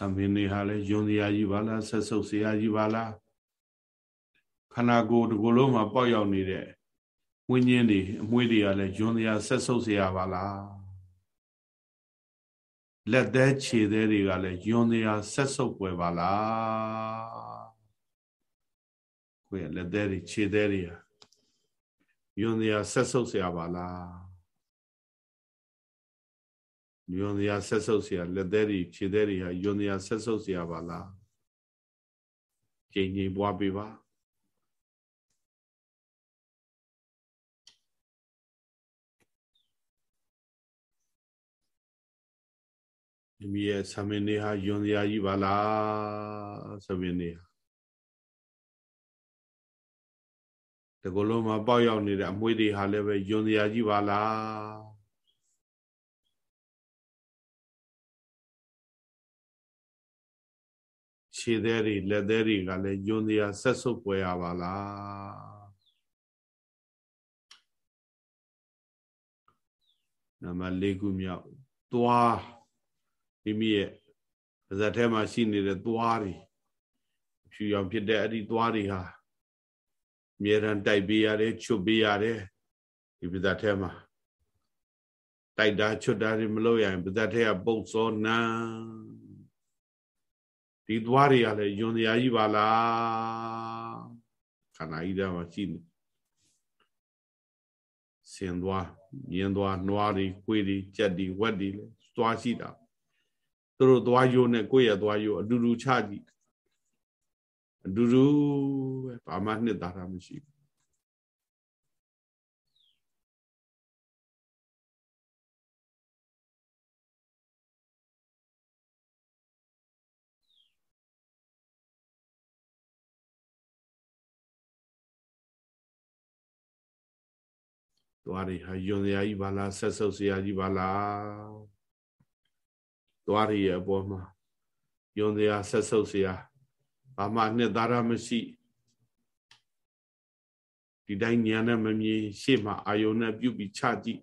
ဆံပင်တွေဟာလည်းယွန်စရာကြီးပါလားဆက်ဆုပ်စရာကြီးပါလားခန္ဓာကိုယ်တစ်ခုလုံးမှာပေါက်ရောက်နေတဲ့ဝိညာဉ်တွေအမွှေးတွေကလည်းယွန်စရာဆက်ဆုပ်စရာပါလားလက်သေးခြေသေးတွေကလည်းယွန်စရာဆက်ဆုပ်ပွဲပါလားကိုယ်လက်သေးတွေခြေသေးတွေယွန်စရာဆက်ဆုပ်စရာပါလား ညွန်စရာဆက်ဆုပ်စရာလက်သေးတွေခြေသေးတွေဟာညွန်စရာဆက်ဆုပ်စရာပါလားကြင်ငြိမ်ပွားပေးပါဒီမီရဲ့သမင်းလေးဟာယွန်စရာကြီးပါလားသမင်းလေးဟာတကလုံးမှာပေါက်ရောက်နေတဲ့အမွှေးတွေဟာလည်းပဲယွန်စရာကြီးပါလား ခြေသေးတွေလက်သေးတွေကလည်းယွန်စရာဆက်ဆုပ်ပွဲရပါလားနံပါတ်၄ခုမြောက်သွားမိမိရဲ့ပါဇက်ထဲမှာရှိနေတဲ့သွားတွေဖြူရောင်ဖြစ်တဲ့အဲ့ဒီသွားတွေဟာအမြဲတမ်းတိုက်ပေးရတယ်ချွတ်ပေးရတယ်ဒီပါဇက်ထဲမှာတိုက်တာချွတ်တာတွေမလုပ်ရရင်ပါဇက်ထဲကပုတ်စောနံ ဒီသွားတွေကလည်းယွန်တရားကြီးပါလားခန္ဓာကြီးထဲမှာရှိနေစင်သွားမြင်သွားနွားတွေခွေးတွေကြက်တွေဝက်တွေလည်းသွားရှိတာသူတို့သွားယိုးနဲ့ကိုယ့်ရဲ့သွားယိုးအတူတူချကြည့်အတူတူပဲဘာမှနှစ်သာတာမရှိဘူး သွားတွေဟာယွန်စရာကြီးပါလားဆက်ဆုပ်စရာကြီးပါလားသွားတွေရဲ့အပေါ်မှာယွန်စရာဆက်ဆုပ်စရာဘာမှနှစ်သာရမရှိဒီတိုင်းညာနဲ့မမြင်ရှေ့မှာအာယုံနဲ့ပြုတ်ပြီးချကြည့်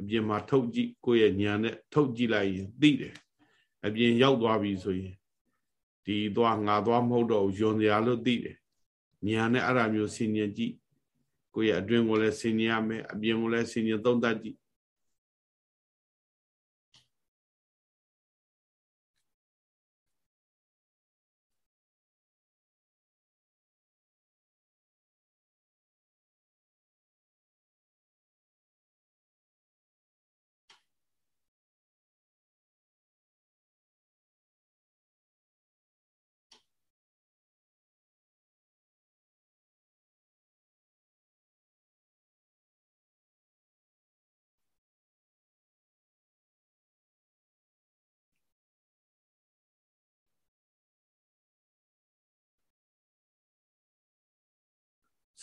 အပြင်မှာထုတ်ကြည့်ကိုယ့်ရဲ့ညာနဲ့ထုတ်ကြည့်လိုက်ရင်သိတယ်အပြင်ရောက်သွားပြီဆိုရင်ဒီသွားငါသွားမဟုတ်တော့ယွန်စရာလို့သိတယ်ညာနဲ့အဲ့ဒါမျိုးဆင်ញင်ကြည့် ကိုယ့်ရဲ့အတွင်းကိုလည်းဆင်ញင်ရမယ်အပြင်ကိုလည်းဆင်ញင်သုံးသပ်ကြည့်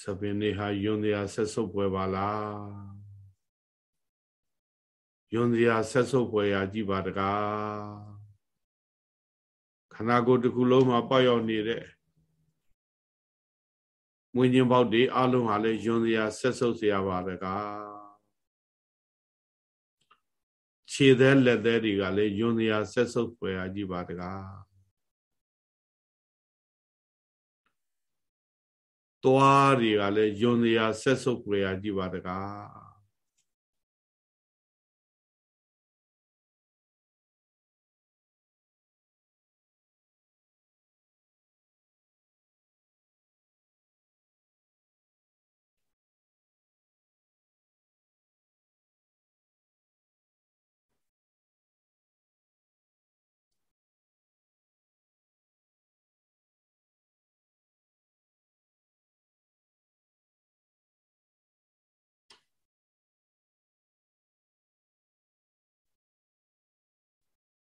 စပင်နေဟာယွန်တရားဆက်ဆုပ်ပွဲပါလားယွန်တရားဆက်ဆုပ်ပွဲရာကြည့်ပါတကားခန္ဓာကိုယ်တစ်ခုလုံးမှာပေါက်ရောက်နေတဲ့မွေးခြင်းပေါက်တွေအလုံးဟာလည်းယွန်တရားဆက်ဆုပ်เสียပါတကားခြေသေးလက်သေးတွေကလည်းယွန်တရားဆက်ဆုပ်ပွဲရာကြည့်ပါတကား သွားတွေကလည်းယွန်စရာဆက်ဆုပ်ကြရကြည့်ပါတကား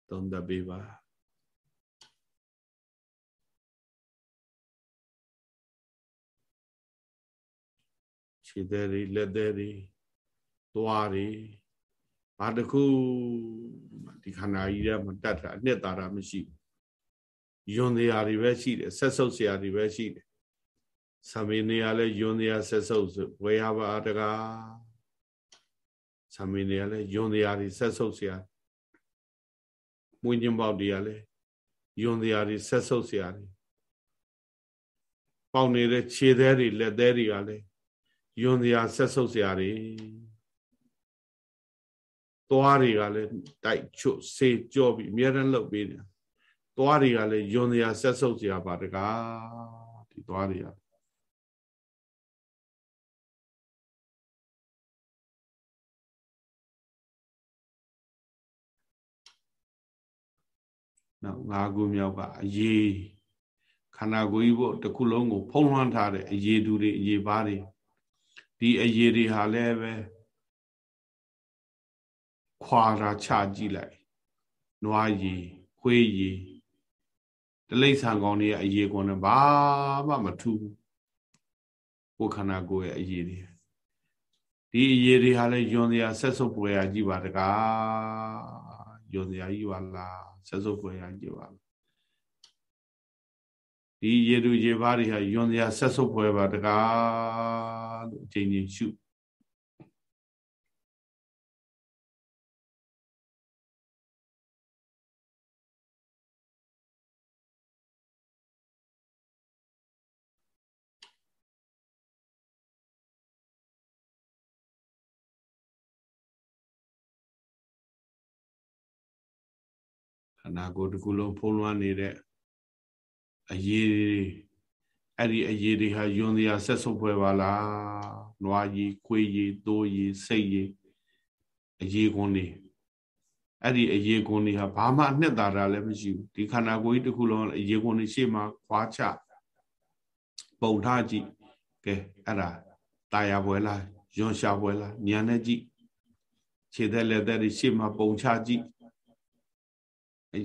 သုံးသပ်ပေးပါခြေသေးတွေလက်သေးတွေသွားတွေဘာတခုဒီခန္ဓာကြီးထဲမှာတတ်တာအနှစ်သာရမရှိဘူးယွန်တရားတွေပဲရှိတယ်ဆက်ဆုပ်စရာတွေပဲရှိတယ်သမေနေရလဲယွန်တရားဆက်ဆုပ်ဝေယဘာတကားသမေနေရလဲယွန်တရားတွေဆက်ဆုပ်စရာ မွေးညင်းပေါက်တွေကလည်းယွန်တရားတွေဆက်ဆုပ်စရာတွေပေါက်နေတဲ့ခြေသေးတွေလက်သေးတွေကလည်းယွန်တရားဆက်ဆုပ်စရာတွေသွားတွေကလည်းတိုက်ချွတ်ဆေးကြောပြီးအများရန်လှုပ်ပေးတယ်သွားတွေကလည်းယွန်တရားဆက်ဆုပ်စရာပါတကားဒီသွားတွေက နောက်၅ခုမြောက်ကအရေးခန္ဓာကိုယ်ကြီးဖို့တစ်ခုလုံးကို ဖုံးလွှမ်းထားတဲ့အရေးတူတွေအရေးပါတွေဒီအရေးတွေဟာလည်းပဲခွာတာချကြည့်လိုက်နွားရည်ခွေးရည်တလိษံကောင်းတွေရဲ့အရေးကွန်နဲ့ဘာမှမထူးဘူးကိုခန္ဓာကိုယ်ရဲ့အရေးတွေဒီအရေးတွေဟာလည်းယွန်စရာဆက်စုပ်ပွေရကြည့်ပါတကား ယွန်စရာကြီးပါလားဆက်စုပ်ပွေရကြည့်ပါလားဒီရေတူရေပါးတွေဟာယွန်စရာဆက်စုပ်ပွေပါတကားလို့အချိန်ချင်းရှု ခန္ဓာကိုယ်တစ်ခုလုံးဖုံးလွှမ်းနေတဲ့အရေးအဲ့ဒီအရေးတွေဟာယွန်စရာဆက်ဆုပ်ပွဲပါလားနွားကြီးခွေးကြီးသိုးကြီးစိတ်ကြီးအရေးကွန်းတွေအဲ့ဒီအရေးကွန်းတွေဟာဘာမှအနှစ်သာရလည်းမရှိဘူးဒီခန္ဓာကိုယ်ကြီးတစ်ခုလုံးအရေးကွန်းတွေရှေ့မှာခွာချပုံထားကြည့်ကဲအဲ့ဒါတာယာပွဲလားယွန်ရှာပွဲလားညာနဲ့ကြည့်ခြေသက်လက်သက်တွေရှေ့မှာပုံချကြည့်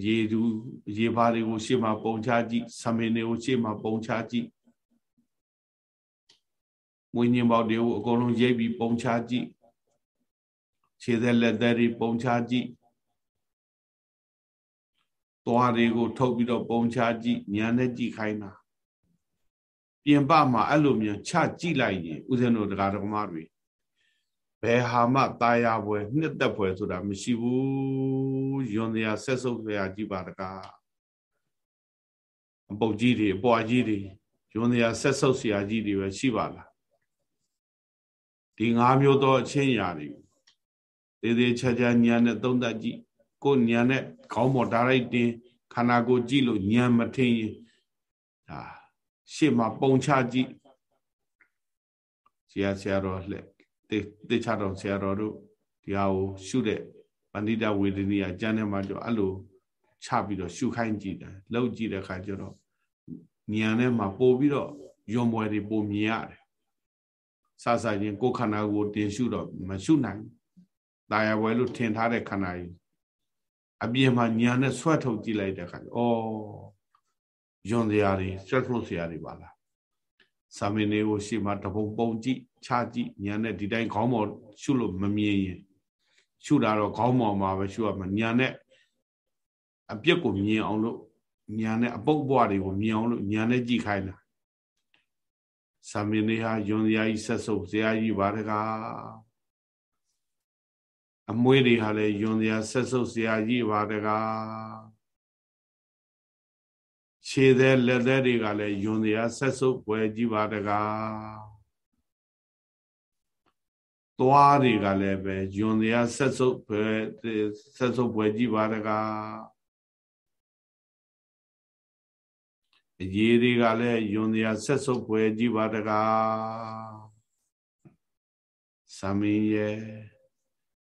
ရေသူရေပါးတွေကိုရှေ့မှာပုံချကြည့်ဆမင်းတွေကိုရှေ့မှာပုံချကြည့်မွေးညင်ပေါက်တွေကိုအကုန်လုံးရိပ်ပြီးပုံချကြည့်ခြေသက်လက်သက်တွေပုံချကြည့်သွားတွေကိုထုတ်ပြီးတော့ပုံချကြည့်ညာနဲ့ကြည့်ခိုင်းတာပြင်ပမှာအဲ့လိုမျိုးချကြည့်လိုက်ရင်ဥစဉ်တို့တရားဓမ္မတွေ ဘယ်ဟာမှตายရပွဲနှစ်သက်ပွဲဆိုတာမရှိဘူးယွန်တရားဆက်ဆုပ်စရာကြည့်ပါတကားအပုတ်ကြီးတွေအပွားကြီးတွေယွန်တရားဆက်ဆုပ်စရာကြီးတွေပဲရှိပါလားဒီ၅မျိုးသောအချင်းရာတွေသေးသေးချာချာညာနဲ့သုံးသပ်ကြည့်ကိုညာနဲ့ခေါင်းပေါ်ဒါရိုက်တင်ခန္ဓာကိုယ်ကြည့်လို့ညာမထင်ရင်ဒါရှေ့မှာပုံချကြည့်ဆရာဆရာတော်လှဲ့ တေချတော်ဆရာတော်တို့ဒီဟာကိုရှုတဲ့ပဏိတဝေဒနီယကျမ်းထဲမှာကြောအဲ့လိုချပြီးတော့ရှုခိုင်းကြည့်တယ်လောက်ကြည့်တဲ့အခါကျတော့ဉာဏ်ထဲမှာပို့ပြီးတော့ယွန်ပွဲတွေပို့မြင်ရတယ်စစချင်းကိုယ်ခန္ဓာကိုတင်ရှုတော့မရှုနိုင်တာယာပွဲလို့ထင်ထားတဲ့ခန္ဓာကြီးအပြင်မှာညာနဲ့ဆွတ်ထုတ်ကြည့်လိုက်တဲ့အခါကျဩယွန်စရာတွေဆွတ်ထုတ်စရာတွေပါလားစာမင်းတွေကိုရှေ့မှာတပုံပုံကြည့် ချကြည့်ညာနဲ့ဒီတိုင်းခေါင်းပေါ်ရှုလို့မမြင်ရင်ရှုတာတော့ခေါင်းပေါ်မှာပဲရှုရမှာညာနဲ့အပြစ်ကိုမြင်အောင်လို့ညာနဲ့အပုပ်ပွားတွေကိုမြင်အောင်လို့ညာနဲ့ကြည့်ခိုင်းတာစာမင်းတွေဟာယွန်စရာကြီးဆက်ဆုပ်စရာကြီးပါတကားအမွေးတွေဟာလည်းယွန်စရာဆက်ဆုပ်စရာကြီးပါတကားခြေသေးလက်သေးတွေကလည်းယွန်စရာဆက်ဆုပ်ပွဲကြီးပါတကား သွားတွေကလည်းပဲယွန်တရားဆက်စုပ်ပဲဆက်စုပ်ပွဲကြည့်ပါတကားအရေးတွေကလည်းယွန်တရားဆက်စုပ်ပွဲကြည့်ပါတကားသမင်းရဲ့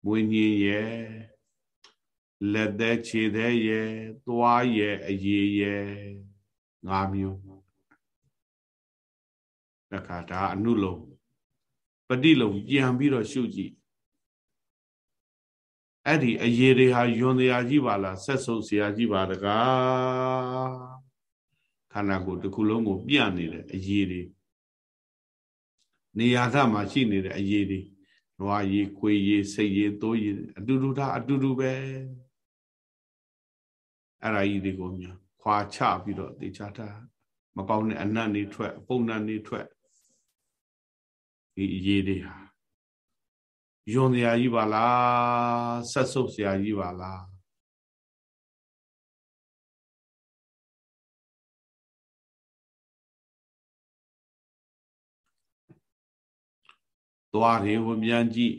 မွေးညင်းရဲ့လက်သက်ခြေသက်ရဲ့သွားရဲ့အရေးရဲ့ငါးမျိုးတခါဒါအနုလုံး ပฏิလုံပြန်ပြီးတော့ရှုကြည့်အဲ့ဒီအရေးတွေဟာယွန်တရားကြီးပါလားဆက်ဆုပ်เสียကြီးပါတကားခန္ဓာကိုယ်တစ်ခုလုံးကိုပြန့်နေတဲ့အရေးတွေနေရာဓာတ်မှာရှိနေတဲ့အရေးတွေနွားရည်ခွေရည်စိတ်ရည်သိုးရည်အတူတူဒါအတူတူပဲအဲ့ဒါကြီးတွေကိုများခွာချပြီးတော့တေချာတာမကောင်းတဲ့အနတ်နေထွက်ပုံနတ်နေထွက် ဒီအရေးတွေဟာယွန်စရာကြီးပါလားဆက်ဆုပ်စရာကြီးပါလားသွားတွေကိုပြန်ကြည့်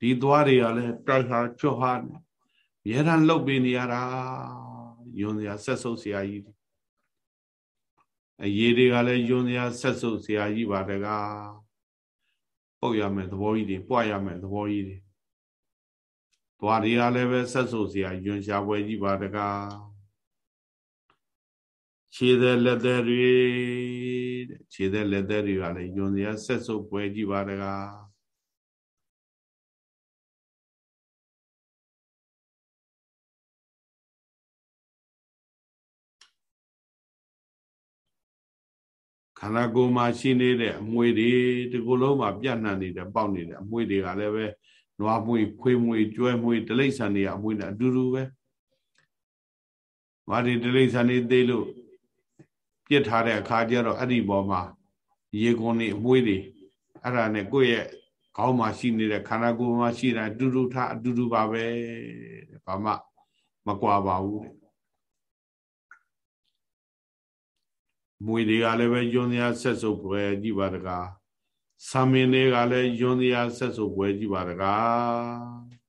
ဒီသွားတွေကလည်းတိုက်ဟာချွတ်ဟာမြဲတမ်းလှုပ်ပေးနေရတာယွန်စရာဆက်ဆုပ်စရာကြီး အရေးတွေကလည်းယွန်းစရာဆက်စုပ်စရာကြီးပါတကားပုတ်ရမယ်သဘောကြီးတွေပွားရမယ်သဘောကြီးတွေသွားတွေကလည်းပဲဆက်စုပ်စရာယွန်းရှာပွဲကြီးပါတကားခြေသက်လက်သက်တွေခြေသက်လက်သက်တွေကလည်းယွန်းစရာဆက်စုပ်ပွဲကြီးပါတကား န္ဓာကိုယ်မှာရှိနေတဲ့အမွေတွေဒီကိုယ်လုံးမှာပြန့်နှံ့နေတဲ့ပေါက်နေတဲ့အမွေတွေကလည်းပဲနွားမွေခွေးမွေကျွဲမွေတိလိษံတွေကအမွေနဲ့အတူတူပဲမာဒီတိလိษံတွေသေးလို့ပြစ်ထားတဲ့အခါကျတော့အဲ့ဒီပေါ်မှာရေကွန်တွေအမွေတွေအဲ့ဒါနဲ့ကိုယ့်ရဲ့ခေါင်းမှာရှိနေတဲ့ခန္ဓာကိုယ်မှာရှိတာအတူတူထားအတူတူပါပဲဘာမှမကွာပါဘူးတဲ့ မွေတွေကလည်းပဲယွန်းတရားဆက်စုပ်ပွဲကြည့်ပါတကားဆာမင်းတွေကလည်းယွန်းတရားဆက်စုပ်ပွဲကြည့်ပါတကား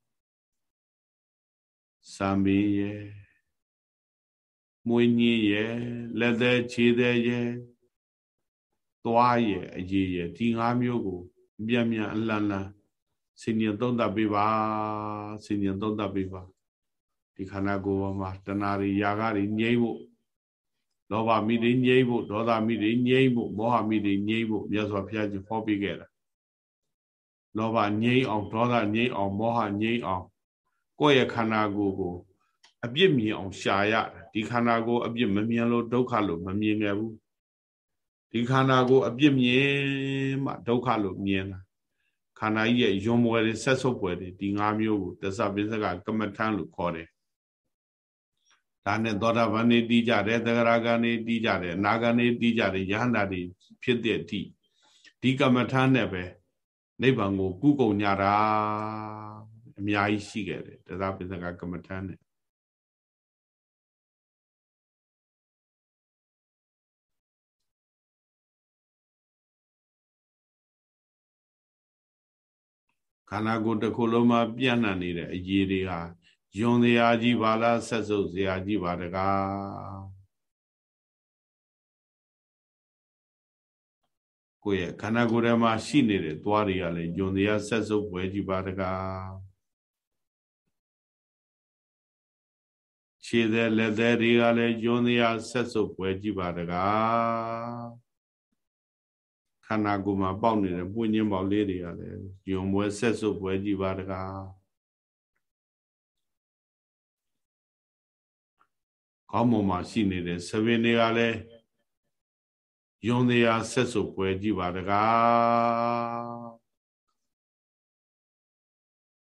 ဆာမင်းရဲ့မွေညင်းရဲ့လက်သက်ခြေသက်ရဲ့သွားရဲ့အရေးရဲ့ဒီ၅မျိုးကိုမြန်မြန်အလန်လန်စင်ញံသုံးသပ်ပေးပါစင်ញံသုံးသပ်ပေးပါဒီခန္ဓာကိုယ်ပေါ်မှာတဏှာတွေຢာကတွေငြိမ့်ဖို့ လောဘမိတွေငြိမ့်ဖို့ဒေါသမိတွေငြိမ့်ဖို့မောဟမိတွေငြိမ့်ဖို့မြတ်စွာဘုရားကြီးဟောပေးခဲ့တာလောဘငြိမ့်အောင်ဒေါသငြိမ့်အောင်မောဟငြိမ့်အောင်ကိုယ့်ရဲ့ခန္ဓာကိုယ်ကိုအပြစ်မြင်အောင်ရှာရဒီခန္ဓာကိုယ်အပြစ်မမြင်လို့ဒုက္ခလို့မမြင်ခဲ့ဘူးဒီခန္ဓာကိုယ်အပြစ်မြင်မှဒုက္ခလို့မြင်တာခန္ဓာကြီးရဲ့ယွံပွဲတွေဆက်ဆုပ်ပွဲတွေဒီ၅မျိုးကိုတစ္ဆပိစကကမ္မထံလို့ခေါ်တယ် ဒါနဲ့သောတာပန်နေတီးကြတယ်သဂရဂန်နေတီးကြတယ်အနာဂန်နေတီးကြတယ်ယဟန္တာတွေဖြစ်တဲ့အထိဒီကမ္မထံနဲ့ပဲနိဗ္ဗာန်ကိုကုကုံညတာအများကြီးရှိခဲ့တယ်တစ္ဆပိစကကမ္မထံနဲ့ခန္ဓာကိုယ်တစ်ခုလုံးမှာပြန့်နှံ့နေတဲ့အရေးတွေဟာ ယွန်တရားကြီးပါလားဆက်စုပ်စရာကြီးပါတကားကိုယ့်ရဲ့ခန္ဓာကိုယ်ထဲမှာရှိနေတဲ့သွားတွေကလည်းယွန်တရားဆက်စုပ်ပွဲကြီးပါတကားခြေသက်လက်သက်တွေကလည်းယွန်တရားဆက်စုပ်ပွဲကြီးပါတကားခန္ဓာကိုယ်မှာပေါက်နေတဲ့ပွင့်ခြင်းပေါက်လေးတွေကလည်းယုံပွဲဆက်စုပ်ပွဲကြည့်ပါတကား ကောင်းမွန်မှာရှိနေတဲ့သဘင်တွေကလည်းယုံတရားဆက်စုပ်ပွဲကြည့်ပါတကား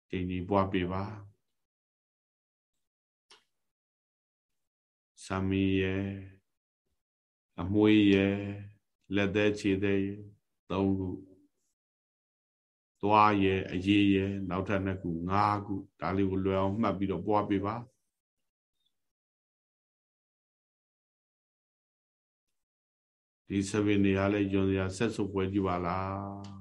ဒီนี้ပွားပြပါသမီးရဲ့အမွေးရဲ့လက်သက်ခြေသက်ရဲ့၃ခုသွားရဲ့အရေးရဲ့နောက်ထပ်နှစ်ခု၅ခုဒါလေးကိုလွယ်အောင်မှတ်ပြီးတော့ပွားပေးပါ ဒီစပင်တွေဟာလည်းယွန်စရာဆက်စုပ်ပွဲကြည့်ပါလား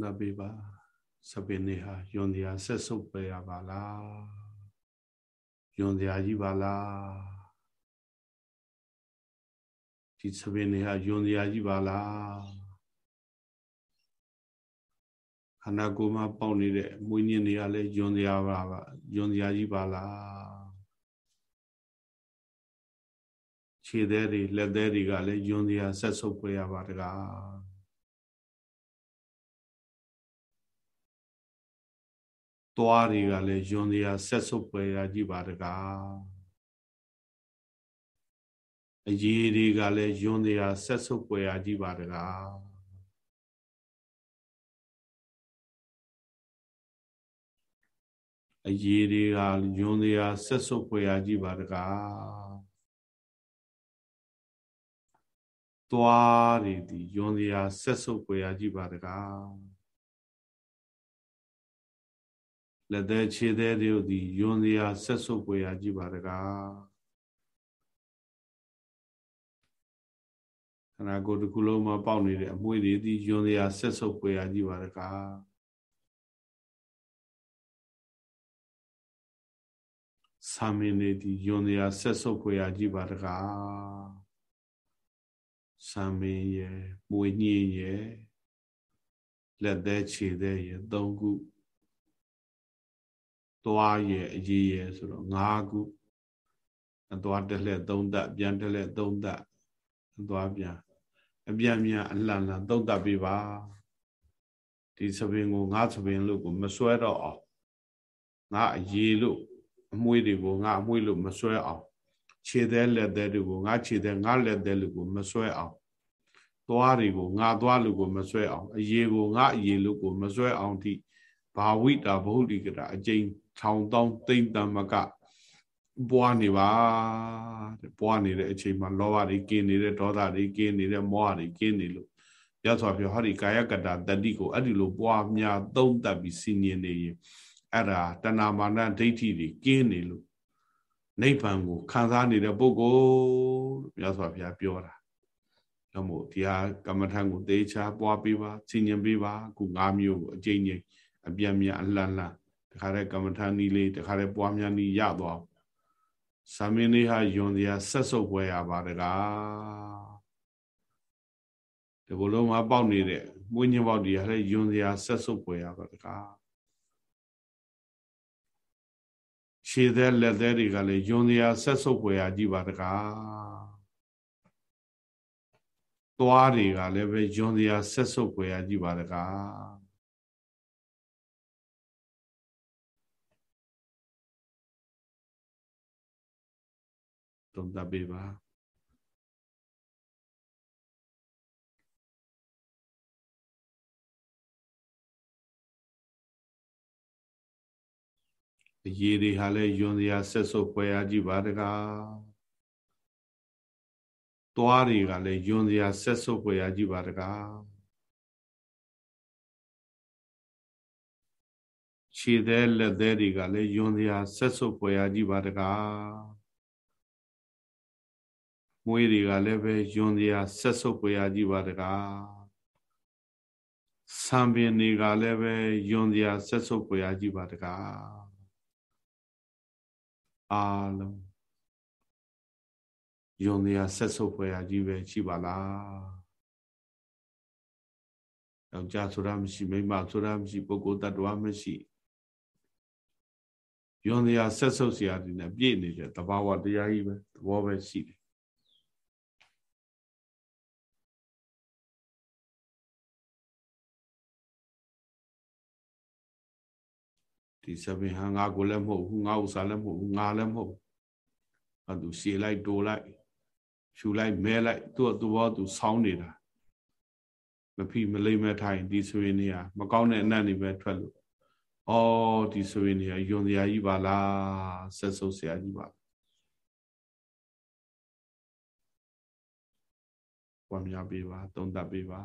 နတ်ပေးပါစပင်နေဟာယွန်တရားဆက်ဆုပ်ပဲရပါလားယွန်တရားကြီးပါလားဒီစပင်နေဟာယွန်တရားကြီးပါလားခန္ဓာကိုယ်မှာပေါက်နေတဲ့မွေးညင်းတွေကလည်းယွန်တရားပါပါယွန်တရားကြီးပါလားခြေသေးတွေလက်သေးတွေကလည်းယွန်တရားဆက်ဆုပ်ပဲရပါတကား သွားတွေကလည်းယွန်တရားဆက်ဆုပ်ပွဲရကြည့်ပါတကားအရေးတွေကလည်းယွန်တရားဆက်ဆုပ်ပွဲရကြည့်ပါတကားအရေးတွေကယွန်တရားဆက်ဆုပ်ပွဲရကြည့်ပါတကားသွားတွေဒီယွန်တရားဆက်ဆုပ်ပွဲရကြည့်ပါတကား လက်သေးခြေသေးတို့သည်ယွန်စရာဆက်ဆုပ်ပွေရာကြည့်ပါတကားခန္ဓာကိုယ်တစ်ခုလုံးမှာပေါက်နေတဲ့အမွှေးတွေသည်ယွန်စရာဆက်ဆုပ်ပွေရာကြည့်ပါတကားသာမင်းနေသည်ယွန်စရာဆက်ဆုပ်ပွေရာကြည့်ပါတကားသာမင်းရဲ့မွေညင်းရဲ့လက်သေးခြေသေးရဲ့သုံးခု သွားရဲ့အရေးရဲ့ဆိုတော့၅ခုအသွားတက်လက်သုံးသက်ပြန်တက်လက်သုံးသက်အသွားပြန်အပြန်ပြန်အလှန်လှန်သုံးသက်ပြပါဒီသပင်ကိုငါသပင်လို့ကိုမစွဲတော့အောင်ငါအရေးလို့အမွှေးတွေကိုငါအမွှေးလို့မစွဲအောင်ခြေသေးလက်သေးတွေကိုငါခြေသေးငါလက်သေးလို့ကိုမစွဲအောင်သွားတွေကိုငါသွားလို့ကိုမစွဲအောင်အရေးကိုငါအရေးလို့ကိုမစွဲအောင်ဒီဘာဝိတာဘဟုတိကတာအကျိန် ထောင်တောင်းသိမ့်တမကပွားနေပါတဲ့ပွားနေတဲ့အချိန်မှာလောဘတွေကင်းနေတဲ့ဒေါသတွေကင်းနေတဲ့မောဟတွေကင်းနေလို့ရသော်ပြောဟောဒီကာယကတတတိကိုအဲ့ဒီလိုပွားများသုံးတတ်ပြီးစီညင်နေရင်အဲ့ဒါတဏမာနဒိဋ္ဌိတွေကင်းနေလို့နိဗ္ဗာန်ကိုခံစားနေတဲ့ပုဂ္ဂိုလ်ရသော်ဘုရားပြောတာဒါမို့ဒီဟာကမ္မထံကိုတေချာပွားပေးပါစီညင်ပေးပါအခု၅မျိုးကိုအကျဉ်းချင်းအပြတ်မြတ်အလှလှတ ခါတည်းကမ္မထာနီးလေးတခါတည်းပွားများနီးရသွားသာမင်းလေးဟာယွန်တရားဆက်ဆုပ်ပွဲရပါတကားဒီဘလုံးမှာပေါက်နေတဲ့မွေးညင်းပေါက်တရားလည်းယွန်တရားဆက်ဆုပ်ပွဲရပါတကားခြေသေးလက်သေးတွေကလည်းယွန်တရားဆက်ဆုပ်ပွဲရကြည့်ပါတကားသွားတွေကလည်းပဲယွန်တရားဆက်ဆုပ်ပွဲရကြည့်ပါတကား သုံးသပ်ပေးပါအရေးတွေဟာလည်းယွန်စရာဆက်ဆုပ်ပွဲရကြည့်ပါတကားသွားတွေကလည်းယွန်စရာဆက်ဆုပ်ပွဲရကြည့်ပါတကားခြေသေးလက်သေးတွေကလည်းယွန်စရာဆက်ဆုပ်ပွဲရကြည့်ပါတကား မွေးတွေကလည်းပဲယွန်စရာဆက်ဆုပ်ပွေရကြည့်ပါတကားဆံပင်တွေကလည်းပဲယွန်စရာဆက်ဆုပ်ပွေရကြည့်ပါတကားအားလုံးယွန်စရာဆက်ဆုပ်ပွေရကြည့်ပဲရှိပါလားယောက်ျားဆိုတာမရှိမိန်းမဆိုတာမရှိပုဂ္ဂိုလ်တ attva မရှိယွန်စရာဆက်ဆုပ်စရာတွေနဲ့ပြည့်နေတဲ့သဘာဝတရားကြီးပဲသဘောပဲရှိတယ် ဒီစပင်ဟာငါကိုလည်းမဟုတ်ဘူးငါဥစားလည်းမဟုတ်ဘူးငါလည်းမဟုတ်ဘူးအဲသူရှည်လိုက်တိုးလိုက်ဖြူလိုက်မဲလိုက်သူ့သူ့ဘောသူဆောင်းနေတာမဖိမလိမ့်မဲ့ထိုင်ဒီဆိုရင်နေရမကောင်းတဲ့အနတ်တွေပဲထွက်လို့ဩဒီဆိုရင်နေရယွန်စရာကြီးပါလားဆက်ဆုပ်စရာကြီးပါပွားများပေးပါသုံးသပ်ပေးပါ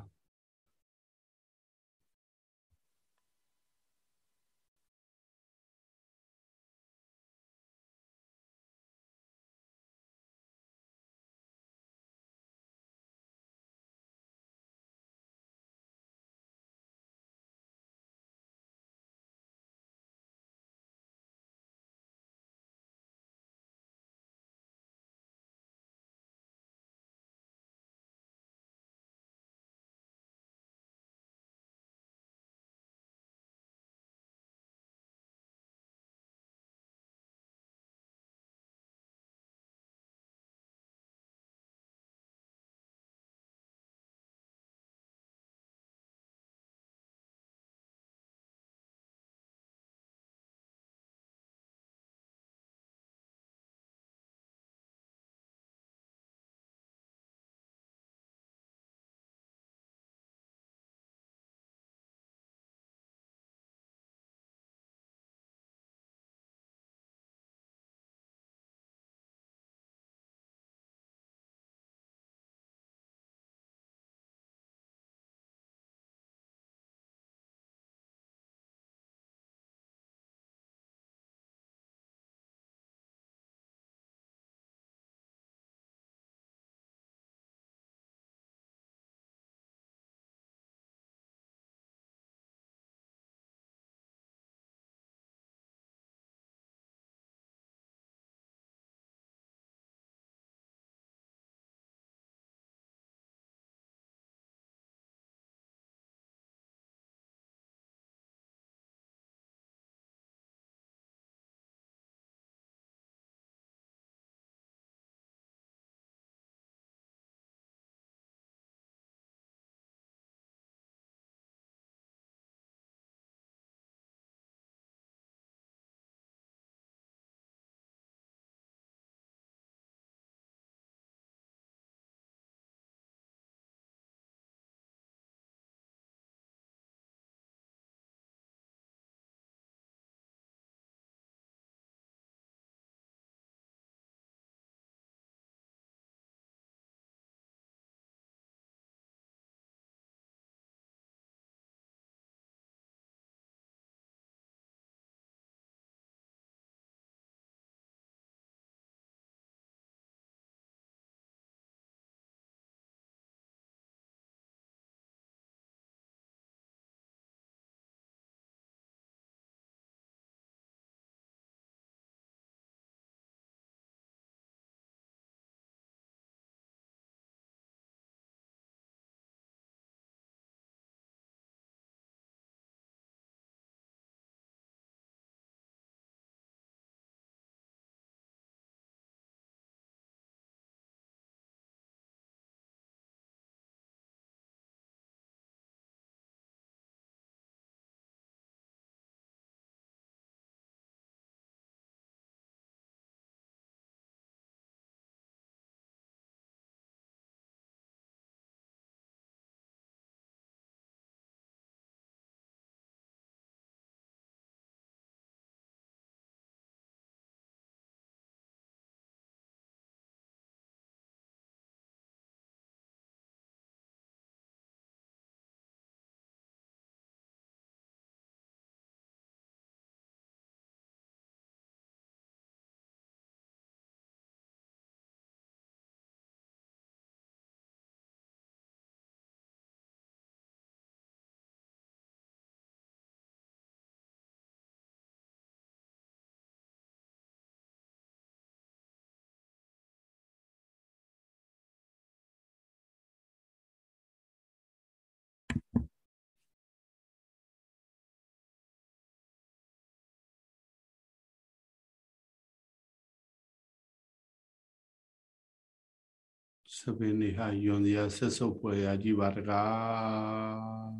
စပင်းနေဟာယွန်စရာဆက်ဆုပ်ဖွယ်ရာကြည့်ပါတကား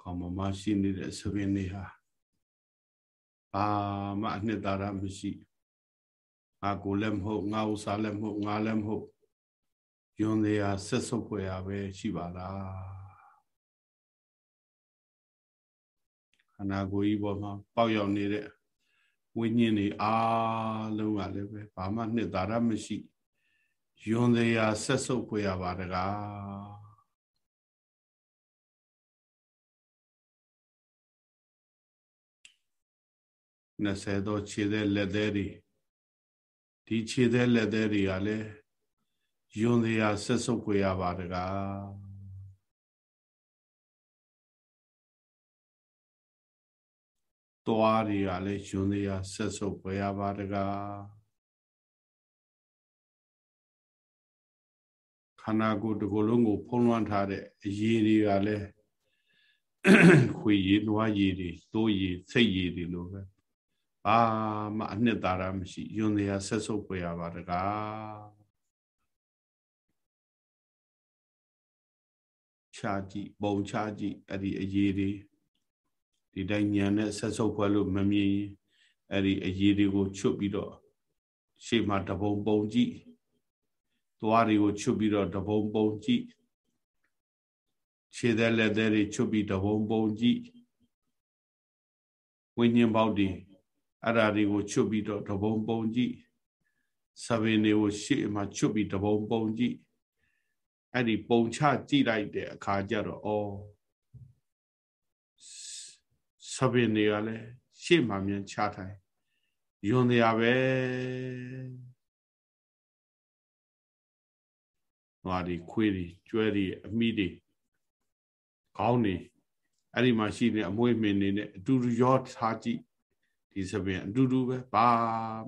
ကောင်းမမရှိနေတဲ့စပင်းနေဟာဘာမှအနှစ်သာရမရှိငါကိုလည်းမဟုတ်ငါဥစားလည်းမဟုတ်ငါလည်းမဟုတ်ယွန်စရာဆက်ဆုပ်ဖွယ်ရာပဲရှိပါလားခန္ဓာကိုယ်ကြီးပေါ်မှာပေါက်ရောက်နေတဲ့ ဝိညာဉ်တွေအားလုံးကလည်းပဲဘာမှနှစ်သာရမရှိယွန်တရားဆက်ဆုပ်ဖွယ်ရပါတကား20တော့ခြေသေးလက်သေးတွေဒီခြေသေးလက်သေးတွေကလည်းယွန်တရားဆက်ဆုပ်ဖွယ်ရပါတကား သွားတွေကလည်းယွန်းတရားဆက်ဆုပ်ပွဲရပါတကားခန္ဓာကိုယ်တစ်ခုလုံးကို ဖုံးလွှမ်းထားတဲ့အရေးတွေကလည်းခွေရည်၊နွားရည်တွေ၊သိုးရည်၊စိတ်ရည်တွေလိုပဲဘာမှအနှစ်သာရမရှိယွန်းတရားဆက်ဆုပ်ပွဲရပါတကားခြားကြည့်ပုံခြားကြည့်အဲ့ဒီအရေးတွေ ဒီတိုင်းညံနဲ့ဆက်ဆုပ်ဖွဲ့လို့မမြင်အဲ့ဒီအရေးတွေကိုချွတ်ပြီးတော့ရှေ့မှာတပုံပုံကြည့်သွားတွေကိုချွတ်ပြီးတော့တပုံပုံကြည့်ခြေသက်လက်သက်တွေချွတ်ပြီးတပုံပုံကြည့်ဝိညာဉ်ပေါက်တွေအဲ့ဓာတွေကိုချွတ်ပြီးတော့တပုံပုံကြည့်သဗ္ဗင်တွေကိုရှေ့မှာချွတ်ပြီးတပုံပုံကြည့်အဲ့ဒီပုံချကြည့်လိုက်တဲ့အခါကျတော့ဩ ဆပင်တွေကလည်းရှေ့မှာမြန်ချထိုင်ယွန်တရားပဲဟွာဒီခွေးတွေကျွဲတွေအမိတွေခေါင်းတွေအဲ့ဒီမှာရှိနေအမွေးမင်းနေနဲ့အတူတူရောထားကြည့်ဒီဆပင်အတူတူပဲဘာ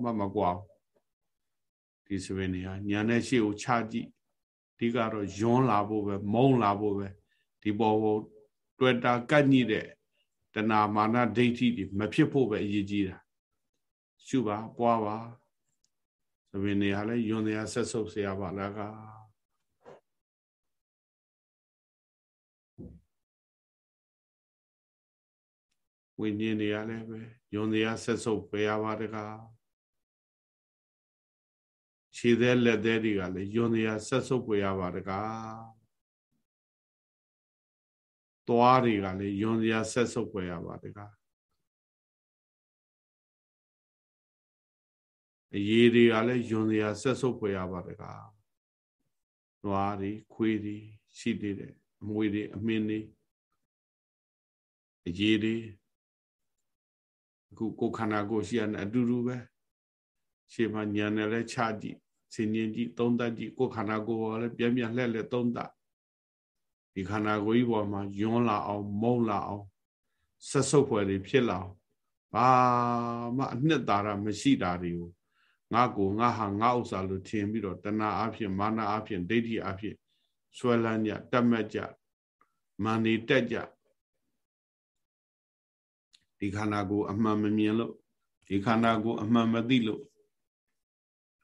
မှမကွာဒီဆပင်တွေဟာညာနဲ့ရှေ့ကိုချကြည့်ဒီကတော့ယွန်းလာဖို့ပဲမုံလာဖို့ပဲဒီပေါ်ကိုတွေ့တာကတ်ညိတဲ့တ ဏမာနဒိဋ္ဌိတွေမဖြစ်ဖို့ပဲအရေးကြီးတာရှုပါပွားပါသမင်နေရလဲယွန်တရားဆက်ဆုပ်เสียပါလားကဝိညာဉ်တွေရလဲပဲယွန်တရားဆက်ဆုပ်ပေးရပါတကားခြေသေးလက်သေးတွေကလည်းယွန်တရားဆက်ဆုပ်ပေးရပါတကား သွားတွေကလည်းယွန်စရာဆက်ဆုပ်ွယ်ရပါတကားအရေးတွေကလည်းယွန်စရာဆက်ဆုပ်ွယ်ရပါတကားနွားတွေခွေးတွေရှိသေးတယ်အမွေတွေအမင်းတွေအရေးတွေအခုကိုခန္ဓာကိုရှိရတဲ့အတူတူပဲရှေ့မှာညံတယ်လဲခြားကြည့်စင်ញင်ကြည့်သုံးသပ်ကြည့်ကိုခန္ဓာကိုယ်ကလည်းပြန်ပြန်လှည့်လှည့်သုံးသပ် ဒီခန္ဓာကိုယ်ကြီးပေါ်မှာယွန်းလာအောင်မုံလာအောင်ဆက်ဆုပ်ဖွယ်တွေဖြစ်လာအောင်ဘာမှအနှစ်သာရမရှိတာတွေကိုငါကိုငါဟာငါဥစ္စာလို့ထင်ပြီးတော့တဏှာအဖြစ်မာနအဖြစ်ဒိဋ္ဌိအဖြစ်ဆွဲလန်းကြတတ်မှတ်ကြမာနေတက်ကြဒီခန္ဓာကိုယ်အမှန်မမြင်လို့ဒီခန္ဓာကိုယ်အမှန်မသိလို့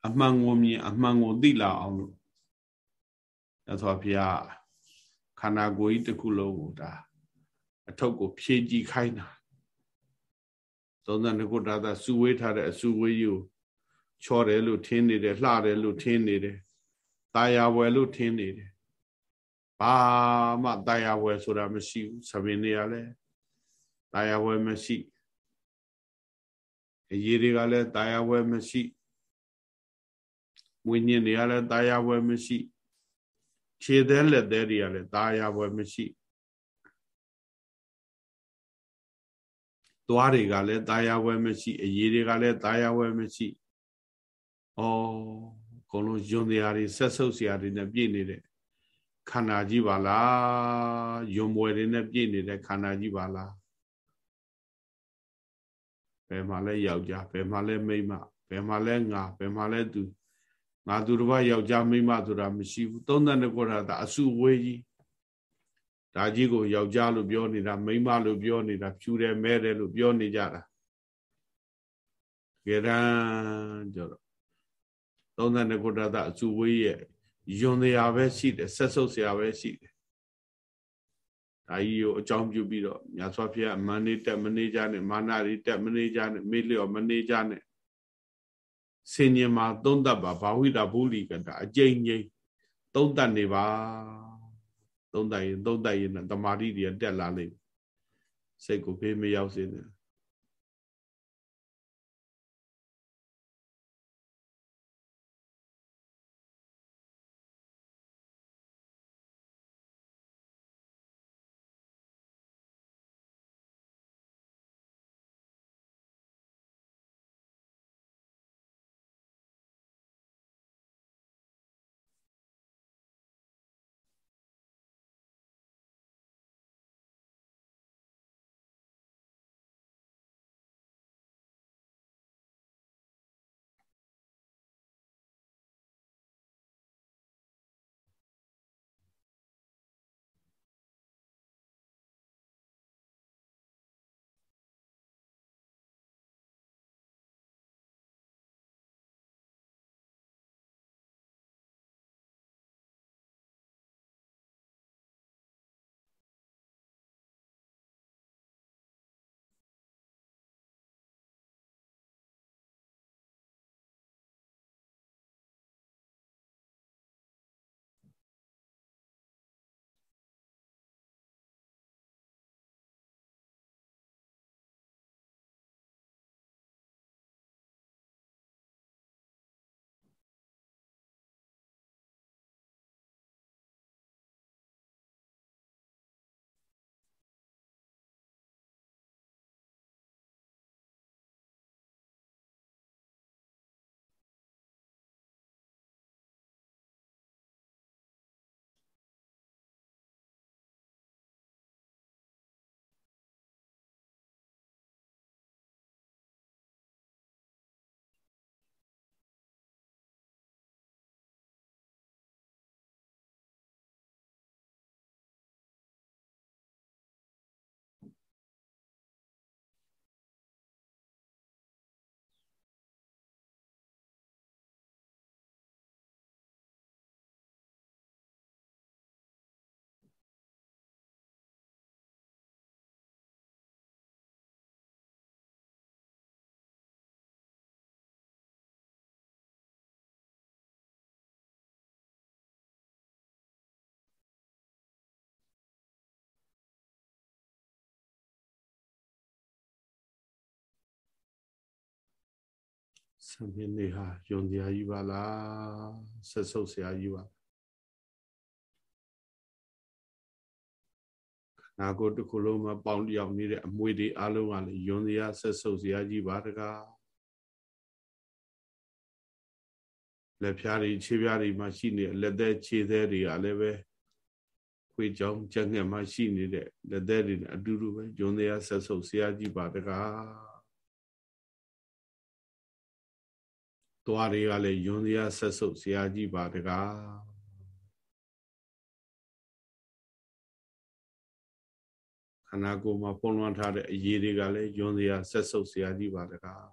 အမှန်ကိုမြင်အမှန်ကိုသိလာအောင်လို့သတ်တော်ဘုရားခ န္ဓာကိုယ်ကြီးတစ်ခုလုံးကိုဒါအထုပ်ကိုဖြည့်ကြည့်ခိုင်းတာသုံးသနှစ်ခုဒါသာစူဝေးထားတဲ့အစူဝေးကြီးကိုချော်တယ်လို့ထင်းနေတယ်လှတယ်လို့ထင်းနေတယ်ตายာဝယ်လို့ထင်းနေတယ်ဘာမှตายာဝယ်ဆိုတာမရှိဘူးသဘင်တွေကလည်းตายာဝယ်မရှိအရေးတွေကလည်းตายာဝယ်မရှိဝိညာဉ်တွေကလည်းตายာဝယ်မရှိ ခြေသေးလက်သေးတွေကလည်းตาရပွဲမရှိသွားတွေကလည်းตาရပွဲမရှိအရေးတွေကလည်းตาရပွဲမရှိဩအကုန်လုံးယွန်တရားတွေဆက်ဆုပ်စရာတွေနဲ့ပြည့်နေတဲ့ခန္ဓာကြီးပါလားယွန်ပွဲတွေနဲ့ပြည့်နေတဲ့ခန္ဓာကြီးပါလားဘယ်မှာလဲယောက်ျားဘယ်မှာလဲမိန်းမဘယ်မှာလဲငါဘယ်မှာလဲသူ ငါသူတစ်ပါးယောက်ျားမိန်းမဆိုတာမရှိဘူးသုံးသတဲ့ကောတာဒါအစုဝေးကြီးဒါကြီးကိုယောက်ျားလို့ပြောနေတာမိန်းမလို့ပြောနေတာဖြူတယ်မဲတယ်လို့ပြောနေကြတာကြရန်ကြတော့32ခုတသအစုဝေးရဲ့ယွန်တရားပဲရှိတယ်ဆက်ဆုပ်စရာပဲရှိတယ်ဒါကြီးကိုအကြောင်းပြုပြီးတော့မြတ်စွာဘုရားမန္နေတက်မနေကြနဲ့မာနရီတက်မနေကြနဲ့မေ့လျော့မနေကြနဲ့ စင်ញင်မှာသုံးတတ်ပါဘာဝိတာဘူလီကတာအကျိန်ငိမ့်သုံးတတ်နေပါသုံးတတ်ရင်သုံးတတ်ရင်တမာတိတွေတက်လာလိမ့်စိတ်ကိုဖေးမရောက်စေနဲ့ ဆံပြနေဟာယုံတရားကြီးပါလားဆက်ဆုပ်ဆရာကြီးပါနာကိုတစ်ခုလုံးမှာပေါင်းတယောက်နေတဲ့အမွေတွေအလုံးကလည်းယွန်စရာဆက်ဆုပ်စရာကြီးပါတကားလက်ဖြားတွေခြေဖြားတွေမှာရှိနေလက်သက်ခြေသေးတွေကလည်းပဲခွေကြောင်ချက်ငှက်မှာရှိနေတဲ့လက်သက်တွေနဲ့အတူတူပဲယွန်စရာဆက်ဆုပ်စရာကြီးပါတကား သွားတွေကလည်းယွန်စရာဆက်ဆုပ်စရာကြီးပါတကားခန္ဓာကိုယ်မှာပုံလွှမ်းထားတဲ့အရေးတွေကလည်းယွန်စရာဆက်ဆုပ်စရာကြီးပါတကား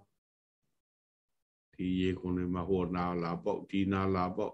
ဒီရေခုံတွေမှာဟိုနာလာပေါ့ဒီနာလာပေါ့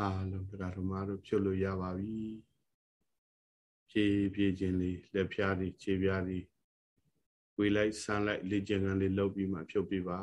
အားလုံးတရားဓမ္မတို့ဖြုတ်လို့ရပါပြီဖြည်းဖြည်းချင်းလေးလက်ဖြားတွေခြေဖြားတွေဝေးလိုက်ဆန်းလိုက်လေ့ကျင့်ခန်းလေးလုပ်ပြီးမှဖြုတ်ပြပါ